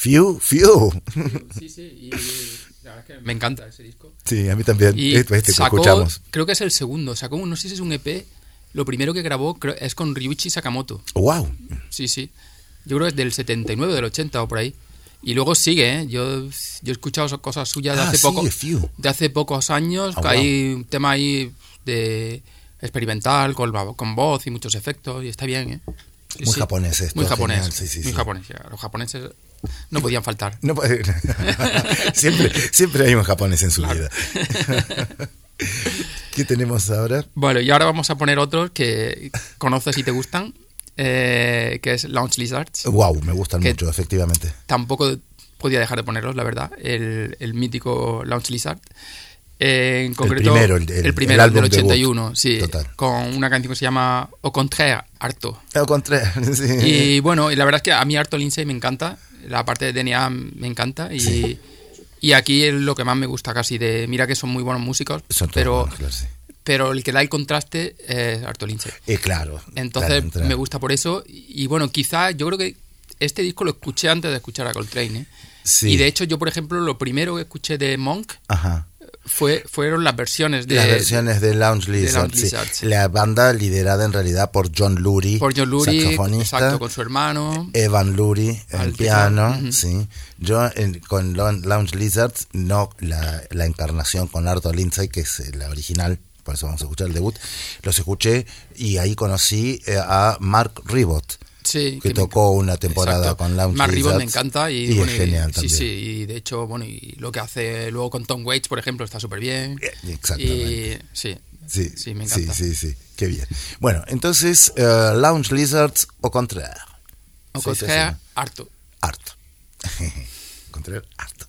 Few, Few. Sí, sí, y la verdad es que me encanta ese disco. Sí, a mí también. Y Este, este que sacó, escuchamos. creo que es el segundo, sacó, no sé si es un EP, lo primero que grabó es con Ryuichi Sakamoto. Wow. Sí, sí. Yo creo que es del 79, del 80 o por ahí. Y luego sigue, ¿eh? Yo, yo he escuchado cosas suyas de Ah, hace poco. Few. De hace pocos años. Ah, wow. Hay un tema ahí de experimental, con, con voz y muchos efectos, y está bien, ¿eh? Sí, Muy sí. japonés esto, Muy japonés. genial, sí, sí, muy japonés. ya. Los japoneses no podían faltar. No [laughs] siempre, siempre hay un japonés en su vida. ¿Qué tenemos ahora? Bueno, y ahora vamos a poner otros que conoces y te gustan, eh, que es Launch Lizards. Wow, me gustan mucho, efectivamente. Tampoco podía dejar de ponerlos, la verdad. El, el mítico Launch Lizard. Eh, en concreto, primero, el- el- primero, el álbum del debut. 81, sí. Total. Con una canción que se llama Au contraire, Harto. Al contrario, [laughs] sí. Y bueno, y la verdad es que a mí Harto Lindsay me encanta. La parte de DNA me encanta. Y, Sí. y aquí es lo que más me gusta casi de. Mira que son muy buenos músicos, Son pero, pero el que da el contraste es Harto Lindsay. Eh, claro. Entonces claro, me gusta por eso. Y bueno, quizá yo creo que este disco lo escuché antes de escuchar a Coltrane. ¿eh? Sí. Y de hecho, yo, por ejemplo, lo primero que escuché de Monk Ajá. Fue, fueron las versiones de. Las versiones de Lounge de Lizard, Lounge sí. Lizard, sí. La banda liderada en realidad por John Lurie, Por John Lurie, saxofonista. exacto, con su hermano. Evan Lurie en piano, sí. Yo en- con Lounge Lizards, no la, la encarnación con Arthur Lindsay, que es eh, la original, por eso vamos a escuchar el debut. Los escuché y ahí conocí eh, a Mark Ribot, Sí, que me tocó una temporada Exacto. con Lounge Mark Ribot Lizards. me encanta y, y bueno, es genial sí, también. sí, y de hecho, bueno, y lo que hace luego con Tom Waits, por ejemplo, está súper bien. Exactamente. Y sí, Sí, sí, me sí, encanta. sí, sí, qué bien. Bueno, entonces, eh, Lounge Lizards o contraire. O contraire, harto. Harto. [laughs] contraire, harto.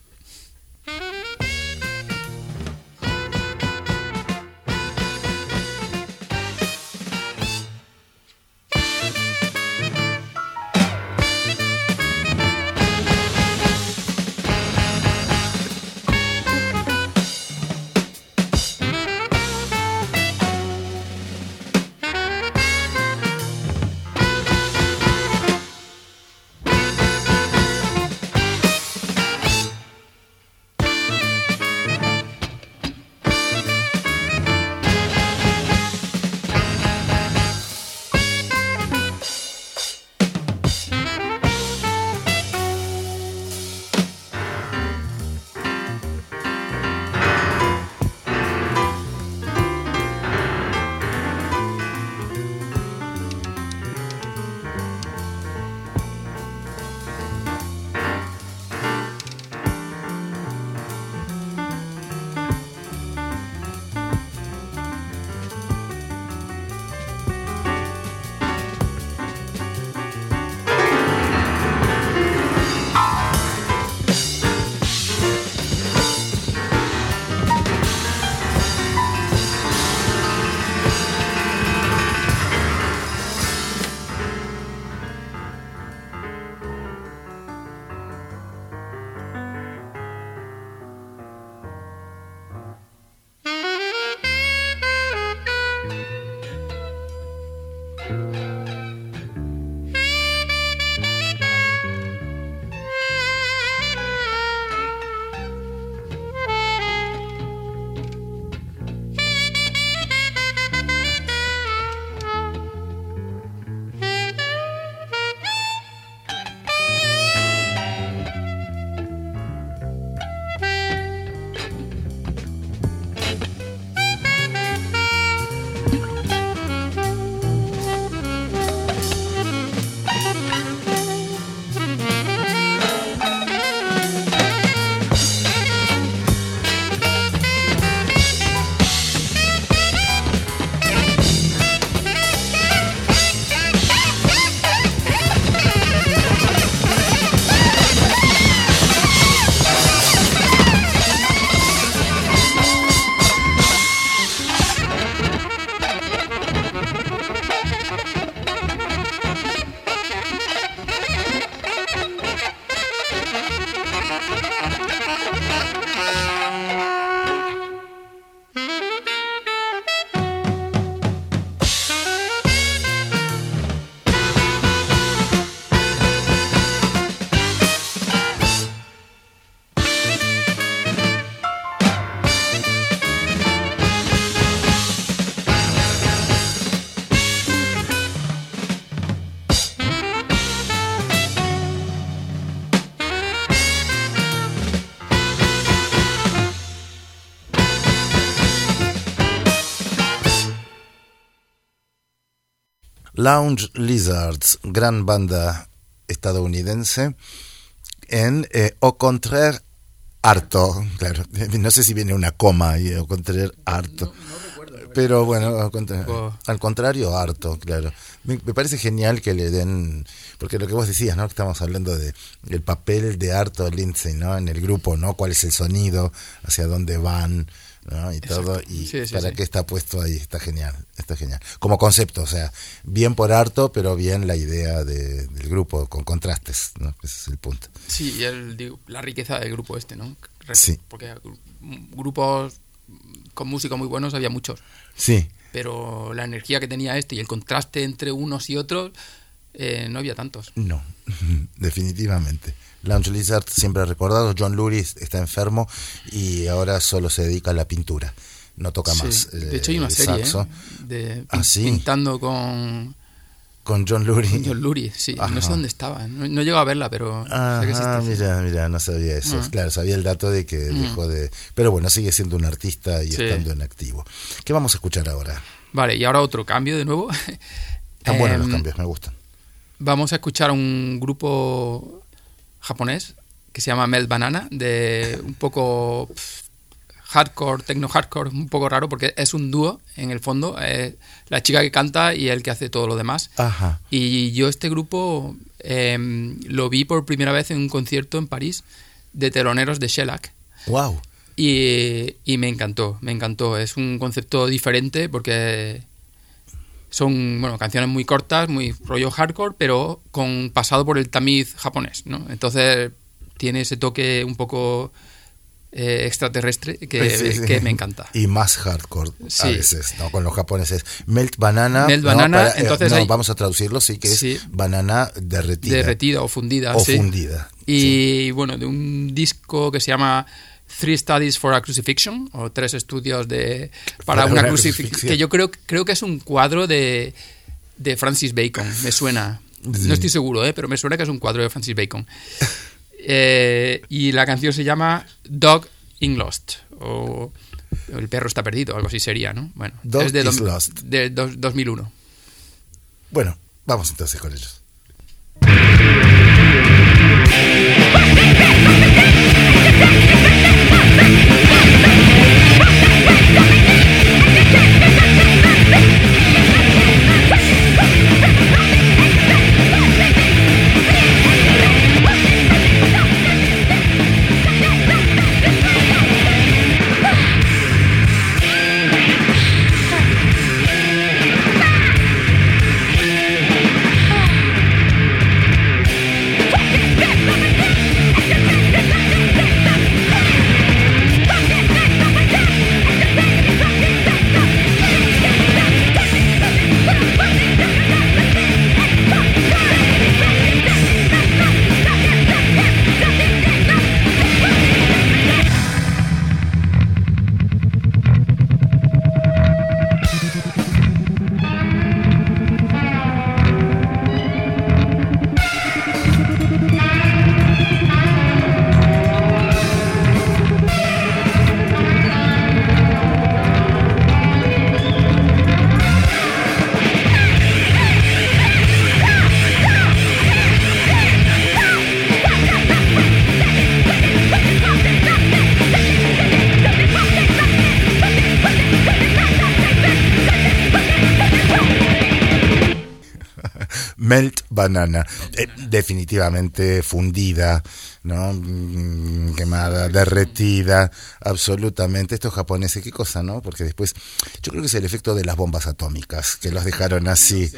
Lounge Lizards, gran banda estadounidense, en eh, Au contraire harto, claro, [laughs] no sé si viene una coma ahí, Au contraire harto. Pero bueno, al Oh. al contrario, harto, claro. Me, me parece genial que le den, porque lo que vos decías, ¿no? Que Estamos hablando de el papel de Harto Lindsay, ¿no? En el grupo, ¿no? ¿Cuál es el sonido? ¿Hacia dónde van? ¿No? Y todo, y Sí, sí, para sí. qué está puesto ahí, está genial, está genial. Como concepto, o sea, bien por Harto, pero bien la idea de- del grupo, con contrastes, ¿no? Ese es el punto. Sí, y el, digo, la riqueza del grupo este, ¿no? Sí. Porque gru- grupos con músicos muy buenos había muchos, Sí, pero la energía que tenía este y el contraste entre unos y otros eh, no había tantos. No, [laughs] definitivamente. Lounge Lizard siempre recordado, John Lurie está enfermo y ahora solo se dedica a la pintura. No toca Sí. más. eh, De hecho hay una el serie. ¿eh? de Ah, sí. pintando con Con John Lurie. con John Lurie, sí. No sé dónde estaba, no, no llego a verla, pero sí. mira, mira, no sabía eso. Ah. Claro, sabía el dato de que Mm. dejó de... Pero bueno, sigue siendo un artista y Sí. estando en activo. ¿Qué vamos a escuchar ahora? Vale, y ahora otro cambio de nuevo. Tan buenos los Em, cambios, me gustan. Vamos a escuchar a un grupo japonés que se llama Melt Banana, de un poco pf, hardcore, techno hardcore, un poco raro porque es un dúo en el fondo, eh, la chica que canta y el que hace todo lo demás. Ajá. Y yo este grupo em, lo vi por primera vez en un concierto en París de teloneros de Shellac. Wow. Y, y me encantó, me encantó. Es un concepto diferente porque son bueno, canciones muy cortas, muy rollo hardcore, pero con pasado por el tamiz japonés, ¿no? Entonces tiene ese toque un poco eh, extraterrestre que, Sí, sí. que me encanta. Y más hardcore a veces, ¿no? Con los japoneses. Melt banana. Melt ¿no? banana, eh, entonces no, hay- vamos a traducirlo, sí, que es banana derretida. Derretida o fundida. O fundida. Y bueno, de un disco que se llama Three Studies for a Crucifixion, o tres estudios de para, Para una, una crucifixión, que yo creo, creo que es un cuadro de, de Francis Bacon, me suena. Sí. No estoy seguro, ¿eh? pero me suena que es un cuadro de Francis Bacon. [laughs] Eh, y la canción se llama Dog in Lost, o El perro está perdido, algo así sería, ¿no? Bueno, Dog es de, is lost. de dos- 2001. Bueno, vamos entonces con ellos. Eh, definitivamente fundida, ¿no? Mm, Quemada, derretida, absolutamente. Estos japoneses, qué cosa, ¿no? Porque después, yo creo que es el efecto de las bombas atómicas, que los dejaron así.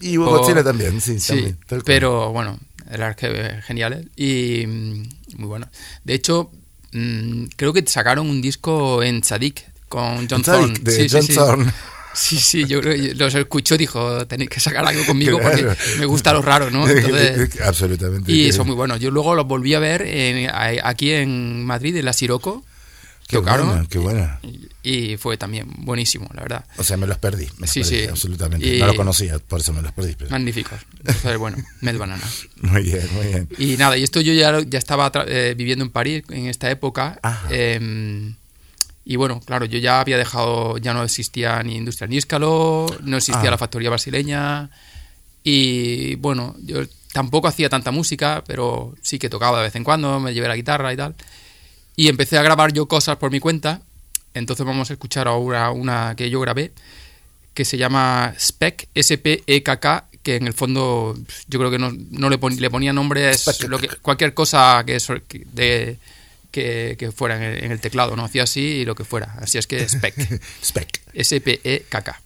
Y Godzilla también, sí, Sí, también, tal cual. pero bueno, eran ge- geniales y mm, muy bueno. De hecho, mm, creo que sacaron un disco en Sadik con John Thorne. de Sí, sí, John sí. Thorne. Sí, sí, yo creo que los escuchó y dijo, tenéis que sacar algo conmigo Claro. porque me gusta lo raro, ¿no? [laughs] Entonces, Absolutamente. y son muy buenos. Yo luego los volví a ver en- aquí en Madrid, en la Siroco. Qué tocaron buena, qué buena. y fue también buenísimo, la verdad. O sea, me los perdí. Me los Sí, perdí, sí. absolutamente. Y- No lo conocía, por eso me los perdí. pero- Magníficos. Entonces, bueno, Mel Banana. [laughs] Muy bien, muy bien. Y nada, y esto yo ya, ya estaba eh, viviendo en París en esta época. Ajá. eh, Y bueno, claro, yo ya había dejado, ya no existía ni Industria Níscalo, no existía Ah. la factoría brasileña. Y bueno, yo tampoco hacía tanta música, pero sí que tocaba de vez en cuando, me llevé la guitarra y tal. Y empecé a grabar yo cosas por mi cuenta. Entonces vamos a escuchar ahora una que yo grabé, que se llama Spec, S-P-E-K-K, que en el fondo yo creo que no, no le, pon- le ponía nombre, es Spec. lo que, cualquier cosa que- de, que, que fuera en el, en el teclado, ¿no? Hacía así y lo que fuera. Así es que Spec, [laughs] Spec. S-P-E-K-K.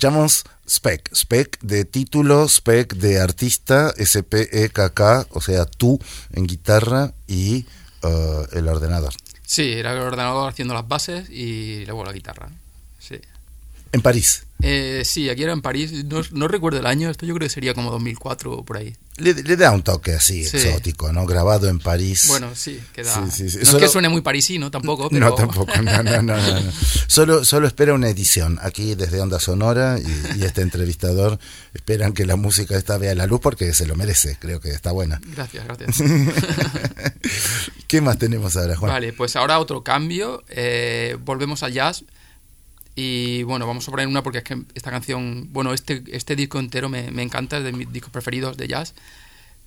Escuchamos Spec, Spec de título, Spec de artista, S-P-E-K-K, o sea, tú en guitarra y eh, el ordenador. Sí, era el ordenador haciendo las bases y luego la guitarra. Sí. En París. Eh, sí, aquí era en París. No, no recuerdo el año, esto yo creo que sería como 2004 o por ahí. Le, le da un toque así, Sí. exótico, ¿no? Grabado en París. Bueno, sí, queda. Sí, sí. No es Solo- que suene muy parisino tampoco, [laughs] pero. No, tampoco, no, no, no, no. [laughs] Solo, solo espera una edición aquí desde Onda Sonora y, y este entrevistador esperan que la música esta vea la luz porque se lo merece, creo que está buena. Gracias, [laughs] gracias. ¿Qué más tenemos ahora, Juan? Vale, pues ahora otro cambio. eh, volvemos al jazz. Y bueno, vamos a poner una porque es que esta canción, bueno, este, este disco entero me, me encanta, es de mis discos preferidos de jazz,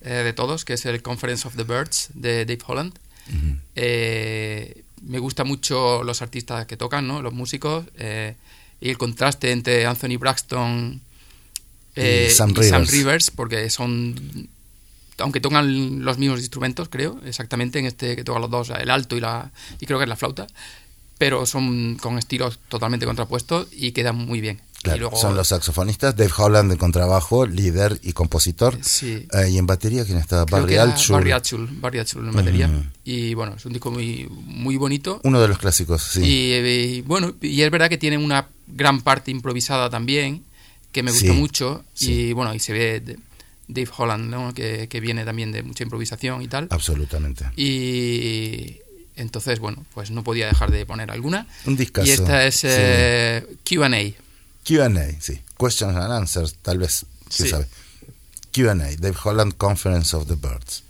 eh, de todos, que es el Conference of the Birds de Dave Holland. Eh, me gusta mucho los artistas que tocan, ¿no? Los músicos. eh, y el contraste entre Anthony Braxton Y Sam y Sam Rivers. Rivers, porque son aunque tocan los mismos instrumentos, creo, exactamente en este que tocan los dos, el alto y la y creo que es la flauta, pero son con estilos totalmente contrapuestos y quedan muy bien. Claro, y luego, son los saxofonistas, Dave Holland de contrabajo, líder y compositor. Sí. Eh, y en batería, ¿quién está? Barry Altschul. Barry Altschul, Barry Altschul en batería. Mm. Y bueno, es un disco muy, muy bonito. Uno de los clásicos, sí. Y, eh, y, bueno, y es verdad que tiene una gran parte improvisada también, que me gustó Sí, mucho. sí. Y bueno, y se ve Dave Holland, ¿no? que, que viene también de mucha improvisación y tal. Absolutamente. Y entonces, bueno, pues no podía dejar de poner alguna. Un discazo. Y esta es Sí. eh, QA. QA, sí. Questions and Answers, tal vez, quién Sí. sabe. QA, Dave Holland Conference of the Birds.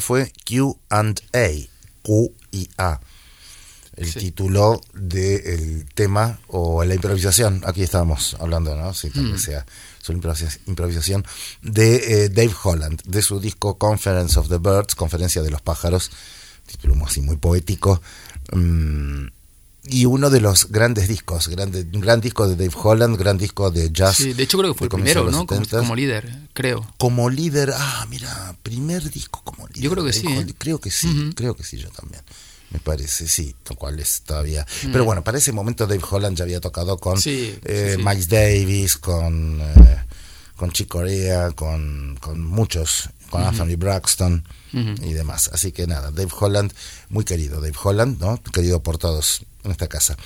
Esto fue Q and A, Q y A. El Sí. título del tema o la improvisación, aquí estábamos hablando, ¿no? Sí, tal Mm. sea su improvisa- improvisación, de eh, Dave Holland, de su disco Conference of the Birds, Conferencia de los Pájaros, título así muy poético. mm, y uno de los grandes discos, grande, un gran disco de Dave Holland, gran disco de jazz. Sí, de hecho creo que fue el primero, ¿no? Como, 70s. como líder, creo. Como líder, ah, mira, primer disco. Yo creo que sí. ¿eh? Creo que sí, creo que sí, yo también. Me parece, sí, lo cual es todavía. Mm. Pero bueno, para ese momento Dave Holland ya había tocado con Sí, eh, sí, sí. Miles Davis, con, eh, con Chick Corea, con, con muchos, con. Anthony Braxton y demás. Así que nada, Dave Holland, muy querido, Dave Holland, ¿no? Querido por todos en esta casa.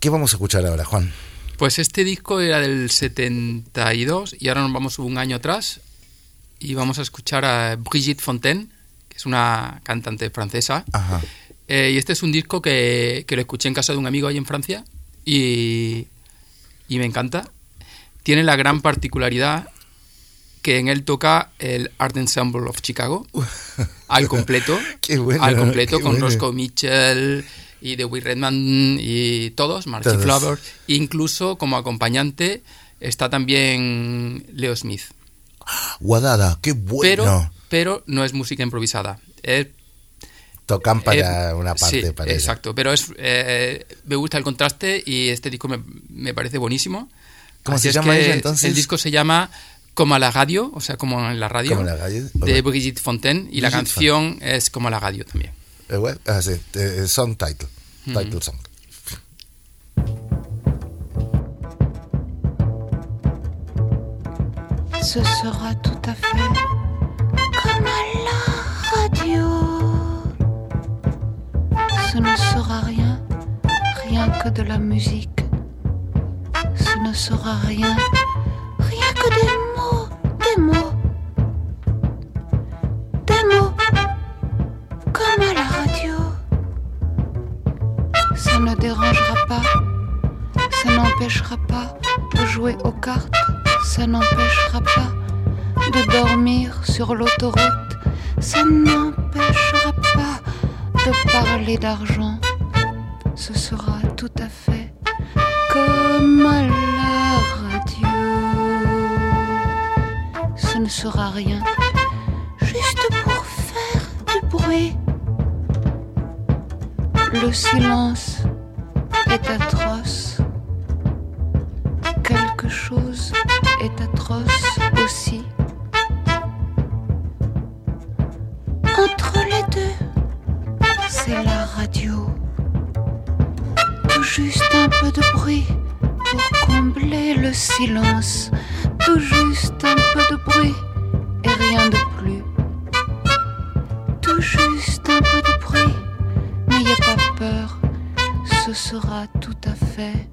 ¿Qué vamos a escuchar ahora, Juan? Pues este disco era del 72 y ahora nos vamos un año atrás y vamos a escuchar a Brigitte Fontaine, que es una cantante francesa. Ajá. Eh, y este es un disco que, que lo escuché en casa de un amigo ahí en Francia y, y me encanta. Tiene la gran particularidad que en él toca el Art Ensemble of Chicago [laughs] al completo. [laughs] Qué bueno, al completo qué con bueno. Roscoe Mitchell y Dewey Redman y todos, Marcy. Flower. Incluso como acompañante está también Leo Smith. Guadada, qué bueno. Pero, pero no es música improvisada. Es Tocan para eh, una parte, sí, para ella. exacto, pero es eh, me gusta el contraste y este disco me, me parece buenísimo. ¿Cómo Así se llama ella, entonces? El disco se llama Como a la radio, o sea, como en la radio, Como la radio, de. Brigitte Fontaine y la Brigitte canción es Como a la radio también. Eh, ouais, ah, c'est euh, song title. Title song. Ce sera tout à fait comme à la radio. Ce ne sera rien, rien que de la musique. Ce ne sera rien, rien que des mots, des mots. Des mots comme à la radio. Ça ne dérangera pas, ça n'empêchera pas de jouer aux cartes, ça n'empêchera pas de dormir sur l'autoroute, ça n'empêchera pas de parler d'argent. Ce sera tout à fait comme à la radio. Ce ne sera rien, juste pour faire du bruit. Le silence est atroce. Quelque chose est atroce aussi. Entre les deux, c'est la radio. Tout juste un peu de bruit pour combler le silence. Tout juste un peu de bruit et rien de plus. Tout juste un peu de bruit. N'ayez pas peur, ce sera tout à fait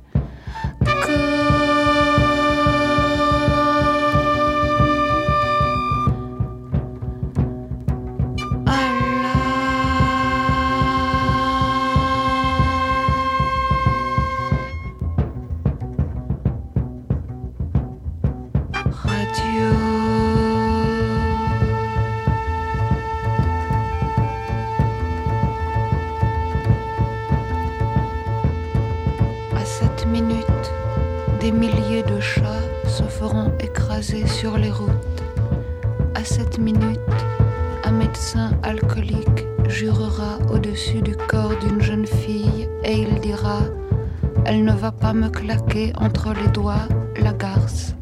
claquer entre les doigts la garce.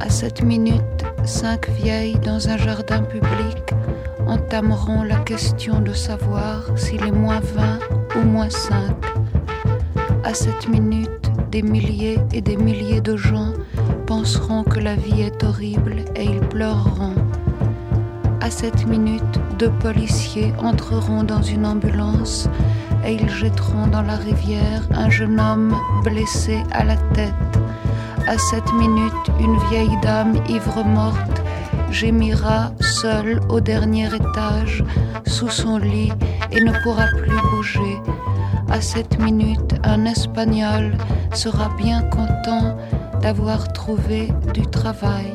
À cette minute, cinq vieilles dans un jardin public entameront la question de savoir s'il est moins 20 ou moins 5. À cette minute, des milliers et des milliers de gens penseront que la vie est horrible et ils pleureront. À cette minute, deux policiers entreront dans une ambulance et ils jetteront dans la rivière un jeune homme blessé à la tête. À cette minute, une vieille dame ivre morte gémira seule au dernier étage sous son lit et ne pourra plus bouger. À cette minute, un Espagnol sera bien content d'avoir trouvé du travail.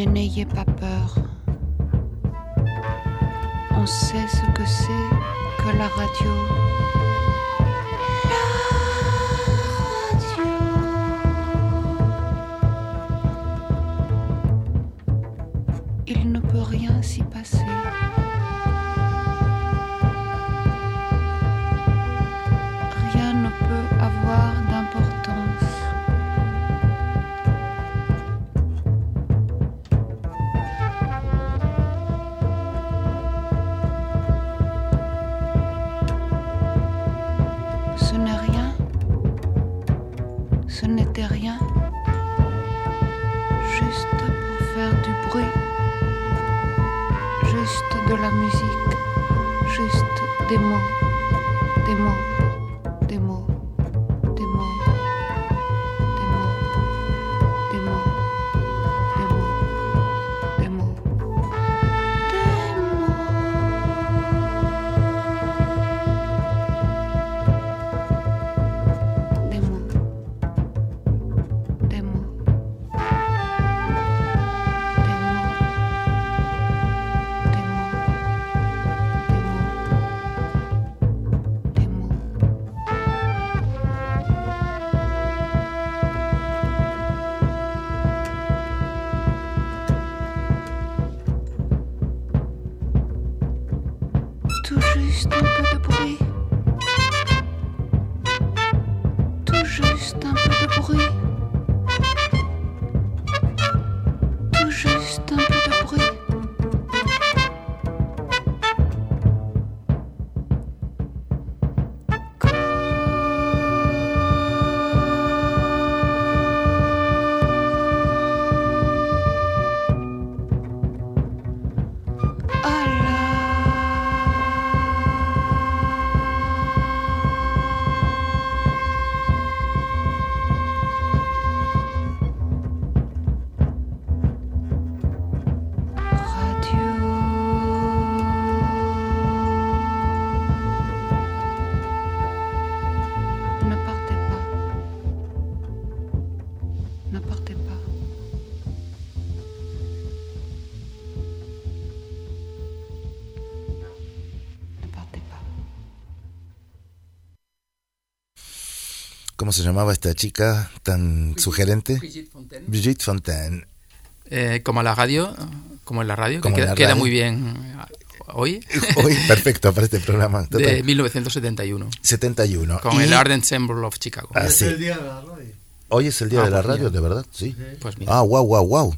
minni ég bara ¿Cómo se llamaba esta chica tan sugerente? Brigitte Fontaine. Brigitte Fontaine. Eh, como la radio, como en la radio, que queda, la queda radio. muy bien [laughs] hoy, Hoy, perfecto para este programa. de Total. 1971, 71. con Y el Art Ensemble of Chicago. Ah, Es el día de la radio. Hoy es el día Ah, de la pues radio. ¿de verdad? Sí. Pues mira, Ah, wow, wow, wow.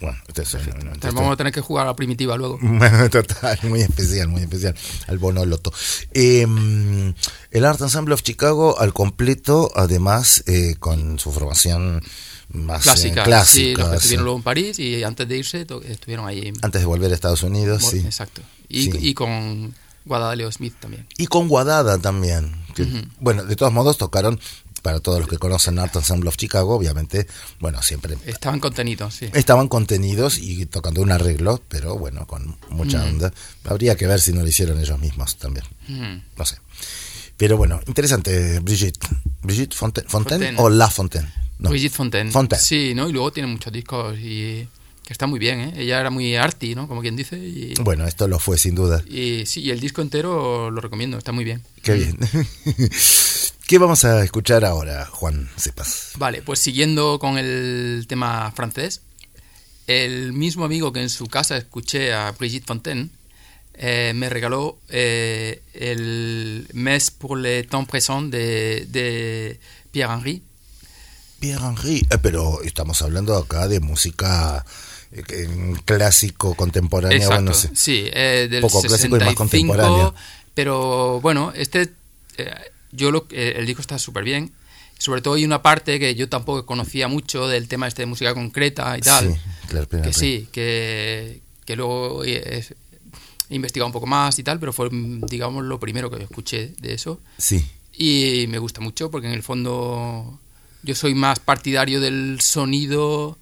Bueno, es, no, no, Entonces este- vamos a tener que jugar a la primitiva luego. [laughs] Total, muy especial, muy especial. Al Bonoloto. Eh, el Art Ensemble of Chicago al completo, además, eh, con su formación más eh, Clásica, clásica, sí, los que sí. estuvieron luego en París y antes de irse estuvieron ahí. antes de volver a Estados Unidos, sí. Exacto. Y, Sí. y con Guadaleo Smith también. Y con Guadada también. que. Bueno, de todos modos tocaron, para todos los que conocen Art Ensemble of Chicago, obviamente, bueno, siempre Estaban contenidos, sí. estaban contenidos y tocando un arreglo, pero bueno, con mucha Mm. onda. Habría que ver si no lo hicieron ellos mismos también. Mm. No sé. Pero bueno, interesante, Brigitte. ¿Brigitte Fontaine, Fontaine Fontaine. o La Fontaine? No. Brigitte Fontaine. Fontaine. Sí, ¿no? Y luego tiene muchos discos y que está muy bien, ¿eh? Ella era muy arty, ¿no? Como quien dice. Y, Bueno, esto lo fue sin duda. y sí, y el disco entero lo recomiendo, está muy bien. Qué bien. [laughs] ¿Qué vamos a escuchar ahora, Juan Cepas? Vale, pues siguiendo con el tema francés, el mismo amigo que en su casa escuché a Brigitte Fontaine eh, me regaló eh, el Mes pour le temps présent de, de Pierre Henry. Pierre Henry, eh, pero estamos hablando acá de música eh, que- clásico, contemporánea, Exacto, bueno, sí. sí, eh, del Poco clásico y más 65, contemporánea. pero bueno, este, eh, yo lo, el disco está súper bien. Sobre todo hay una parte que yo tampoco conocía mucho del tema este de música concreta y tal. Sí, claro, que sí, que, que luego he, he investigado un poco más y tal, pero fue, digamos, lo primero que escuché de eso. Sí, Y me gusta mucho porque en el fondo yo soy más partidario del sonido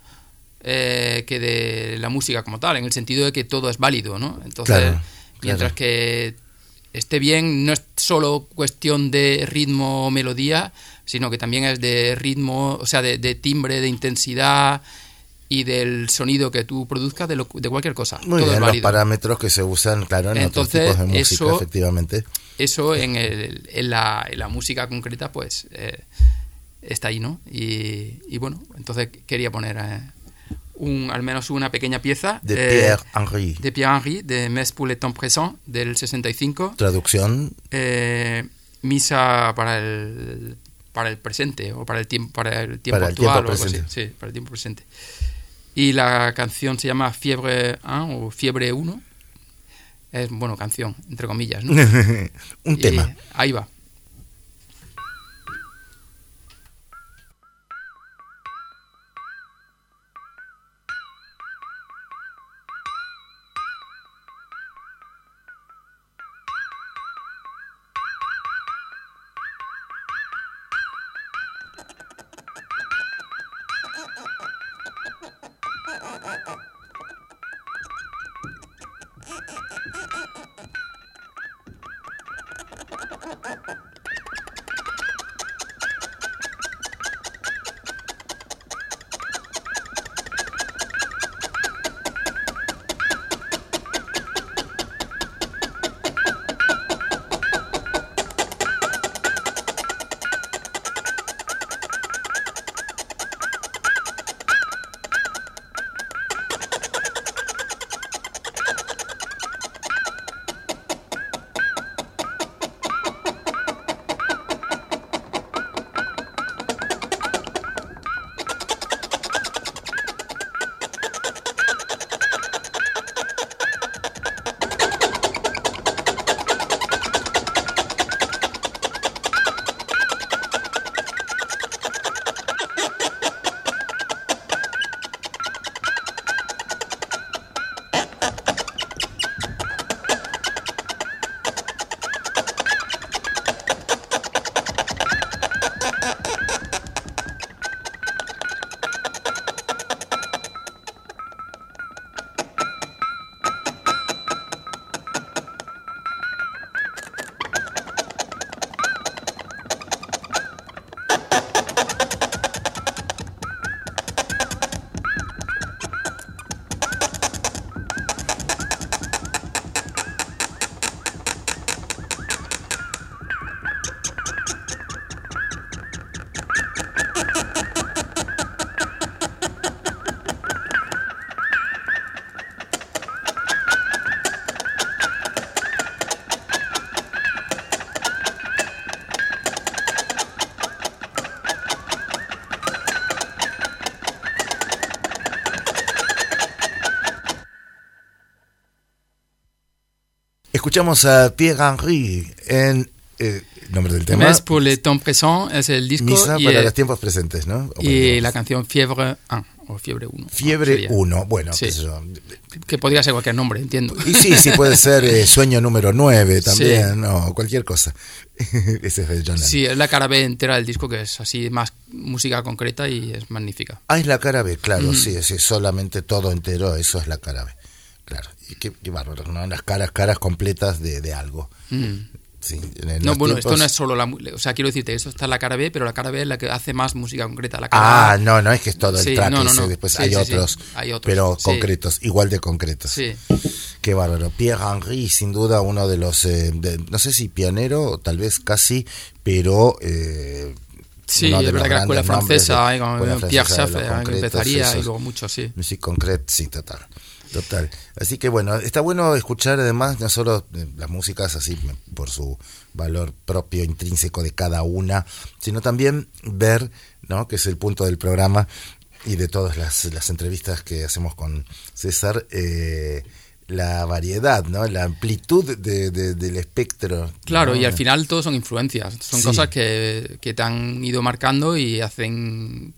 eh, que de la música como tal, en el sentido de que todo es válido, ¿no? Entonces, Claro, mientras claro. que esté bien, no es solo cuestión de ritmo o melodía, sino que también es de ritmo, o sea, de, de timbre, de intensidad y del sonido que tú produzcas de, lo- de cualquier cosa. Muy Todo es los parámetros que se usan, claro, en Entonces, otros tipos de música, eso- efectivamente. Eso en, el- en, la, en la música concreta, pues eh, está ahí, ¿no? Y, y bueno, entonces quería poner eh, un, al menos una pequeña pieza De eh, Pierre Henry. de Pierre Henry, de Mes pour le temps présent, del 65. Traducción, eh, misa para el para el presente o para el tiempo para el tiempo Para el tiempo actual o algo así. sí para el tiempo presente y la canción se llama Fiebre 1 o Fiebre 1 es bueno canción entre comillas ¿no? [laughs] un Y tema. ahí va Escuchamos a Pierre Henry en eh, nombre del tema. Mes pour le temps présent es el disco Misa y, para los tiempos presentes, ¿no? O y la canción Fiebre 1 o Fiebre 1 Fiebre sería. 1, bueno, Sí. yo. que podría ser cualquier nombre entiendo Y sí, sí puede ser eh, [laughs] sueño número 9 también, Sí. no, cualquier cosa. [laughs] Ese es John. Sí, es la cara B entera del disco que es así más música concreta y es magnífica. Ah, es la cara B, claro, Mm. sí, sí, solamente todo entero, eso es la cara B. Qué, qué bárbaro, ¿no? Las caras, caras completas de, de algo. Mm. Sí, No, bueno, esto tiempos- no es solo la... O sea, quiero decirte, esto está en la cara B, pero la cara B es la que hace más música concreta. La cara Ah, A- no, no es que es todo el Sí, track no, no, no. después Sí, hay, otros, hay otros, pero concretos, igual de concretos. Sí. Qué bárbaro. Pierre Henry, sin duda uno de los, eh, de- no sé si pionero, o tal vez casi, pero... eh, Sí, de es verdad que la escuela nombres francesa, de- eh, con Pierre eh, concretos, empezaría y luego mucho, sí. Music concrete, sí, total. Total. Así que bueno, está bueno escuchar además no solo eh, las músicas así m- por su valor propio intrínseco de cada una, sino también ver, ¿no? que es el punto del programa y de todas las, las entrevistas que hacemos con César, eh, la variedad, ¿no? la amplitud de- de- del espectro. Claro, ¿no? y al final todo son influencias, son Sí. cosas que, que te han ido marcando y hacen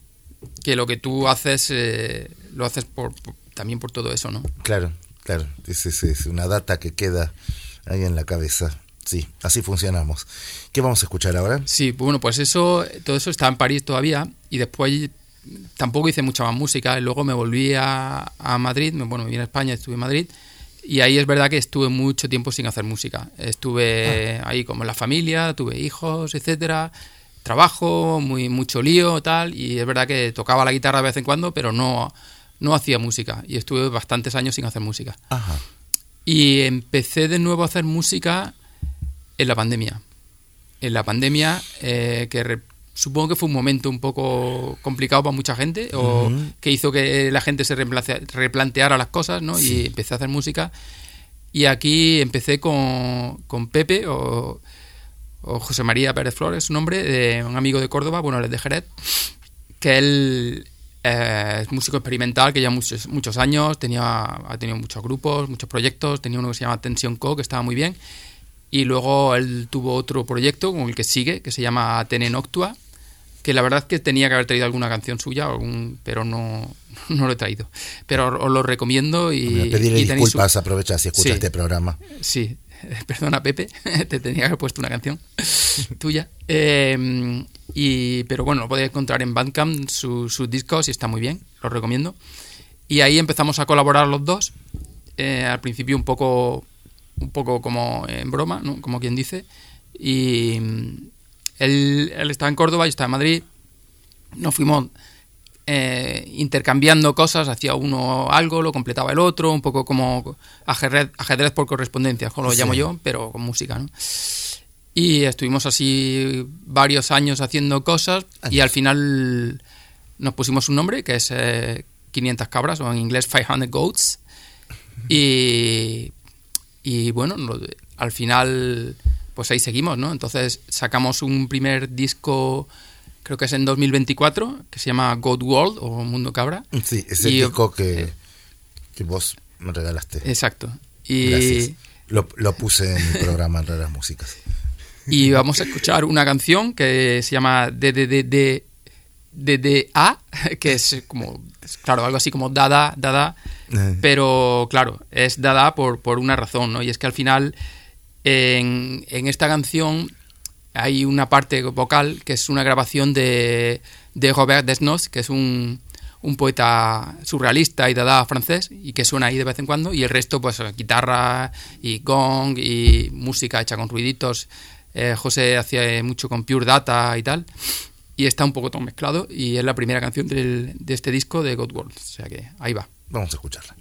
que lo que tú haces eh, lo haces por- también por todo eso, ¿no? Claro, claro, es, es- es una data que queda ahí en la cabeza. Sí, así funcionamos. ¿Qué vamos a escuchar ahora? Sí, bueno, pues eso, todo eso está en París todavía y después tampoco hice mucha más música luego me volví a, a Madrid, me- bueno, viví en España, estuve en Madrid y ahí es verdad que estuve mucho tiempo sin hacer música. Estuve ahí como en la familia, tuve hijos, etcétera, trabajo, muy mucho lío, tal, y es verdad que tocaba la guitarra de vez en cuando, pero no no hacía música y estuve bastantes años sin hacer música. Ajá. Y empecé de nuevo a hacer música en la pandemia. En la pandemia, eh, que re- supongo que fue un momento un poco complicado para mucha gente, o que hizo que la gente se replanteara las cosas, ¿no? Y empecé a hacer música. Y aquí empecé con, con Pepe, o, o José María Pérez Flores, su nombre, de un amigo de Córdoba, bueno, él es de Jerez, que él eh, es músico experimental que lleva muchos, muchos años, tenía, ha tenido muchos grupos, muchos proyectos, tenía uno que se llama Tension Co, que estaba muy bien, y luego él tuvo otro proyecto con el que sigue, que se llama Atene Noctua, que la verdad es que tenía que haber traído alguna canción suya, algún, pero no, [laughs] no lo he traído. Pero os lo recomiendo y... Bueno, pedirle y tenéis su- disculpas, aprovecha si escucha Sí. este programa. Sí, [laughs] perdona Pepe, [laughs] te tenía que haber puesto una canción [laughs] tuya. Eh, y, pero bueno, lo podéis encontrar en Bandcamp, su- sus discos, y está muy bien, los recomiendo. Y ahí empezamos a colaborar los dos, eh, al principio un poco, un poco como en broma, como quien dice. Y mm, él, él estaba en Córdoba, yo estaba en Madrid, nos fuimos eh, intercambiando cosas, hacía uno algo, lo completaba el otro, un poco como ajedrez, ajedrez por correspondencia, como lo Sí. llamo yo, pero con música, ¿no? Y estuvimos así varios años haciendo cosas y al final nos pusimos un nombre que es eh, 500 cabras o en inglés 500 goats [laughs] y, y bueno, al final pues ahí seguimos, ¿no? Entonces sacamos un primer disco creo que es en 2024 que se llama Goat World o Mundo Cabra. Sí, ese Y- disco que, que vos me regalaste. Exacto. Y, Gracias. Lo, lo puse en mi programa en Raras Músicas. y vamos a escuchar una canción que se llama DDDD DDA, [laughs] que es como, es, claro, algo así como Dada, Dada, Eh. pero claro, es Dada por, por una razón, ¿no? Y es que al final en, en esta canción hay una parte vocal que es una grabación de, de Robert Desnos, que es un, un poeta surrealista y dada francés, y que suena ahí de vez en cuando, y el resto, pues guitarra y gong y música hecha con ruiditos. Eh, José hacía mucho con Pure Data y tal, y está un poco todo mezclado, y es la primera canción del- de este disco de God World, o sea que ahí va. Vamos a escucharla.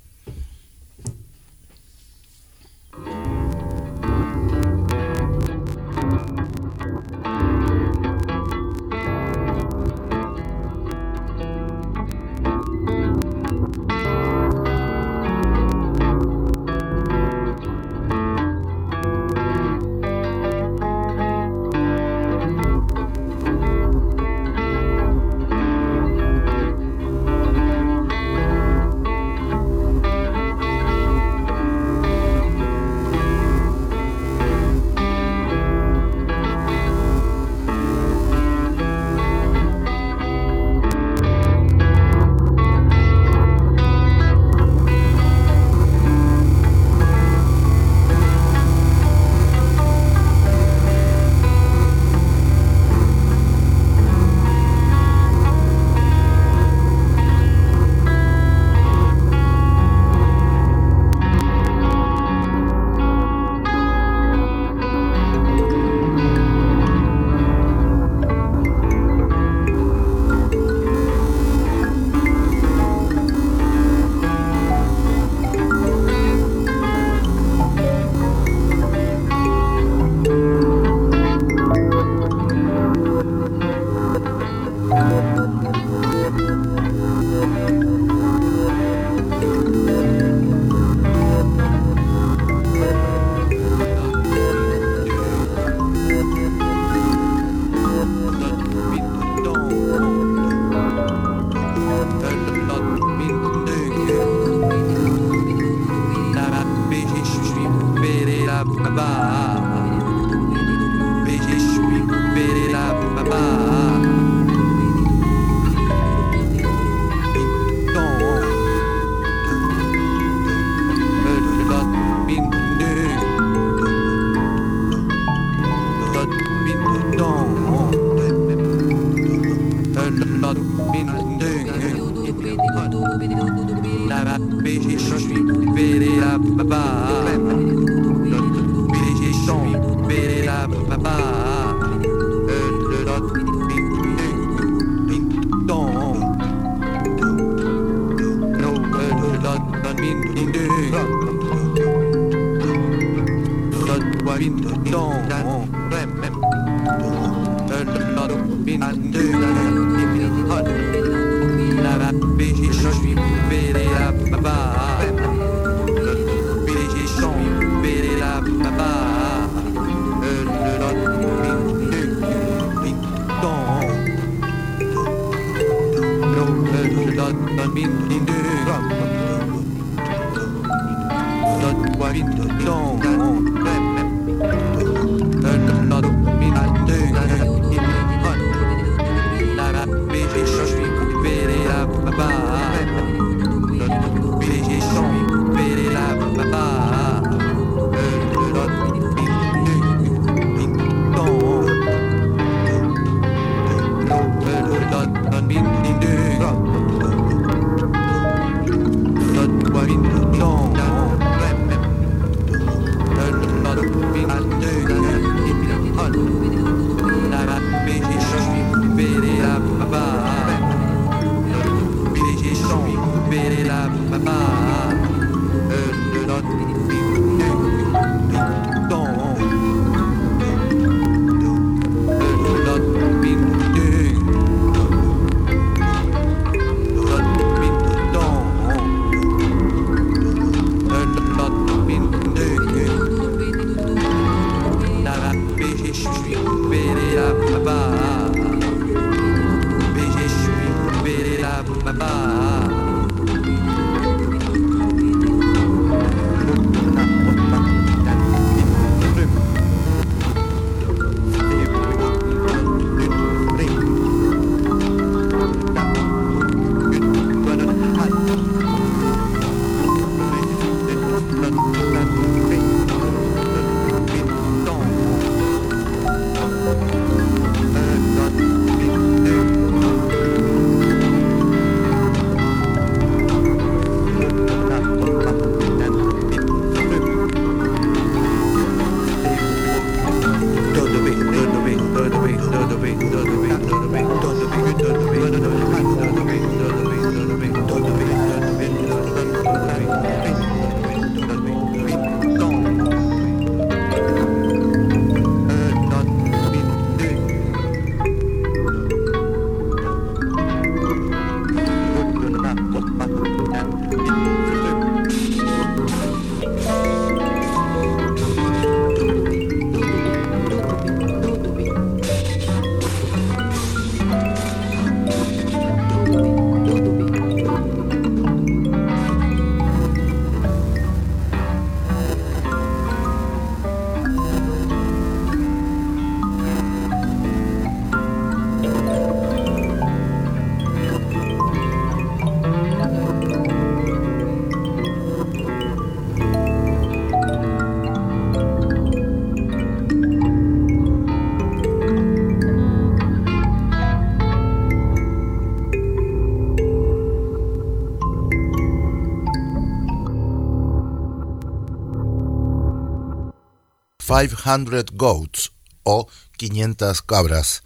500 Goats o 500 Cabras.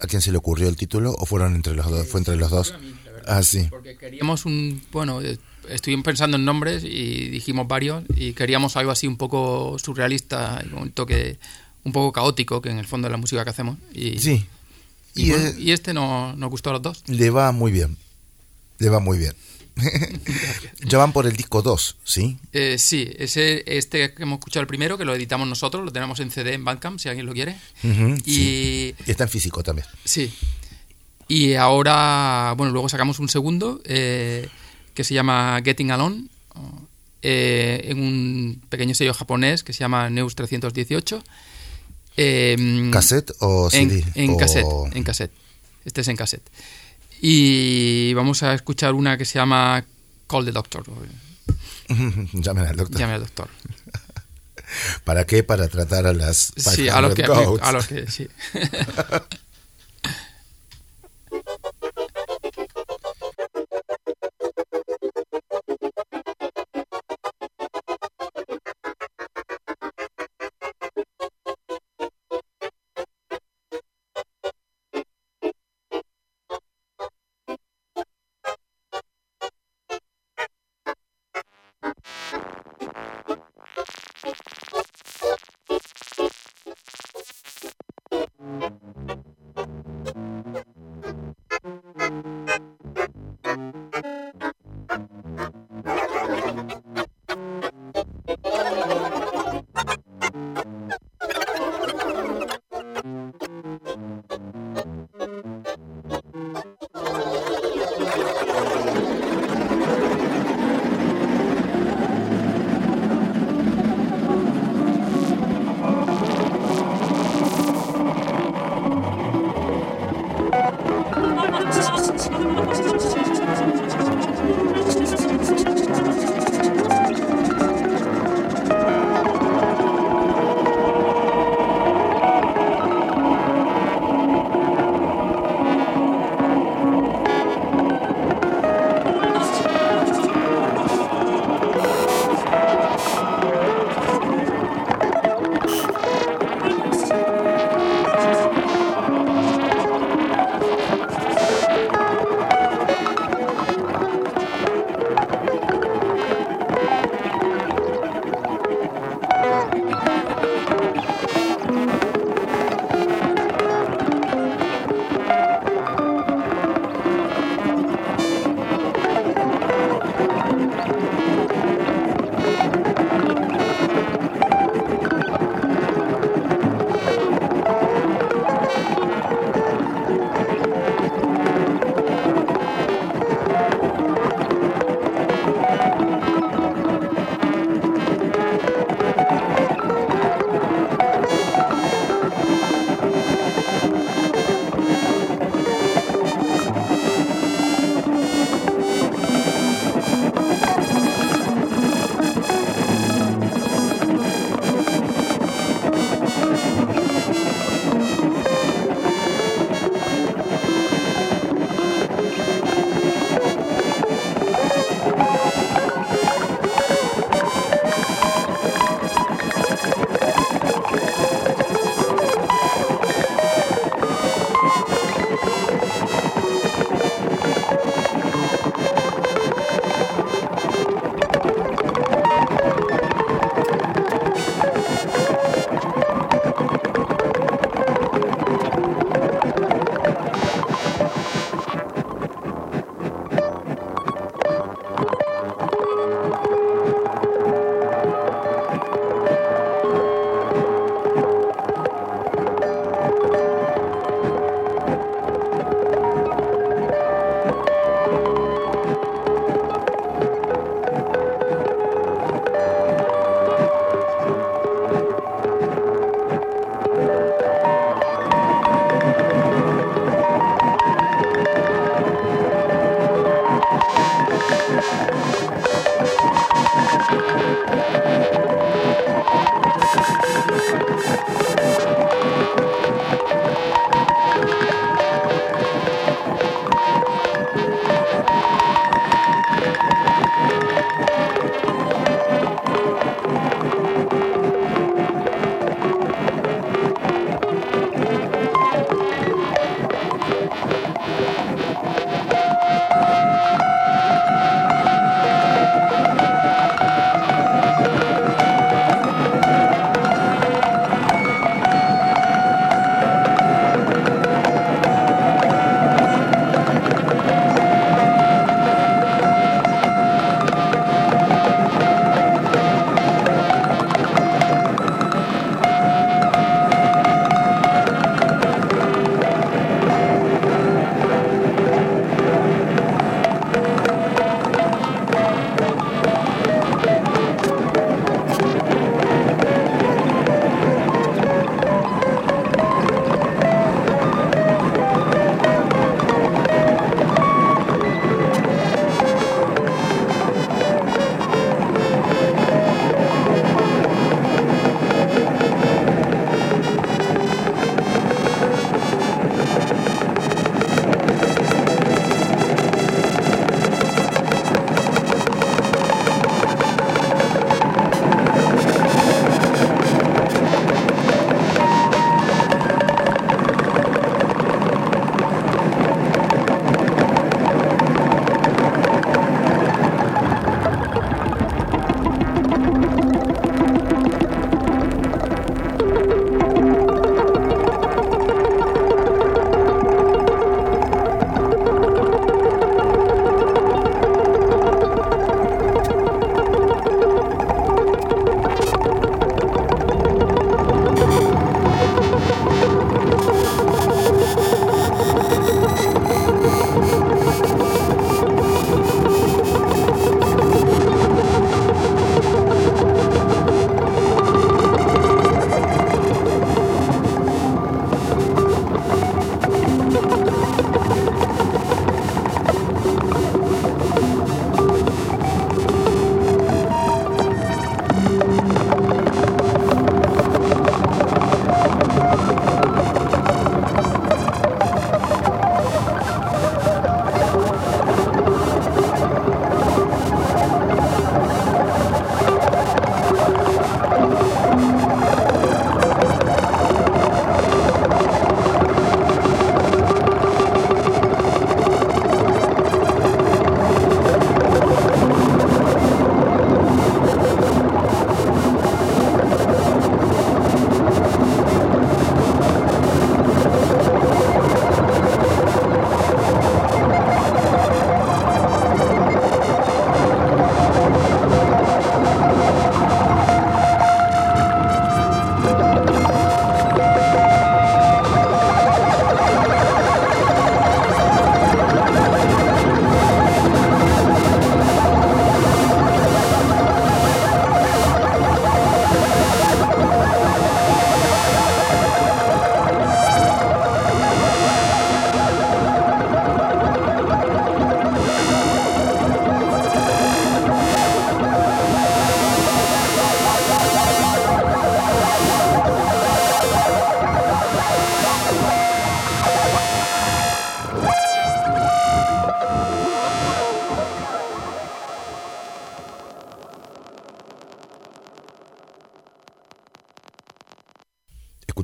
¿A quién se le ocurrió el título o fueron entre los dos? ¿Fue entre los dos? Ah, sí. Porque queríamos un. Bueno, eh, estuvimos pensando en nombres y dijimos varios y queríamos algo así un poco surrealista un toque un poco caótico, que en el fondo es la música que hacemos. Y, Sí. Y, Y, bueno, y este no- nos gustó a los dos. Le va muy bien. Le va muy bien. [laughs] ya van por el disco 2, ¿sí? Eh, sí, ese, este que hemos escuchado el primero, que lo editamos nosotros, lo tenemos en CD en Bandcamp, si alguien lo quiere. Y sí. Y está en físico también. sí. Y ahora, bueno, luego sacamos un segundo eh, que se llama Getting Alone, eh, en un pequeño sello japonés que se llama Neus 318. Eh, ¿Cassette o en, CD? En O- cassette, en cassette. Este es en cassette. Y vamos a escuchar una que se llama Call the [laughs] Doctor. Llamen al doctor. Llame al doctor. ¿Para qué? Para tratar a las 500 Sí, a los que, a los que sí. [laughs]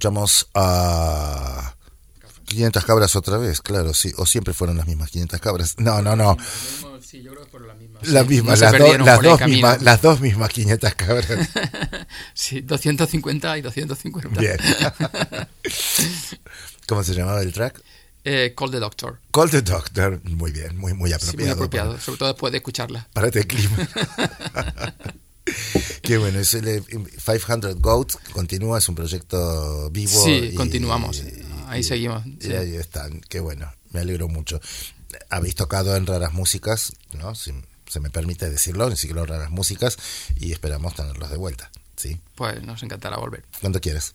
escuchamos a 500 cabras otra vez, claro, sí, o siempre fueron las mismas 500 cabras. No, no, no. Sí, yo creo que fueron las mismas. Las Sí, mismas, las, do- las dos mismas, las dos mismas 500 cabras. [laughs] Sí, 250 y 250. Bien. [laughs] ¿Cómo se llamaba el track? Eh, Call the Doctor. Call the Doctor. Muy bien, muy, muy Sí, apropiado. muy apropiado, para- sobre todo después de escucharla. Para este clima. [laughs] Qué bueno, es el eh, 500 Goats, continúa, es un proyecto vivo. Sí, y- continuamos. Ahí seguimos, Y sí. ahí están, qué bueno, me alegro mucho. Habéis tocado en raras músicas, ¿no? Si se me permite decirlo, en ciclo raras músicas, y esperamos tenerlos de vuelta, ¿sí? Pues nos encantará volver. Cuando quieras.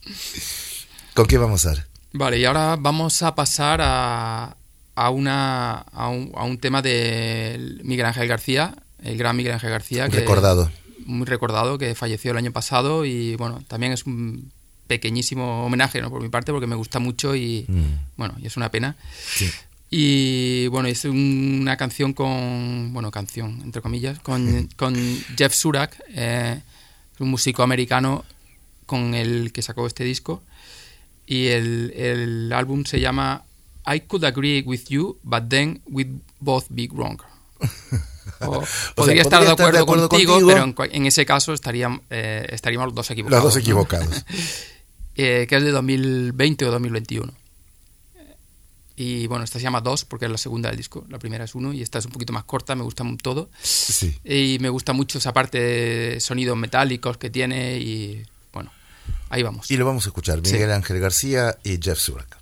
[laughs] ¿Con qué vamos a ver? Vale, y ahora vamos a pasar a, a, una, a, un, a un tema de Miguel Ángel García, el gran Miguel Ángel García. Que, Recordado. Muy recordado, que falleció el año pasado y bueno, también es un pequeñísimo homenaje ¿no? por mi parte porque me gusta mucho y Mm. bueno, y es una pena. Sí. Y bueno, es una canción con, bueno, canción, entre comillas, con, con Jeff Surak, eh, un músico americano con el que sacó este disco. Y el, el álbum se llama I Could Agree With You, But Then We'd Both Be Wrong. [laughs] O, [laughs] podría estar de acuerdo, contigo, pero en, en ese caso estarían, eh, estaríamos los dos equivocados. Los dos ¿no? equivocados. [laughs] Eh, que es de 2020 o 2021. Y bueno, esta se llama 2 porque es la segunda del disco. La primera es 1 y esta es un poquito más corta, me gusta todo. Sí. Y me gusta mucho esa parte de sonidos metálicos que tiene y bueno, ahí vamos. Y lo vamos a escuchar, Sí. Miguel Ángel García y Jeff Surak.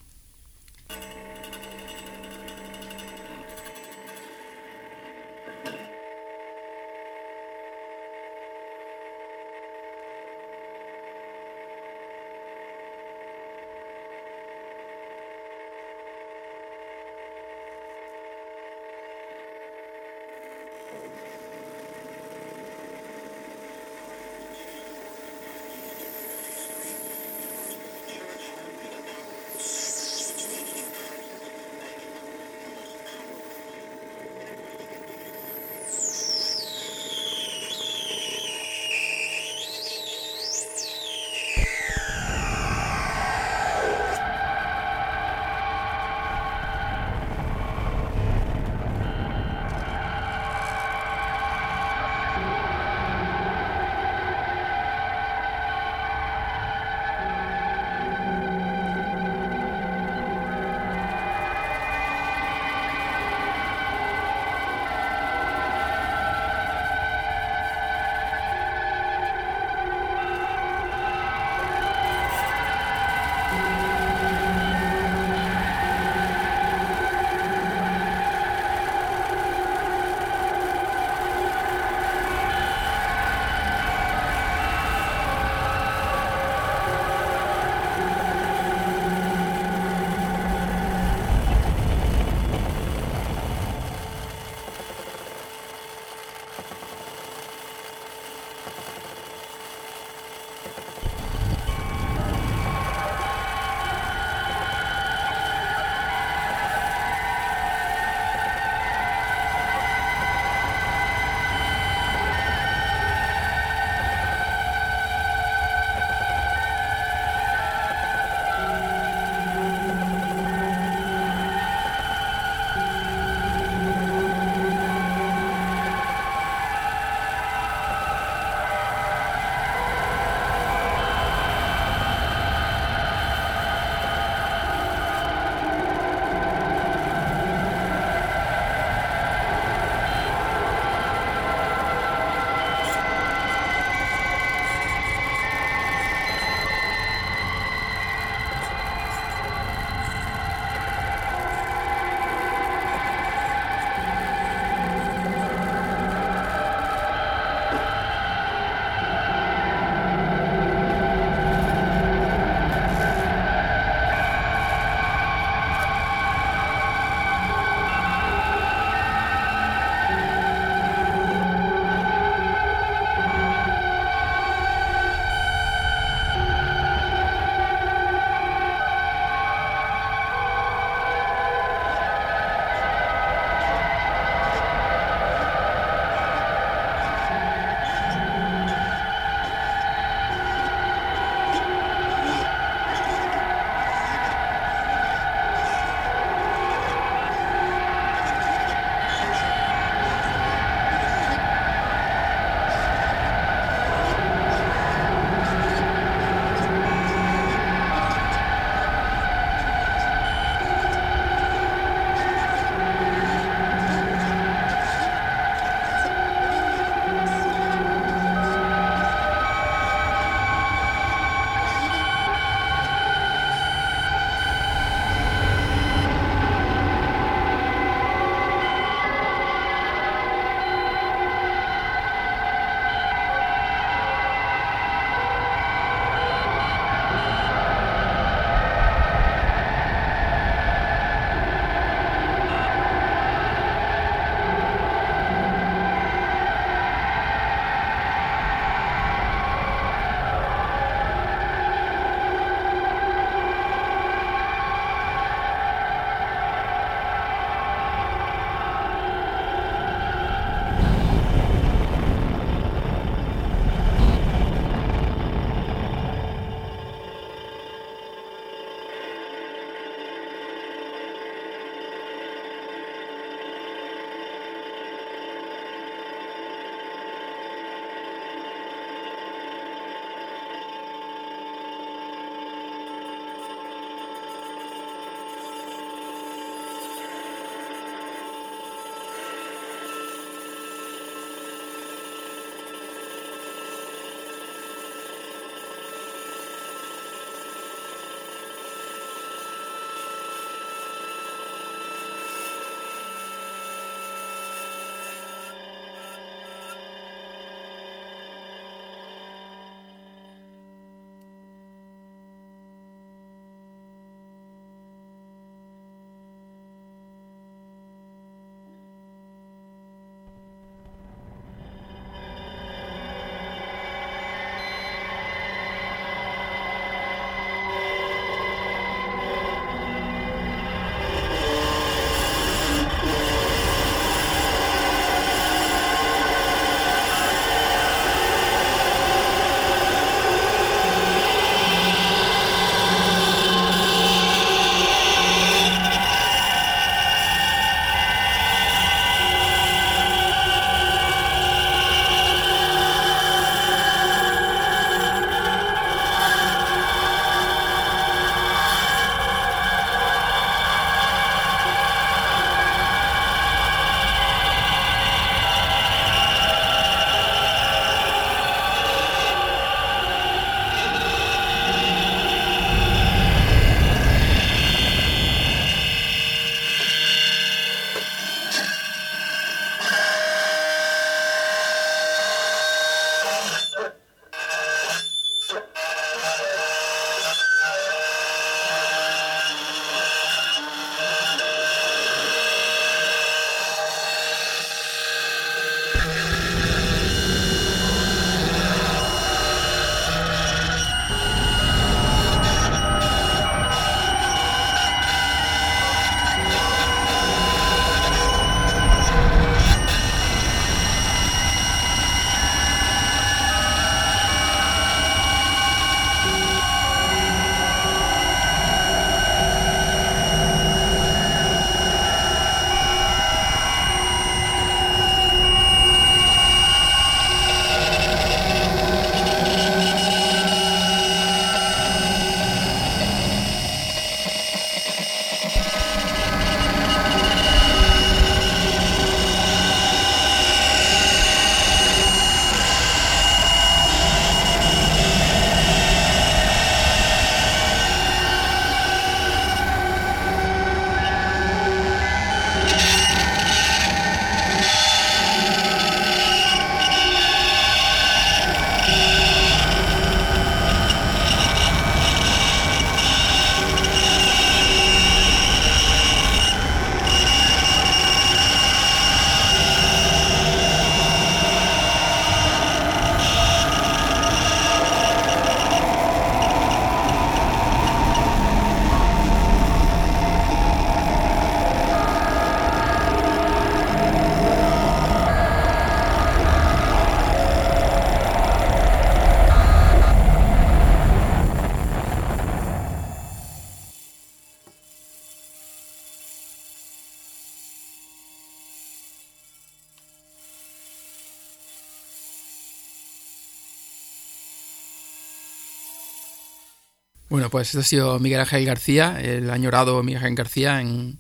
Pues esto ha sido Miguel Ángel García, el añorado Miguel Ángel García, en,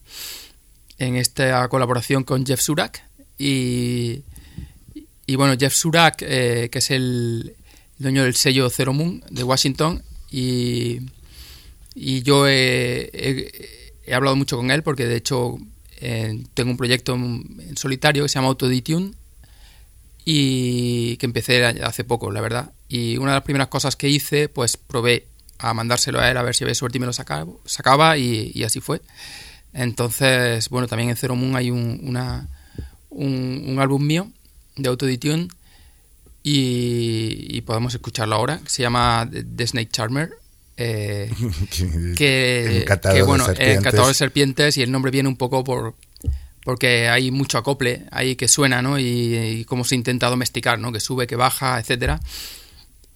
en esta colaboración con Jeff Surak. Y, y bueno, Jeff Surak, eh, que es el dueño del sello Zero Moon de Washington, y, y yo he, he- hablado mucho con él porque de hecho eh, tengo un proyecto en, en solitario que se llama Autoditune y que empecé hace poco, la verdad. Y una de las primeras cosas que hice, pues probé a mandárselo a él a ver si había suerte y me lo sacaba, sacaba y, y así fue. Entonces, bueno, también en Zero Moon hay un, una, un, un álbum mío de Autoditune y, y podemos escucharlo ahora, que se llama The Snake Charmer. eh, [laughs] que, Encantador que, de bueno, serpientes. encantador de serpientes y el nombre viene un poco por porque hay mucho acople ahí que suena, ¿no? Y, y cómo se intenta domesticar, ¿no? Que sube, que baja, etcétera.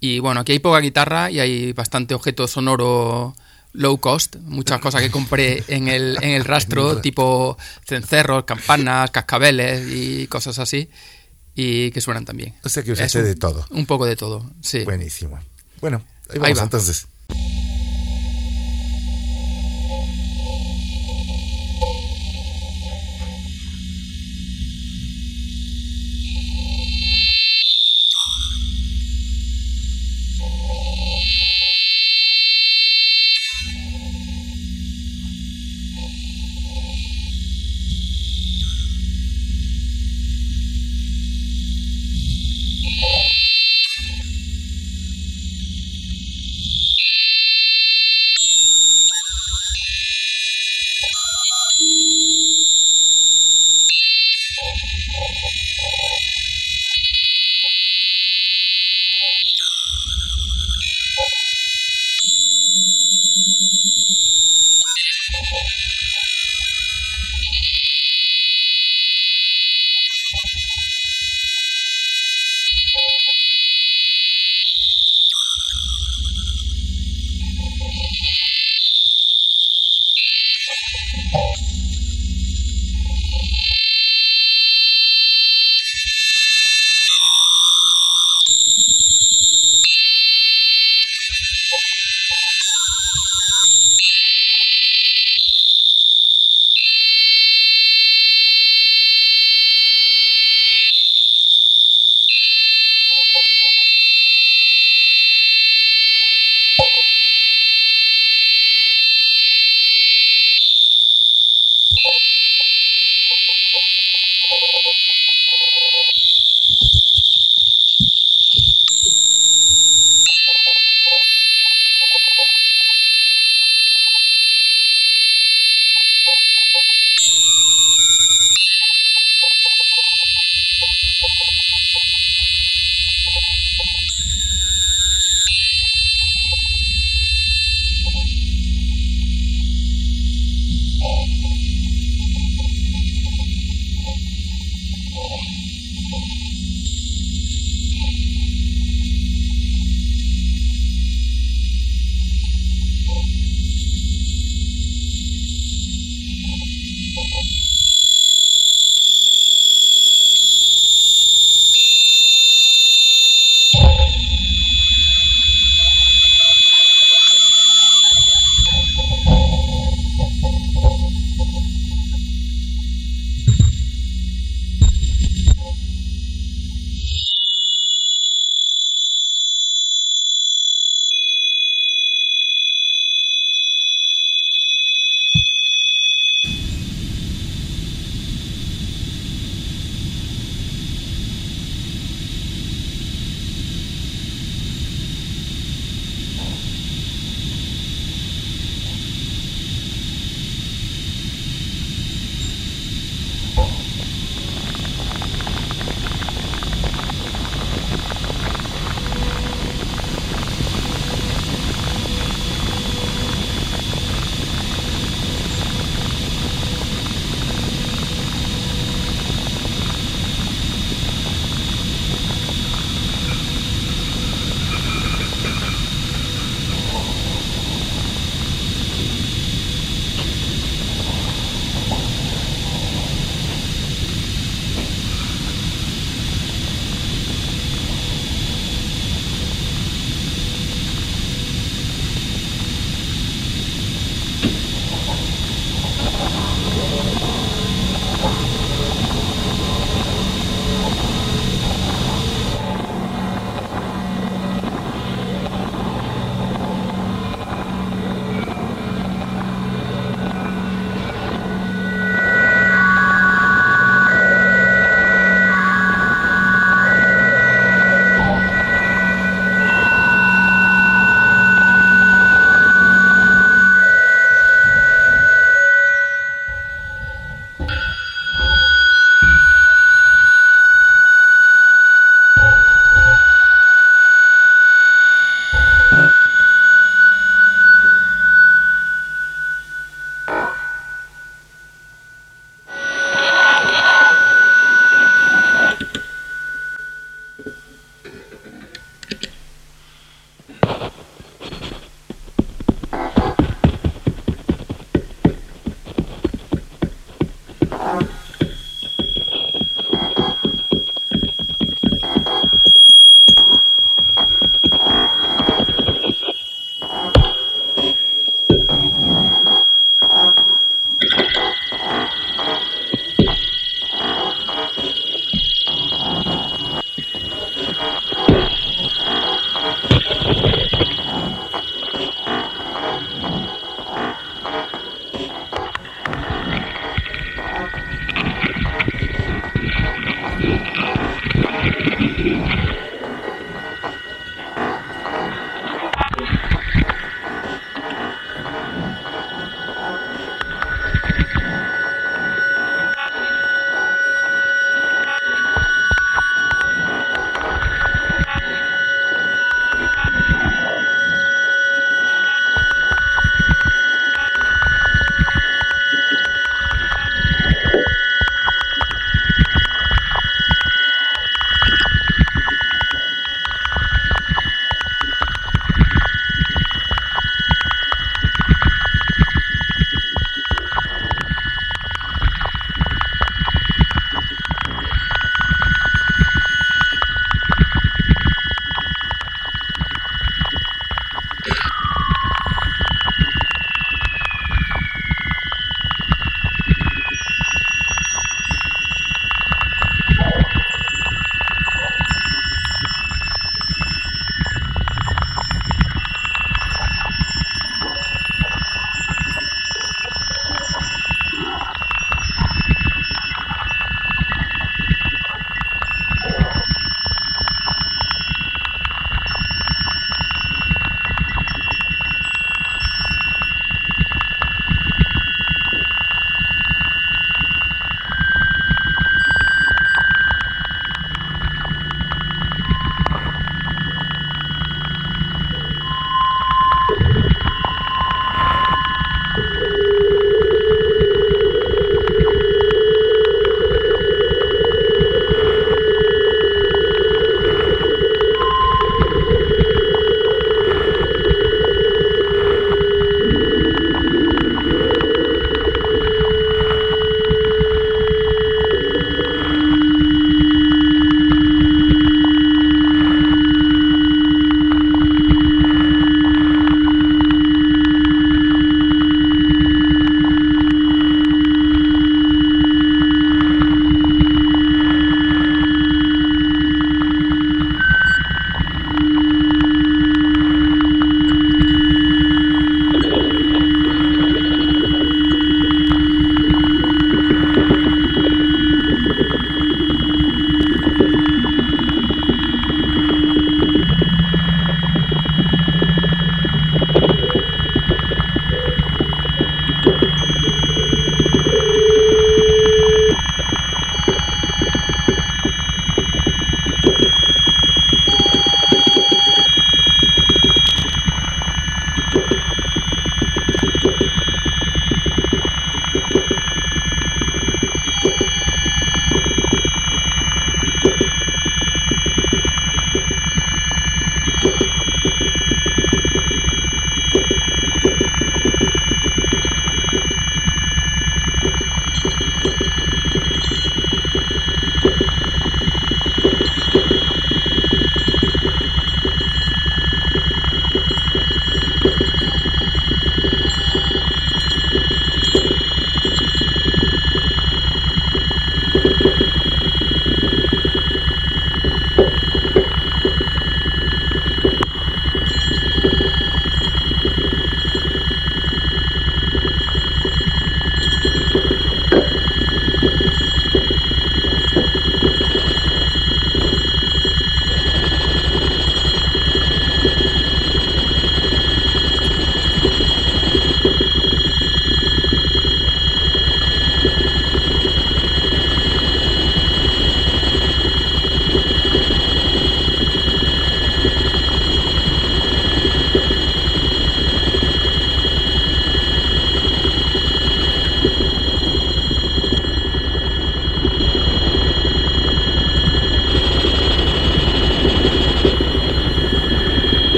Y bueno, aquí hay poca guitarra y hay bastante objeto sonoro low cost, muchas cosas que compré en el, en el [laughs] rastro, tipo cencerros, campanas, cascabeles y cosas así, y que suenan también. O sea que usaste un- de todo. Un poco de todo, sí. Buenísimo. Bueno, ahí Ahí vamos va. entonces.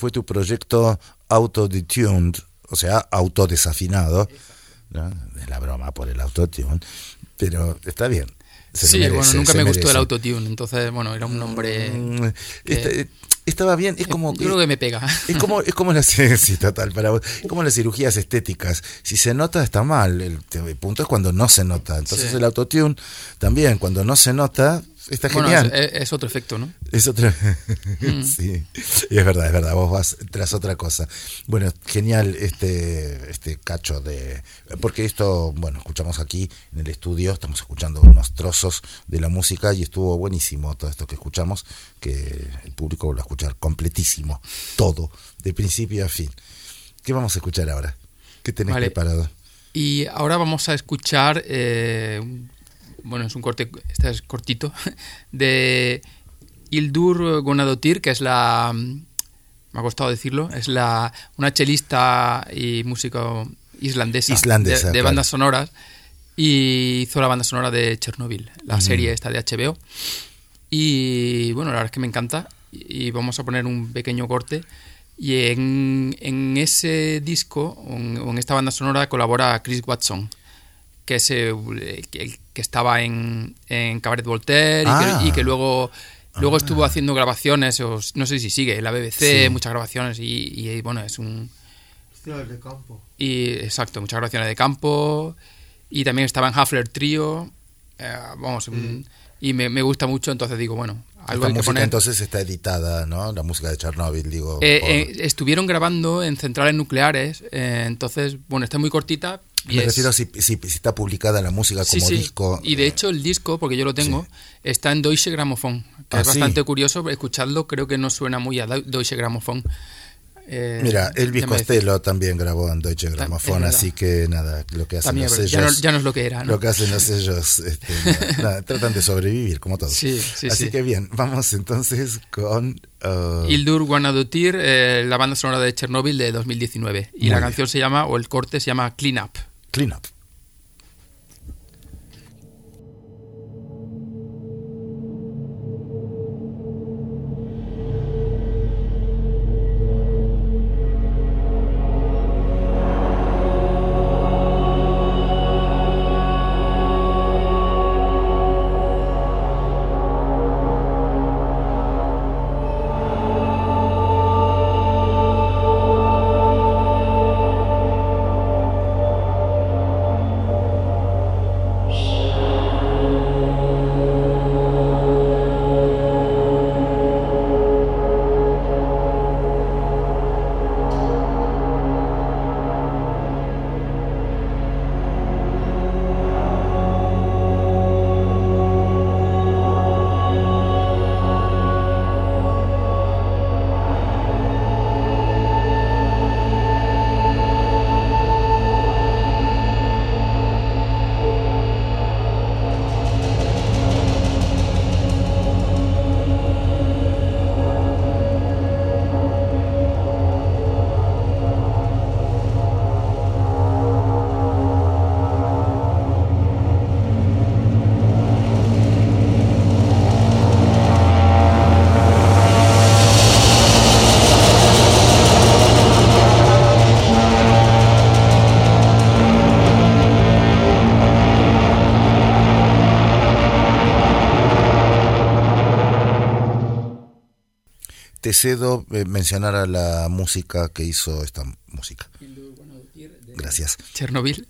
Fue tu proyecto autodetuned, o sea, autodesafinado. ¿no? Es la broma por el autotune, pero está bien. Se sí, merece, bueno, nunca me gustó el autotune, entonces, bueno, era un nombre... Mm, que- este- estaba bien, es como Yo creo que me pega. Es como, es como la [laughs] sí, total, para vos. Es como las cirugías estéticas. Si se nota, está mal. El, el punto es cuando no se nota. Entonces Sí. el autotune también, cuando no se nota, está Bueno, genial. es, es otro efecto, ¿no? Es otra. [laughs] Mm. sí. Y es verdad, es verdad. Vos vas tras otra cosa. Bueno, genial este, este cacho de. Porque esto, bueno, escuchamos aquí en el estudio, estamos escuchando unos trozos de la música y estuvo buenísimo todo esto que escuchamos, que el público lo a escuchar completísimo, todo, de principio a fin. ¿Qué vamos a escuchar ahora? ¿Qué tenés Vale. preparado? Y ahora vamos a escuchar, eh, bueno, es un corte, este es cortito, [laughs] de Hildur Gonadotir, que es la, me ha costado decirlo, es la una chelista y músico islandesa, Islandesa, de, de claro. bandas sonoras, y hizo la banda sonora de Chernobyl, la serie esta de HBO. Y bueno, la verdad es que me encanta. Y vamos a poner un pequeño corte. Y en, en ese disco, o en, esta banda sonora, colabora Chris Watson, que es el, el que estaba en, en Cabaret Voltaire y, Ah. que, y que luego, luego estuvo haciendo grabaciones, o no sé si sigue, en la BBC, Sí. muchas grabaciones. Y, y, bueno, es un. De campo. Y exacto, muchas grabaciones de campo. Y también estaba en Huffler Trio. eh, vamos, un- y me, me gusta mucho, entonces digo, bueno, algo Esta hay que música poner. entonces está editada, ¿no? La música de Chernobyl, digo. Eh, por- eh, estuvieron grabando en centrales nucleares, eh, entonces, bueno, está muy cortita. Me refiero si, si, si está publicada la música como sí. disco. Y de hecho el disco, porque yo lo tengo, está en Deutsche Grammophon, que Ah, es sí. bastante curioso, escuchadlo, creo que no suena muy a Deu- Deutsche Grammophon. Eh, Mira, Elvis. Costello también grabó en Deutsche Grammophon, así que nada, lo que hacen También los ya sellos. no- ya no es lo que era, ¿no? Lo que hacen los sellos, este, [laughs] nada, nada, tratan de sobrevivir, como todos. Sí, sí, así sí. que bien, vamos entonces con. uh, Hildur Guanadutir, eh, la banda sonora de Chernobyl de 2019. Y Muy la bien. canción se llama, o el corte se llama Clean Up. Clean Up. Te cedo eh, mencionar a la música que hizo esta música. Gracias. Chernobyl.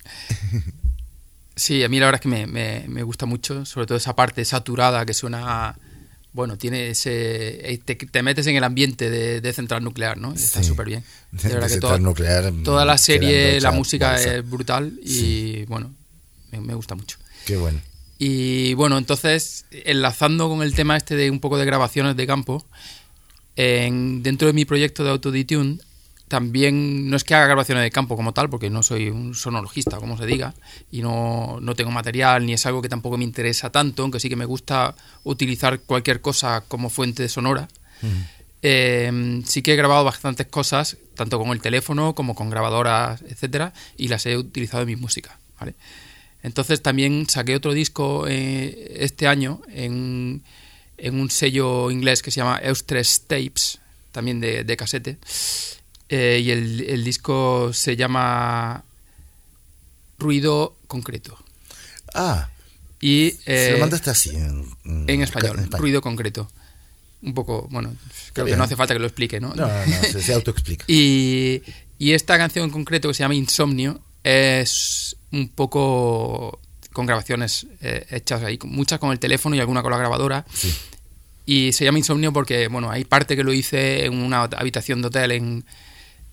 Sí, a mí la verdad es que me, me- me gusta mucho, sobre todo esa parte saturada que suena, bueno, tiene ese, eh, te, te metes en el ambiente de, de central nuclear, ¿no? Está Sí. súper bien. De [laughs] De verdad que central toda, nuclear, toda la serie, la música bolsa. es brutal y bueno, me, me gusta mucho. Qué bueno. Y bueno, entonces, enlazando con el tema este de un poco de grabaciones de campo, en- dentro de mi proyecto de Autoditune, también no es que haga grabaciones de campo como tal, porque no soy un sonologista, como se diga, y no, no tengo material, ni es algo que tampoco me interesa tanto, aunque sí que me gusta utilizar cualquier cosa como fuente sonora. Eh, sí que he grabado bastantes cosas, tanto con el teléfono como con grabadoras, etcétera, y las he utilizado en mi música, ¿vale? Entonces también saqué otro disco eh, este año en, en un sello inglés que se llama Eustres Tapes, también de, de casete. Eh, y el, el disco se llama Ruido Concreto. Ah, Y, se lo eh, mandaste así en, en español, en español. ruido concreto. Un poco, bueno, creo que no hace falta que lo explique, ¿no? No, no, se, se autoexplica. [laughs] Y, y esta canción en concreto que se llama Insomnio es un poco con grabaciones eh, hechas ahí, muchas con el teléfono y alguna con la grabadora. Sí. Y se llama Insomnio porque, bueno, hay parte que lo hice en una habitación de hotel en,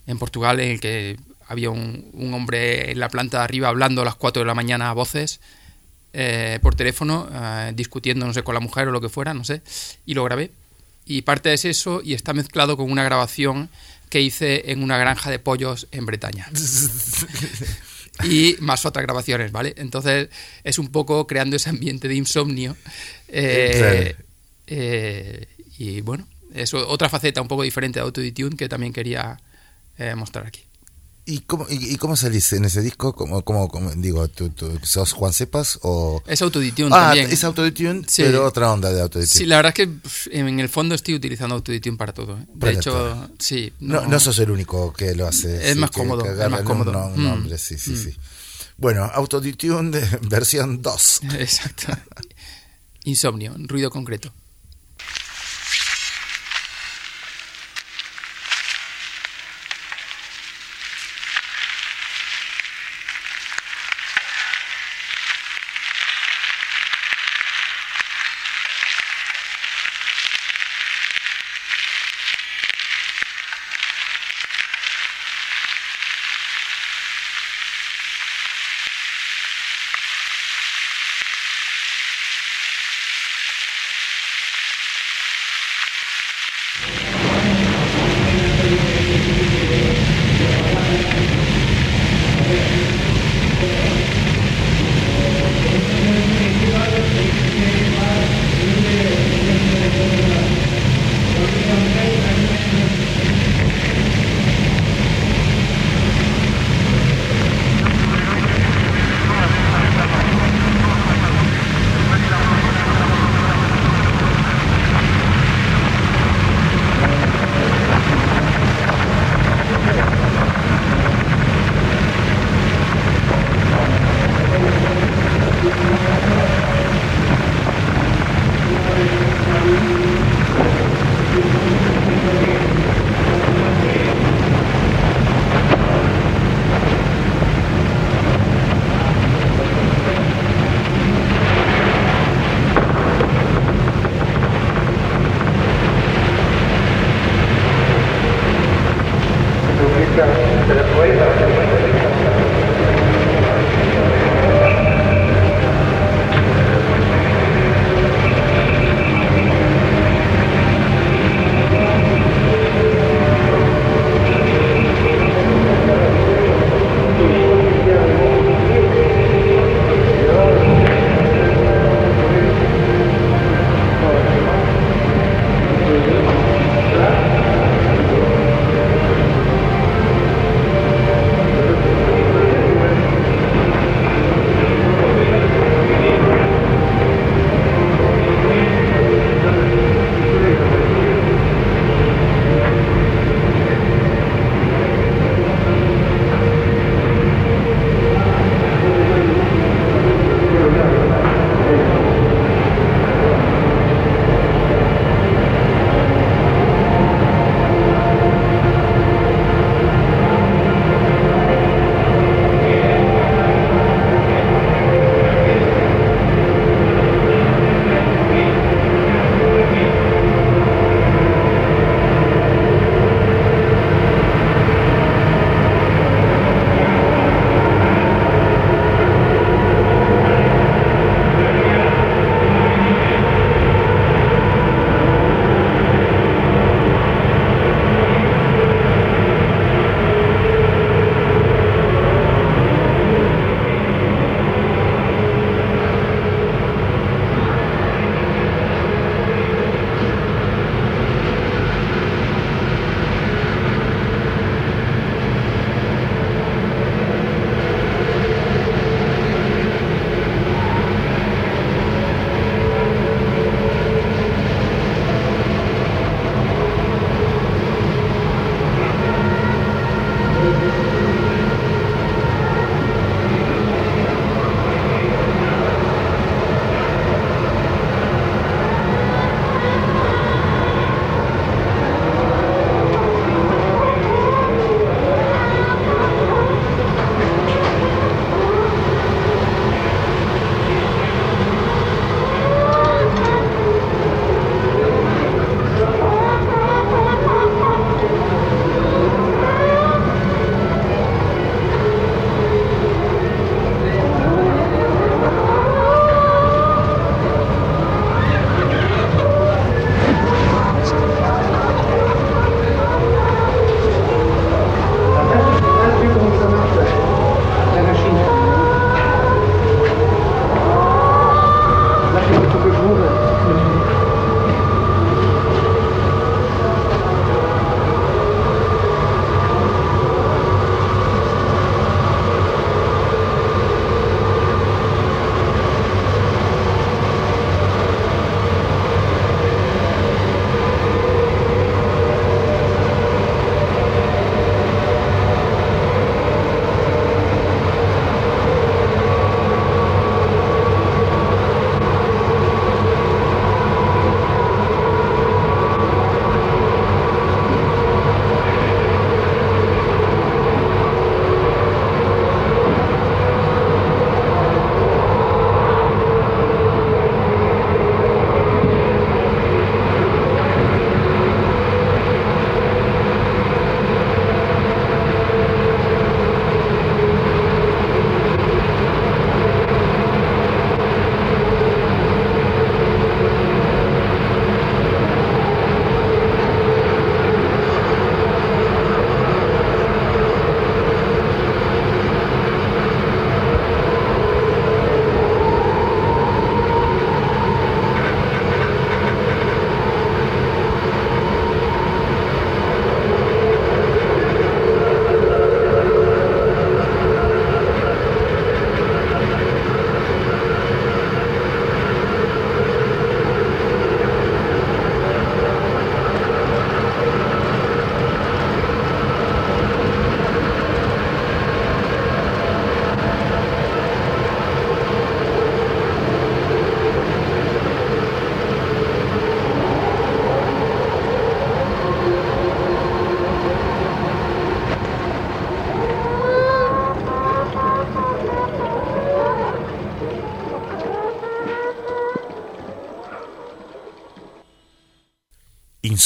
en Portugal en el que había un, un hombre en la planta de arriba hablando a las 4 de la mañana a voces eh, por teléfono, eh, discutiendo, no sé, con la mujer o lo que fuera, no sé, y lo grabé. Y parte es eso y está mezclado con una grabación que hice en una granja de pollos en Bretaña. [laughs] y más otras grabaciones, ¿vale? Entonces es un poco creando ese ambiente de insomnio. eh, Claro. eh, y bueno, es otra faceta un poco diferente de Autotune que también quería eh, mostrar aquí. ¿Y cómo, y, y cómo salís en ese disco? ¿Cómo, cómo, cómo- digo, ¿tú, tú sos Juan Cepas o...? Es Autotune ah, también. es Autotune, Sí. pero otra onda de Autotune. Sí, la verdad es que en el fondo estoy utilizando Autotune para todo. ¿eh? De Para hecho, todo. sí. No, no sos el único que lo hace. Es sí, más cómodo, es más cómodo. un Mm. sí, sí, Mm. sí. Bueno, Autotune de [laughs] versión 2. [laughs] Exacto. Insomnio, ruido concreto.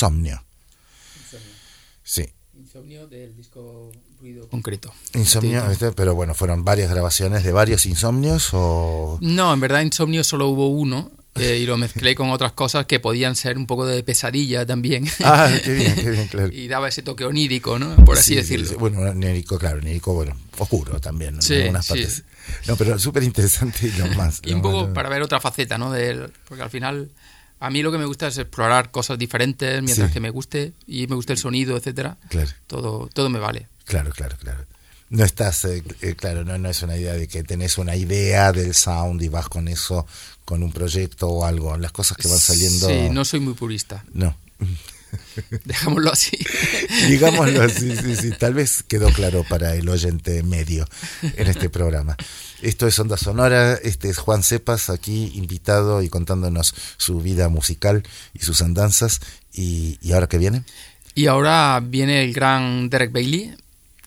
Insomnio. Sí. Insomnio del disco Ruido Concreto. Insomnio, este, pero bueno, fueron varias grabaciones de varios insomnios o... No, en verdad Insomnio solo hubo uno eh, y lo mezclé con otras cosas que podían ser un poco de pesadilla también. Ah, qué bien, qué bien, claro. [laughs] y daba ese toque onírico, ¿no? Por así Sí, decirlo. sí. Bueno, onírico, claro, onírico, bueno, oscuro también, ¿no? Sí, en algunas sí. partes. No, pero súper interesante y lo más. [laughs] Y lo un poco más- para ver otra faceta, ¿no? De él, porque al final a mí lo que me gusta es explorar cosas diferentes mientras Sí. que me guste y me guste el sonido, etcétera. Claro. Todo, todo me vale. Claro, claro, claro. No estás, eh, eh, claro, no, no es una idea de que tenés una idea del sound y vas con eso, con un proyecto o algo. Las cosas que van saliendo. Sí, no soy muy purista. No. [laughs] Dejámoslo así. [laughs] Digámoslo así, sí, sí. Tal vez quedó claro para el oyente medio en este programa. Esto es Onda Sonora, este es Juan Cepas aquí invitado y contándonos su vida musical y sus andanzas. ¿Y, y ahora qué viene? Y ahora viene el gran Derek Bailey.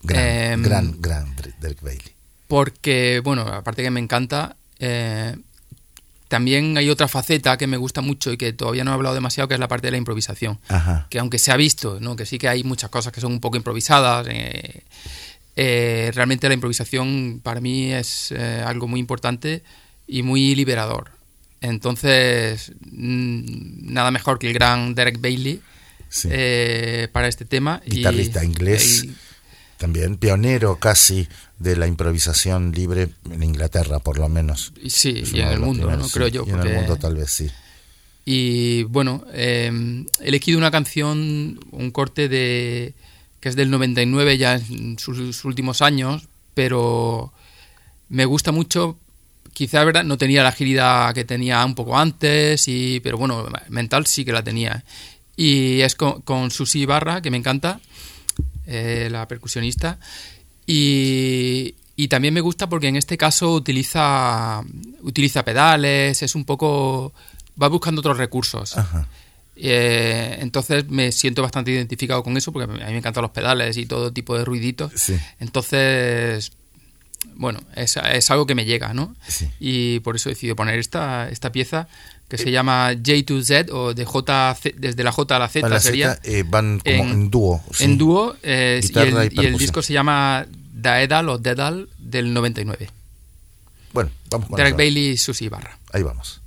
Gran, Em, gran, gran Derek Bailey. Porque, bueno, aparte que me encanta, eh, también hay otra faceta que me gusta mucho y que todavía no he hablado demasiado, que es la parte de la improvisación. Ajá. Que aunque se ha visto, ¿no? que sí que hay muchas cosas que son un poco improvisadas, eh, eh, realmente la improvisación para mí es eh, algo muy importante y muy liberador. Entonces, mm, nada mejor que el gran Derek Bailey Sí. eh, para este tema. y- Guitarrista inglés. y- También pionero casi de la improvisación libre en Inglaterra, por lo menos. y sí, Es y en el mundo, primeros, ¿no? creo yo. Y en el mundo tal vez sí. Y bueno, he elegido una canción, un corte de que es del 99 ya en sus últimos años, pero me gusta mucho. Quizá verdad no tenía la agilidad que tenía un poco antes, y, pero bueno, mental sí que la tenía. Y es con, con Susi Barra, que me encanta, eh, la percusionista. Y, y también me gusta porque en este caso utiliza, utiliza pedales, es un poco... va buscando otros recursos. Ajá. Eh, entonces me siento bastante identificado con eso porque a mí me encantan los pedales y todo tipo de ruiditos. Sí. Entonces, bueno, es, es algo que me llega, ¿no? Sí. Y por eso he decidido poner esta, esta pieza que se llama J to Z o de J desde la J a la Z A la sería. Z, eh, van como en, dúo. sí. En dúo eh, y, el, y y el percusión. disco se llama Daedal o Dedal del 99. Bueno, vamos con Derek. Bailey y Susi Barra. Ahí vamos.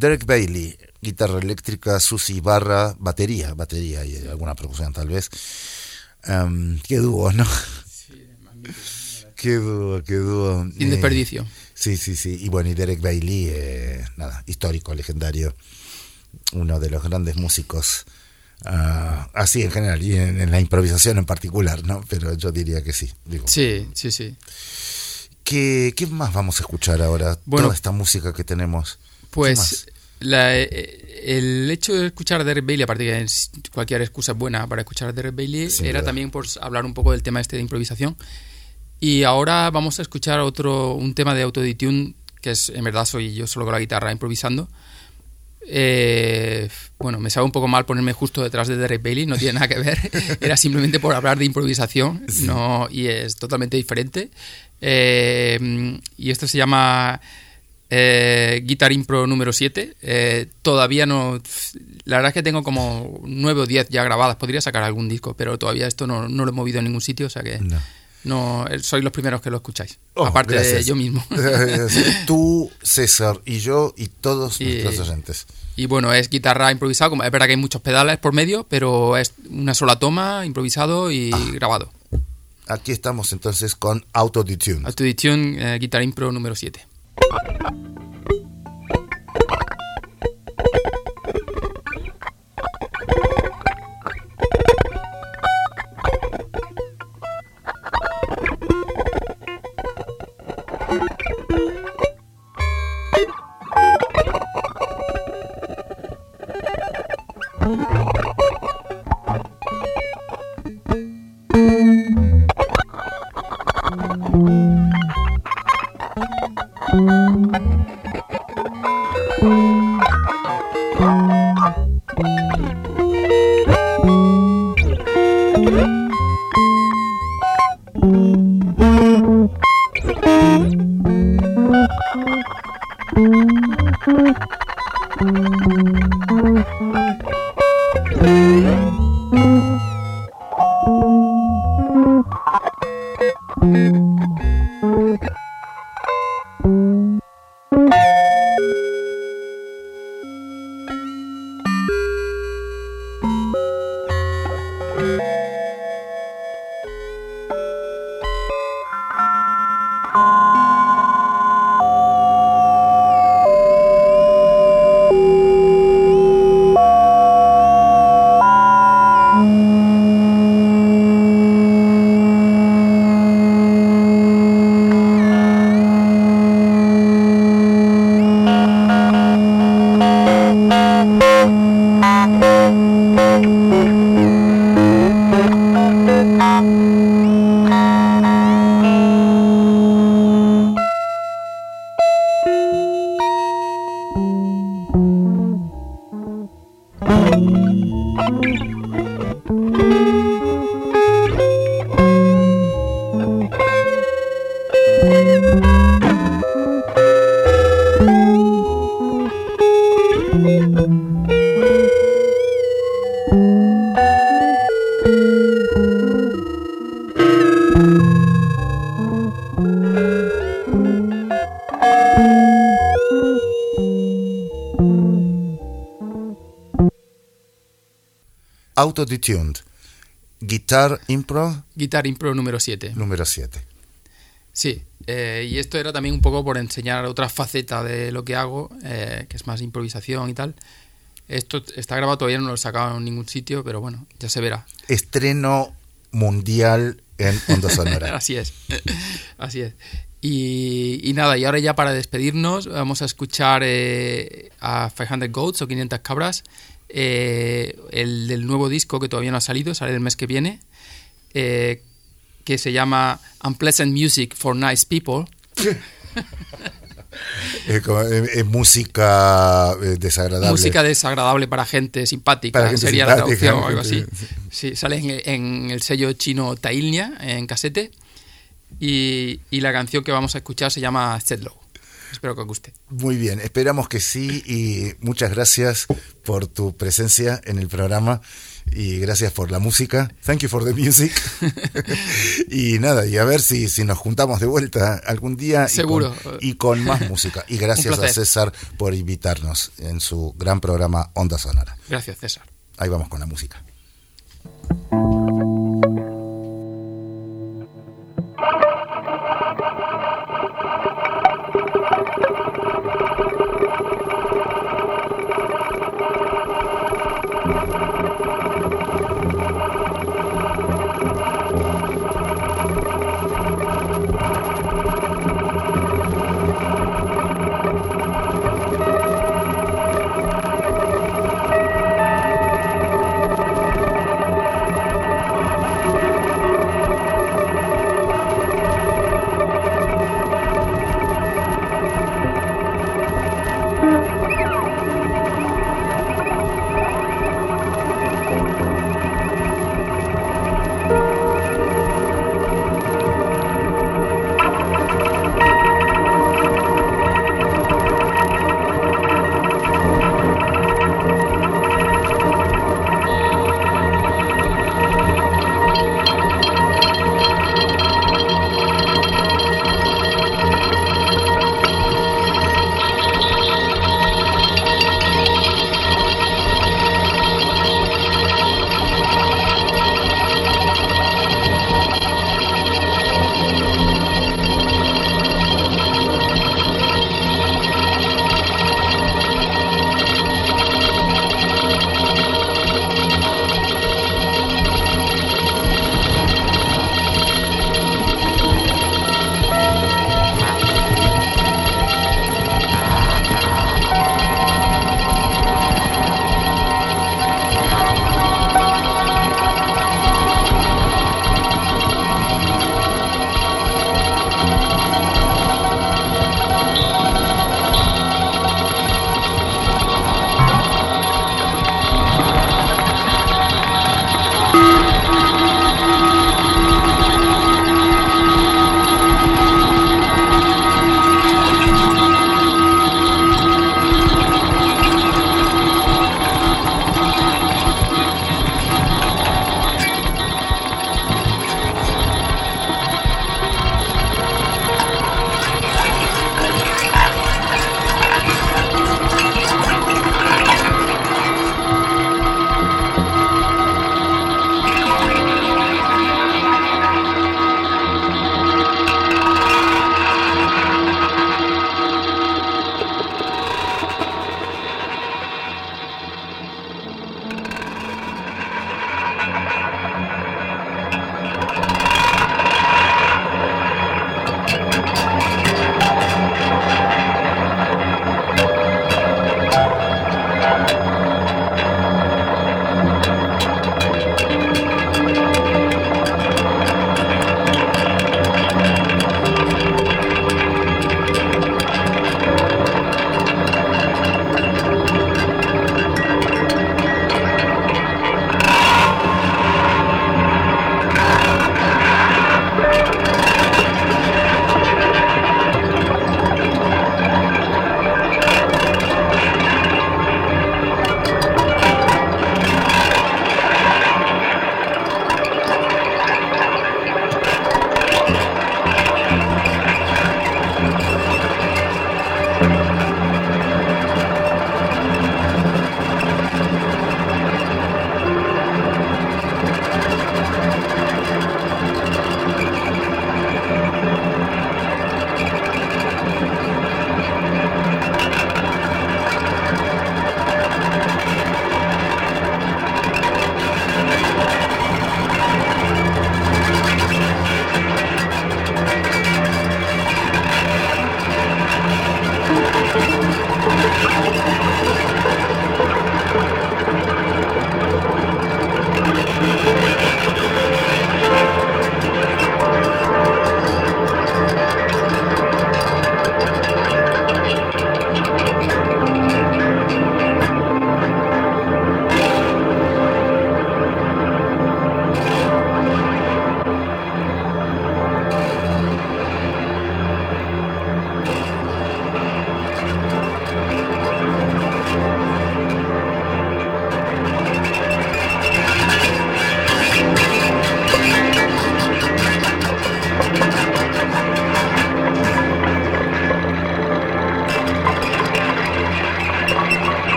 Derek Bailey, guitarra eléctrica, Susi Barra, batería, batería y alguna percusión tal vez. Em, qué dúo, ¿no? Qué dúo, qué dúo. Sin Eh, desperdicio. Sí, sí, sí. Y bueno, y Derek Bailey, eh, nada, histórico, legendario. Uno de los grandes músicos. ah, así en general, y en, en la improvisación en particular, ¿no? Pero yo diría que sí. Digo. Sí, sí, sí. ¿Qué, qué más vamos a escuchar ahora? Bueno, Toda esta música que tenemos. Pues la- eh, el hecho de escuchar a Derek Bailey, aparte que cualquier excusa es buena para escuchar a Derek Bailey, Sin era también por hablar un poco del tema este de improvisación. Y ahora vamos a escuchar otro un tema de autoditune que es en verdad soy yo solo con la guitarra improvisando. Eh, bueno, me sabe un poco mal ponerme justo detrás de Derek Bailey, no tiene nada que ver. [laughs] Era simplemente por hablar de improvisación, no y es totalmente diferente. Eh, y esto se llama eh, Guitar Impro número 7. Eh, todavía no. La verdad es que tengo como 9 o 10 ya grabadas. Podría sacar algún disco, pero todavía esto no, no lo he movido en ningún sitio, o sea que. No. No, eh, sois los primeros que lo escucháis. Oh, aparte de yo mismo. [laughs] Tú, César y yo y todos Y- nuestros oyentes. Y bueno, es guitarra improvisada, como es verdad que hay muchos pedales por medio, pero es una sola toma, improvisado y Ah. grabado. Aquí estamos entonces con Autotune. Autoedición, eh, Guitar Impro número 7. あっ。Autotuned. Guitar Impro Guitar Impro número 7. número 7. Sí, eh, y esto era también un poco por enseñar otra faceta de lo que hago, eh, que es más improvisación y tal. Esto está grabado, todavía no lo he sacado en ningún sitio, pero bueno, ya se verá. Estreno mundial en Onda Sonora. [laughs] Así es, así es. Y, y nada, y ahora ya para despedirnos vamos a escuchar eh, a 500 Goats o 500 Cabras, eh, el del nuevo disco que todavía no ha salido, sale el mes que viene, eh, que se llama Unpleasant Music for Nice People. [laughs] Es eh, música eh, desagradable. Música desagradable para gente simpática, Para gente sería la traducción o algo así. Sí, sale en, en el sello chino Tailnia, en casete. Y, y la canción que vamos a escuchar se llama Set Low. Espero que os guste. Muy bien, esperamos que sí y muchas gracias por tu presencia en el programa. y gracias por la música. Thank you for the music. [laughs] y nada, y a ver si, si nos juntamos de vuelta algún día. y Seguro. con- Y con, más música. Y gracias a. César por invitarnos en su gran programa Onda Sonora. Gracias, César. Ahí vamos con la música.